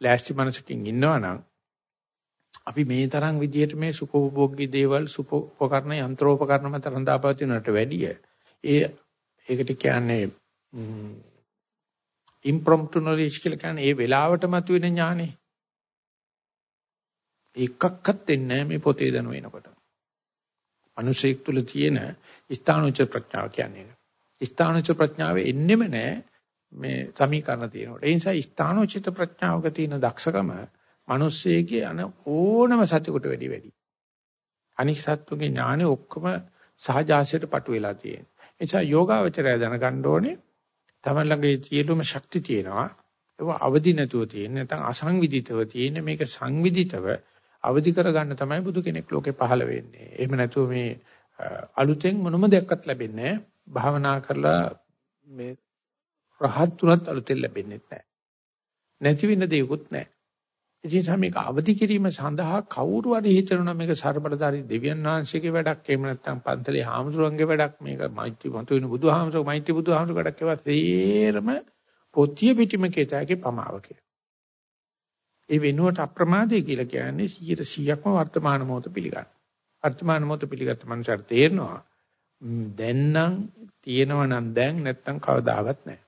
ලෑස්ති මනසකින් ඉන්නවනම් අපි මේ තරම් විදියට මේ සුඛෝපභෝගී දේවල් සුඛෝපකරණ යන්ත්‍රෝපකරණ මත රඳාපවතිනට වැඩිය ඒ ඒකට කියන්නේ ඉම්ප්‍රොම්ප්ටු නොලෙජ් කියලා කියන්නේ ඒ වෙලාවට මතුවෙන ඥානෙ එකක්වත් දෙන්නේ මේ පොතේ දන වෙනකොට. මිනිසෙක් තුල තියෙන ස්ථානෝච ප්‍රඥාව කියන්නේ. ස්ථානෝච ප්‍රඥාව එන්නෙම නෑ මේ සමීකරණ තියෙනකොට. ඒ නිසා ස්ථානෝචිත ප්‍රඥාවක තියෙන දක්ෂකම මිනිස්සෙගේ අන ඕනම සතෙකුට වැඩි වැඩි. අනික් සත්තුගේ ඥානෙ ඔක්කොම සහජාසයට පටු වෙලා තියෙනවා. ඒ නිසා යෝගාවචරය දැනගන්න ඕනේ තමන් ළඟේ සියලුම ශක්ති තියෙනවා. ඒක අවදි නැතුව තියෙන නැත්නම් අසංවිධිතව තියෙන මේක සංවිධිතව අවදි කරගන්න තමයි බුදු කෙනෙක් ලෝකේ පහළ වෙන්නේ. එහෙම නැතුව මේ අලුතෙන් මොනම දෙයක්වත් ලැබෙන්නේ නැහැ. භාවනා කරලා මේ රහත් තුනත් අලුතෙන් ලැබෙන්නේ නැහැ. නැති වෙන දෙයක්වත් නැහැ. ඉතින් මේක අවදි කිරීම සඳහා කවුරු හරි හිතනවා මේක ਸਰබලධාරී දෙවියන් වහන්සේගේ වැඩක් එහෙම නැත්නම් පන්තලේ හාමුදුරන්ගේ වැඩක් මේක මෛත්‍රී මතු වෙන බුදුහාමුදුරුවෝ මෛත්‍රී බුදුහාමුදුරුවෝ වැඩක් ඒවා තේරම පොතිය පිටිම කේතයගේ පමාව ඒ වෙනුවට අප්‍රමාදය කියලා කියන්නේ 100%ක්ම වර්තමාන මොහොත පිළිගන්න. වර්තමාන මොහොත පිළිගත්ත මනුස්සයර තේරෙනවා දැන් නම් තියෙනව නම් දැන් නැත්තම් කවදාවත් නැහැ.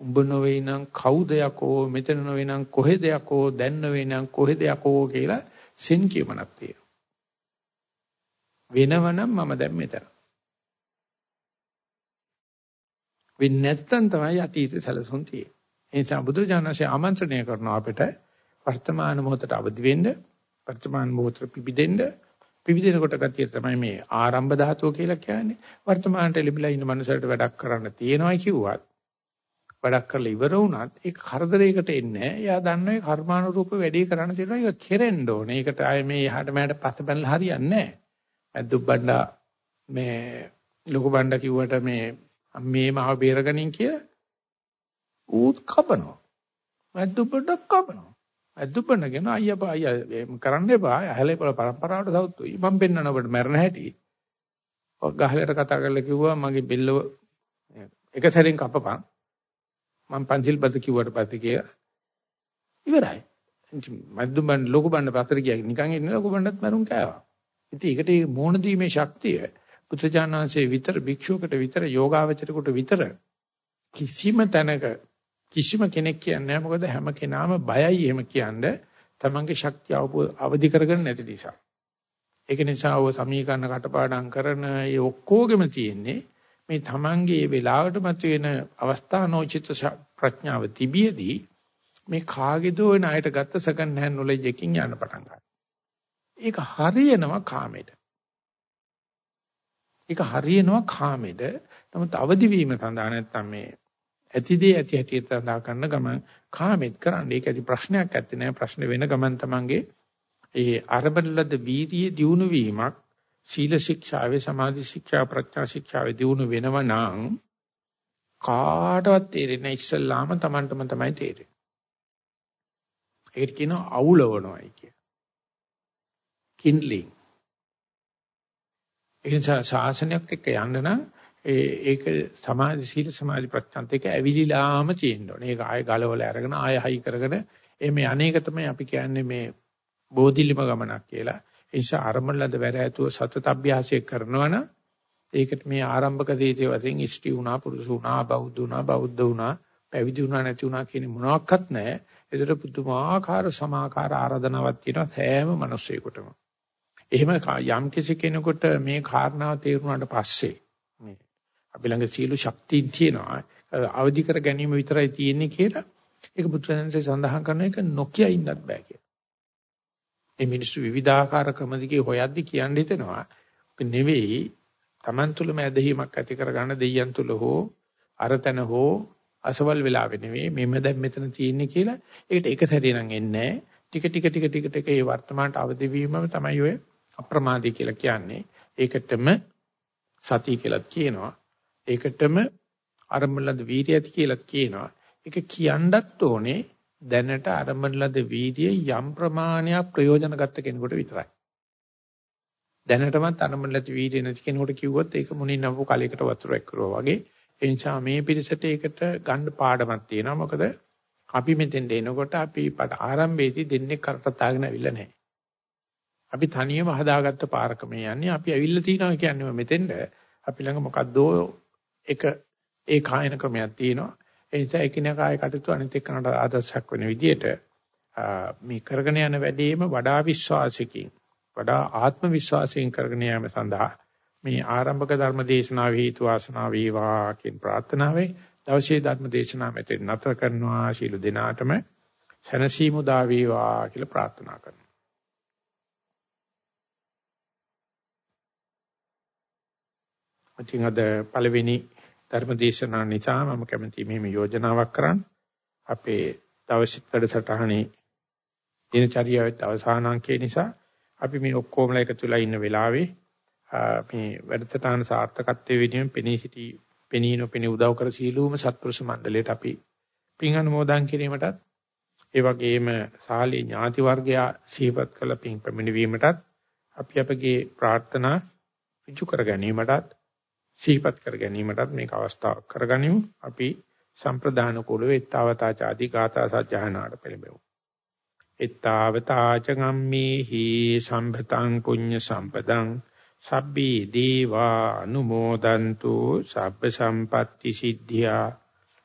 උඹ නොවේ නම් කවුද යකෝ මෙතන නොවේ නම් කොහෙද යකෝ දැන් නොවේ නම් කොහෙද යකෝ කියලා සෙන් කියමනක් තියෙනවා. වෙනවනම් මම දැන් මෙතන. වෙන්නේ නැත්තම් තමයි අතීත සැලසුම් තියෙන්නේ. ඒ නිසා බුදුජානකසේ ආමන්ත්‍රණය කරනවා අපිට වර්තමාන මොහොතට අවදි වෙන්න, වර්තමාන මොහොතට පිබිදෙන්න. පිබිදෙනකොට ගතිය තමයි මේ ආරම්භ ධාතුව කියලා කියන්නේ. වර්තමානට ලැබිලා ඉන්න මනුස්සයට වැඩක් කරන්න තියෙනවා කිව්වත් වැඩක් කරලා ඉවර වුණත් ඒක කරදරයකට එන්නේ නැහැ. එයා දන්නවා ඒ කර්මානුරූප වැඩේ කරන්න තියෙනවා. ඒක කෙරෙන්න ඕනේ. ඒකට ආයේ මේ යහට මෑට පස්ස බැලලා හරියන්නේ නැහැ. මැද්දුප් බණ්ඩා මේ ලොකු බණ්ඩා කිව්වට මේ මේ මාව බේරගනින් කියලා ඌත් කපනවා. මැද්දුප්පට කපනවා. මැද්දුප්පනගෙන අයියා අයියා කරන්න එපා. ඇහැලේ පොළ પરම්පරාවට සවුතුයි. මම පෙන්වන ඔබට මැරෙන හැටි. ඔක් ගහලට කතා කරලා කිව්වා මගේ බෙල්ල එක සැරින් කපපන්. මම පන්සිල් බද කිව්වට පස්සේ කියලා ඉවරයි. මැද්දුම් බණ්ඩ ලොකු බණ්ඩ පතර ගියා. නිකන් ඉන්න ලොකු බණ්ඩත් මරුන් කෑවා. ඉතින් ඒකට මේ මෝණ දීමේ ශක්තිය පුත්‍රජානංශයේ විතර භික්ෂුවකට විතර යෝගාවචරයට විතර කිසිම තැනක කිසිම කෙනෙක් කියන්නේ නැහැ මොකද හැම කෙනාම බයයි එහෙම කියන්නේ තමන්ගේ ශක්තිය අවදි කරගන්න නැති නිසා. ඒක නිසා ඔය සමීකරණ කටපාඩම් කරන ඒ ඔක්කොගෙම තියෙන්නේ මේ තමන්ගේ වෙලාවට මතුවෙන අවස්ථානෝචිත ප්‍රඥාව තිබියදී මේ කාගේදෝ ණයට ගත්ත සෙකන්ඩ් හෑන්ඩ් නොලෙජ් එකකින් යන්න පටන් ගන්නවා. ඒක හරියනවා කාමෙට. ඒක හරියනවා කාමෙට. නමුත් අවදි වීම සඳහා නැත්තම් මේ ඇතිදේ ඇති හැටියට සඳහා කරන ගමන් කාමෙත් කරන්න. ඒක ඇති ප්‍රශ්නයක් ඇත්තේ නෑ. ප්‍රශ්න වෙන ගමන් තමන්ගේ ඒ අරබලද වීර්ය දියුණු වීමක් සීල ශික්ෂාවේ සමාධි ශික්ෂා ප්‍රඥා ශික්ෂාවේ දියුණු වෙනව නම් කාටවත් තේරෙන්නේ ඉස්සල්ලාම තමන්ටම තමයි තේරෙන්නේ. ඒකට කියනවා අවුලවනවායි කිය. කින්ලිං ඒ නිසා ශාසනයක් එක්ක යන්න නම් ඒක සමාධි සීල සමාධි ප්‍රත්‍යන්ත එක ඇවිලිලාම තියෙන්න ඕනේ. ඒක ආයෙ ගලවලා අරගෙන ආයෙ හයි කරගෙන එමේ අනේක තමයි අපි කියන්නේ මේ බෝධිලිම ගමනක් කියලා. ඒ නිසා අරමුණලද වැර ඇතුව සතත අභ්‍යාසය කරනවා නම් ඒකට මේ ආරම්භක දීතේ වශයෙන් ඉෂ්ටි වුණා පුරුෂ වුණා බෞද්ධ වුණා බෞද්ධ වුණා පැවිදි වුණා නැති වුණා කියන මොනවත් නැහැ. ඒතර පුදුමාකාර සමාකාර ආරාධනාවක් තියෙනවා සෑම මිනිස්සෙකුටම. එහෙම යම් කිසි කෙනෙකුට මේ කාරණාව තේරුණාට පස්සේ මේ අපි ළඟ සීල ශක්තිය තියෙනවා අවදි කර ගැනීම විතරයි තියෙන්නේ කියලා ඒක බුදුරජාණන්සේ සඳහන් කරන එක නොකිය ඉන්නත් බෑ කියලා. මේ මිනිස්සු විවිධාකාර ක්‍රම දිගේ හොයද්දි කියන්න හිතෙනවා නෙවෙයි Taman තුලම ඇදහිීමක් ඇති කරගන්න දෙයයන් තුල හෝ අරතන හෝ අසවල් වෙලාවෙ නෙවෙයි මෙම දැන් මෙතන තියෙන්නේ කියලා ඒකට එක සැරේ නම් එන්නේ ටික ටික ටික ටික ටික ඒ වර්තමානට අවදි වීමම තමයි ඔය අප්‍රමාදී කියලා කියන්නේ. ඒකටම සතිය කියලාත් කියනවා. ඒකටම අරමුණලද වීර්යයත් කියලාත් කියනවා. ඒක කියන්නත් ඕනේ දැනට අරමුණලද වීර්යය යම් ප්‍රමාණයක් ප්‍රයෝජන ගත්ත කෙනෙකුට විතරයි. දැනටමත් අරමුණලද වීර්යය නැති කෙනෙකුට කිව්වොත් ඒක මුණින් නම්පු කලයකට වතුරක් කරුවා වගේ. ඒ නිසා මේ පිරිසට ඒකට ගන්න පාඩමක් තියෙනවා. මොකද අපි මෙතෙන්ට එනකොට අපි ආරම්භයේදී දෙන්නේ කරපතාගෙන අවිල්ල නැහැ. අපි තනියම හදාගත්ත පාරක මේ යන්නේ. අපි ඇවිල්ලා තිනවා කියන්නේ මෙතෙන්ද අපි ළඟ මොකද්දෝ එක ඒ කායන ක්‍රමයක් තියෙනවා. ඒ නිසා එකිනෙකායි කටයුතු අනිත් එක්කනට ආදර්ශයක් වෙන විදිහට මේ කරගෙන යන වැඩේම වඩා විශ්වාසකින් වඩා ආත්ම විශ්වාසයෙන් කරගෙන යාම සඳහා මේ ආරම්භක ධර්ම දේශනාව හේතු වාසනා වේවා කියන ප්‍රාර්ථනාවයි. දවසේ ධර්ම දේශනාව මෙතන නැතර කරනවා. ශීල දිනාටම සනසීමු දා වේවා කියලා ප්‍රාර්ථනා කරනවා. ඉතින් අද පළවෙනි ධර්ම දේශනාව නිසා මම කැමති මෙහෙම යෝජනාවක් කරන්න. අපේ දවසික වැඩසටහනේ දිනචරියාවේ අවසාන අංකය නිසා අපි මේ ඔක්කොමලා එකතු වෙලා ඉන්න වෙලාවේ මේ වැඩසටහන සාර්ථකත්වයේ වෙනුවෙන් පෙනී සිටි පෙනී නොපෙනී උදව් කර සීලූම සත්පුරුෂ මණ්ඩලයට අපි පින් අනුමෝදන් කිරීමටත් ඒ වගේම සාලී ඥාති වර්ගයා සිහිපත් කළ පින් පැමිණීමටත් අපි අපගේ ප්‍රාර්ථනා ඍජු කර ගැනීමටත් සිහිපත් කර ගැනීමටත් මේක අවස්ථාවක් කරගනිමු. අපි සම්ප්‍රදාන කුලව ettavata chadi gata sajjahanaට පෙළඹෙමු. ettavata චගම්මේහි සම්භතං පුඤ්ඤ සම්පදං සබ්බී දීවා අනුමෝදන්තු සබ්බ සම්පatti සිද්ධියා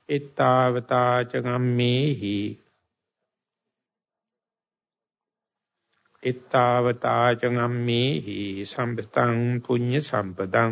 එත්තාවතා ච ගම්මේහි එත්තාවතා ච ගම්මේහි සම්පතං පුඤ්ඤ සම්පදං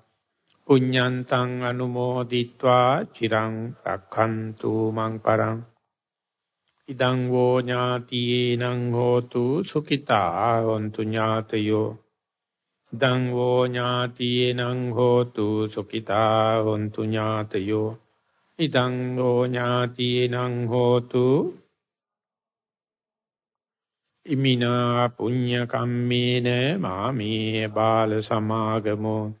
පුඤ්ඤන්තං අනුමෝදිත්වා චිරං රක්ඛන්තු මං පරං. ඉදං වෝ ඥාතියේනං හෝතු සුඛිතා හොන්තු ඥාතයෝ. ඉදං වෝ ඥාතියේනං හෝතු සුඛිතා හොන්තු ඥාතයෝ. ඉදං වෝ ඥාතියේනං හෝතු ඉමිනා පුඤ්ඤ කම්මේන මාමේ බාල සමාගමෝ.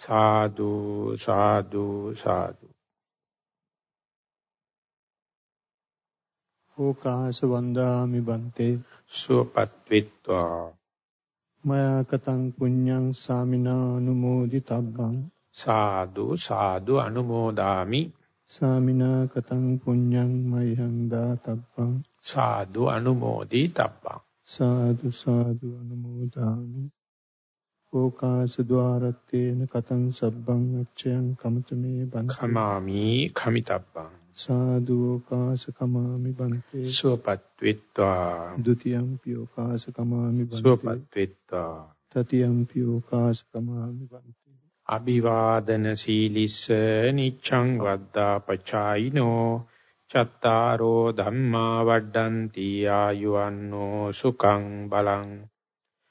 සාදු සාදු සාදු. ඕකාස වන්දාමි බන්තේ. සුවපත් විත්වා මයා කතං පුඤ්ඤං සාමිනානුමෝදිතබ්බං. සාදු සාදු අනුමෝදාමි. සාමිනා කතං පුඤ්ඤං මයං දාතබ්බං. සාදු අනුමෝදි තබ්බං සාදු සාදු අනුමෝදාමි ඕකාස ద్వාරත්තේන කතං සබ්බං අච්ඡයන් කමතමේ බන්ති। කමාමි කමිතබ්බං। සාදු ඕකාස කමාමි බන්තේ। සෝපත් වෙත්වා। ဒ ුතියම්පි ඕකාස කමාමි බන්තේ। සෝපත් වෙත්වා। තතියම්පි ඕකාස කමාමි බන්තේ। අභිවාදන සීලිස්ස නිච්ඡං වද්දා පචායිනෝ। චත්තාරෝ ධම්මා වඩ්ඩಂತಿ ආයුවන්නෝ සුඛං බලං।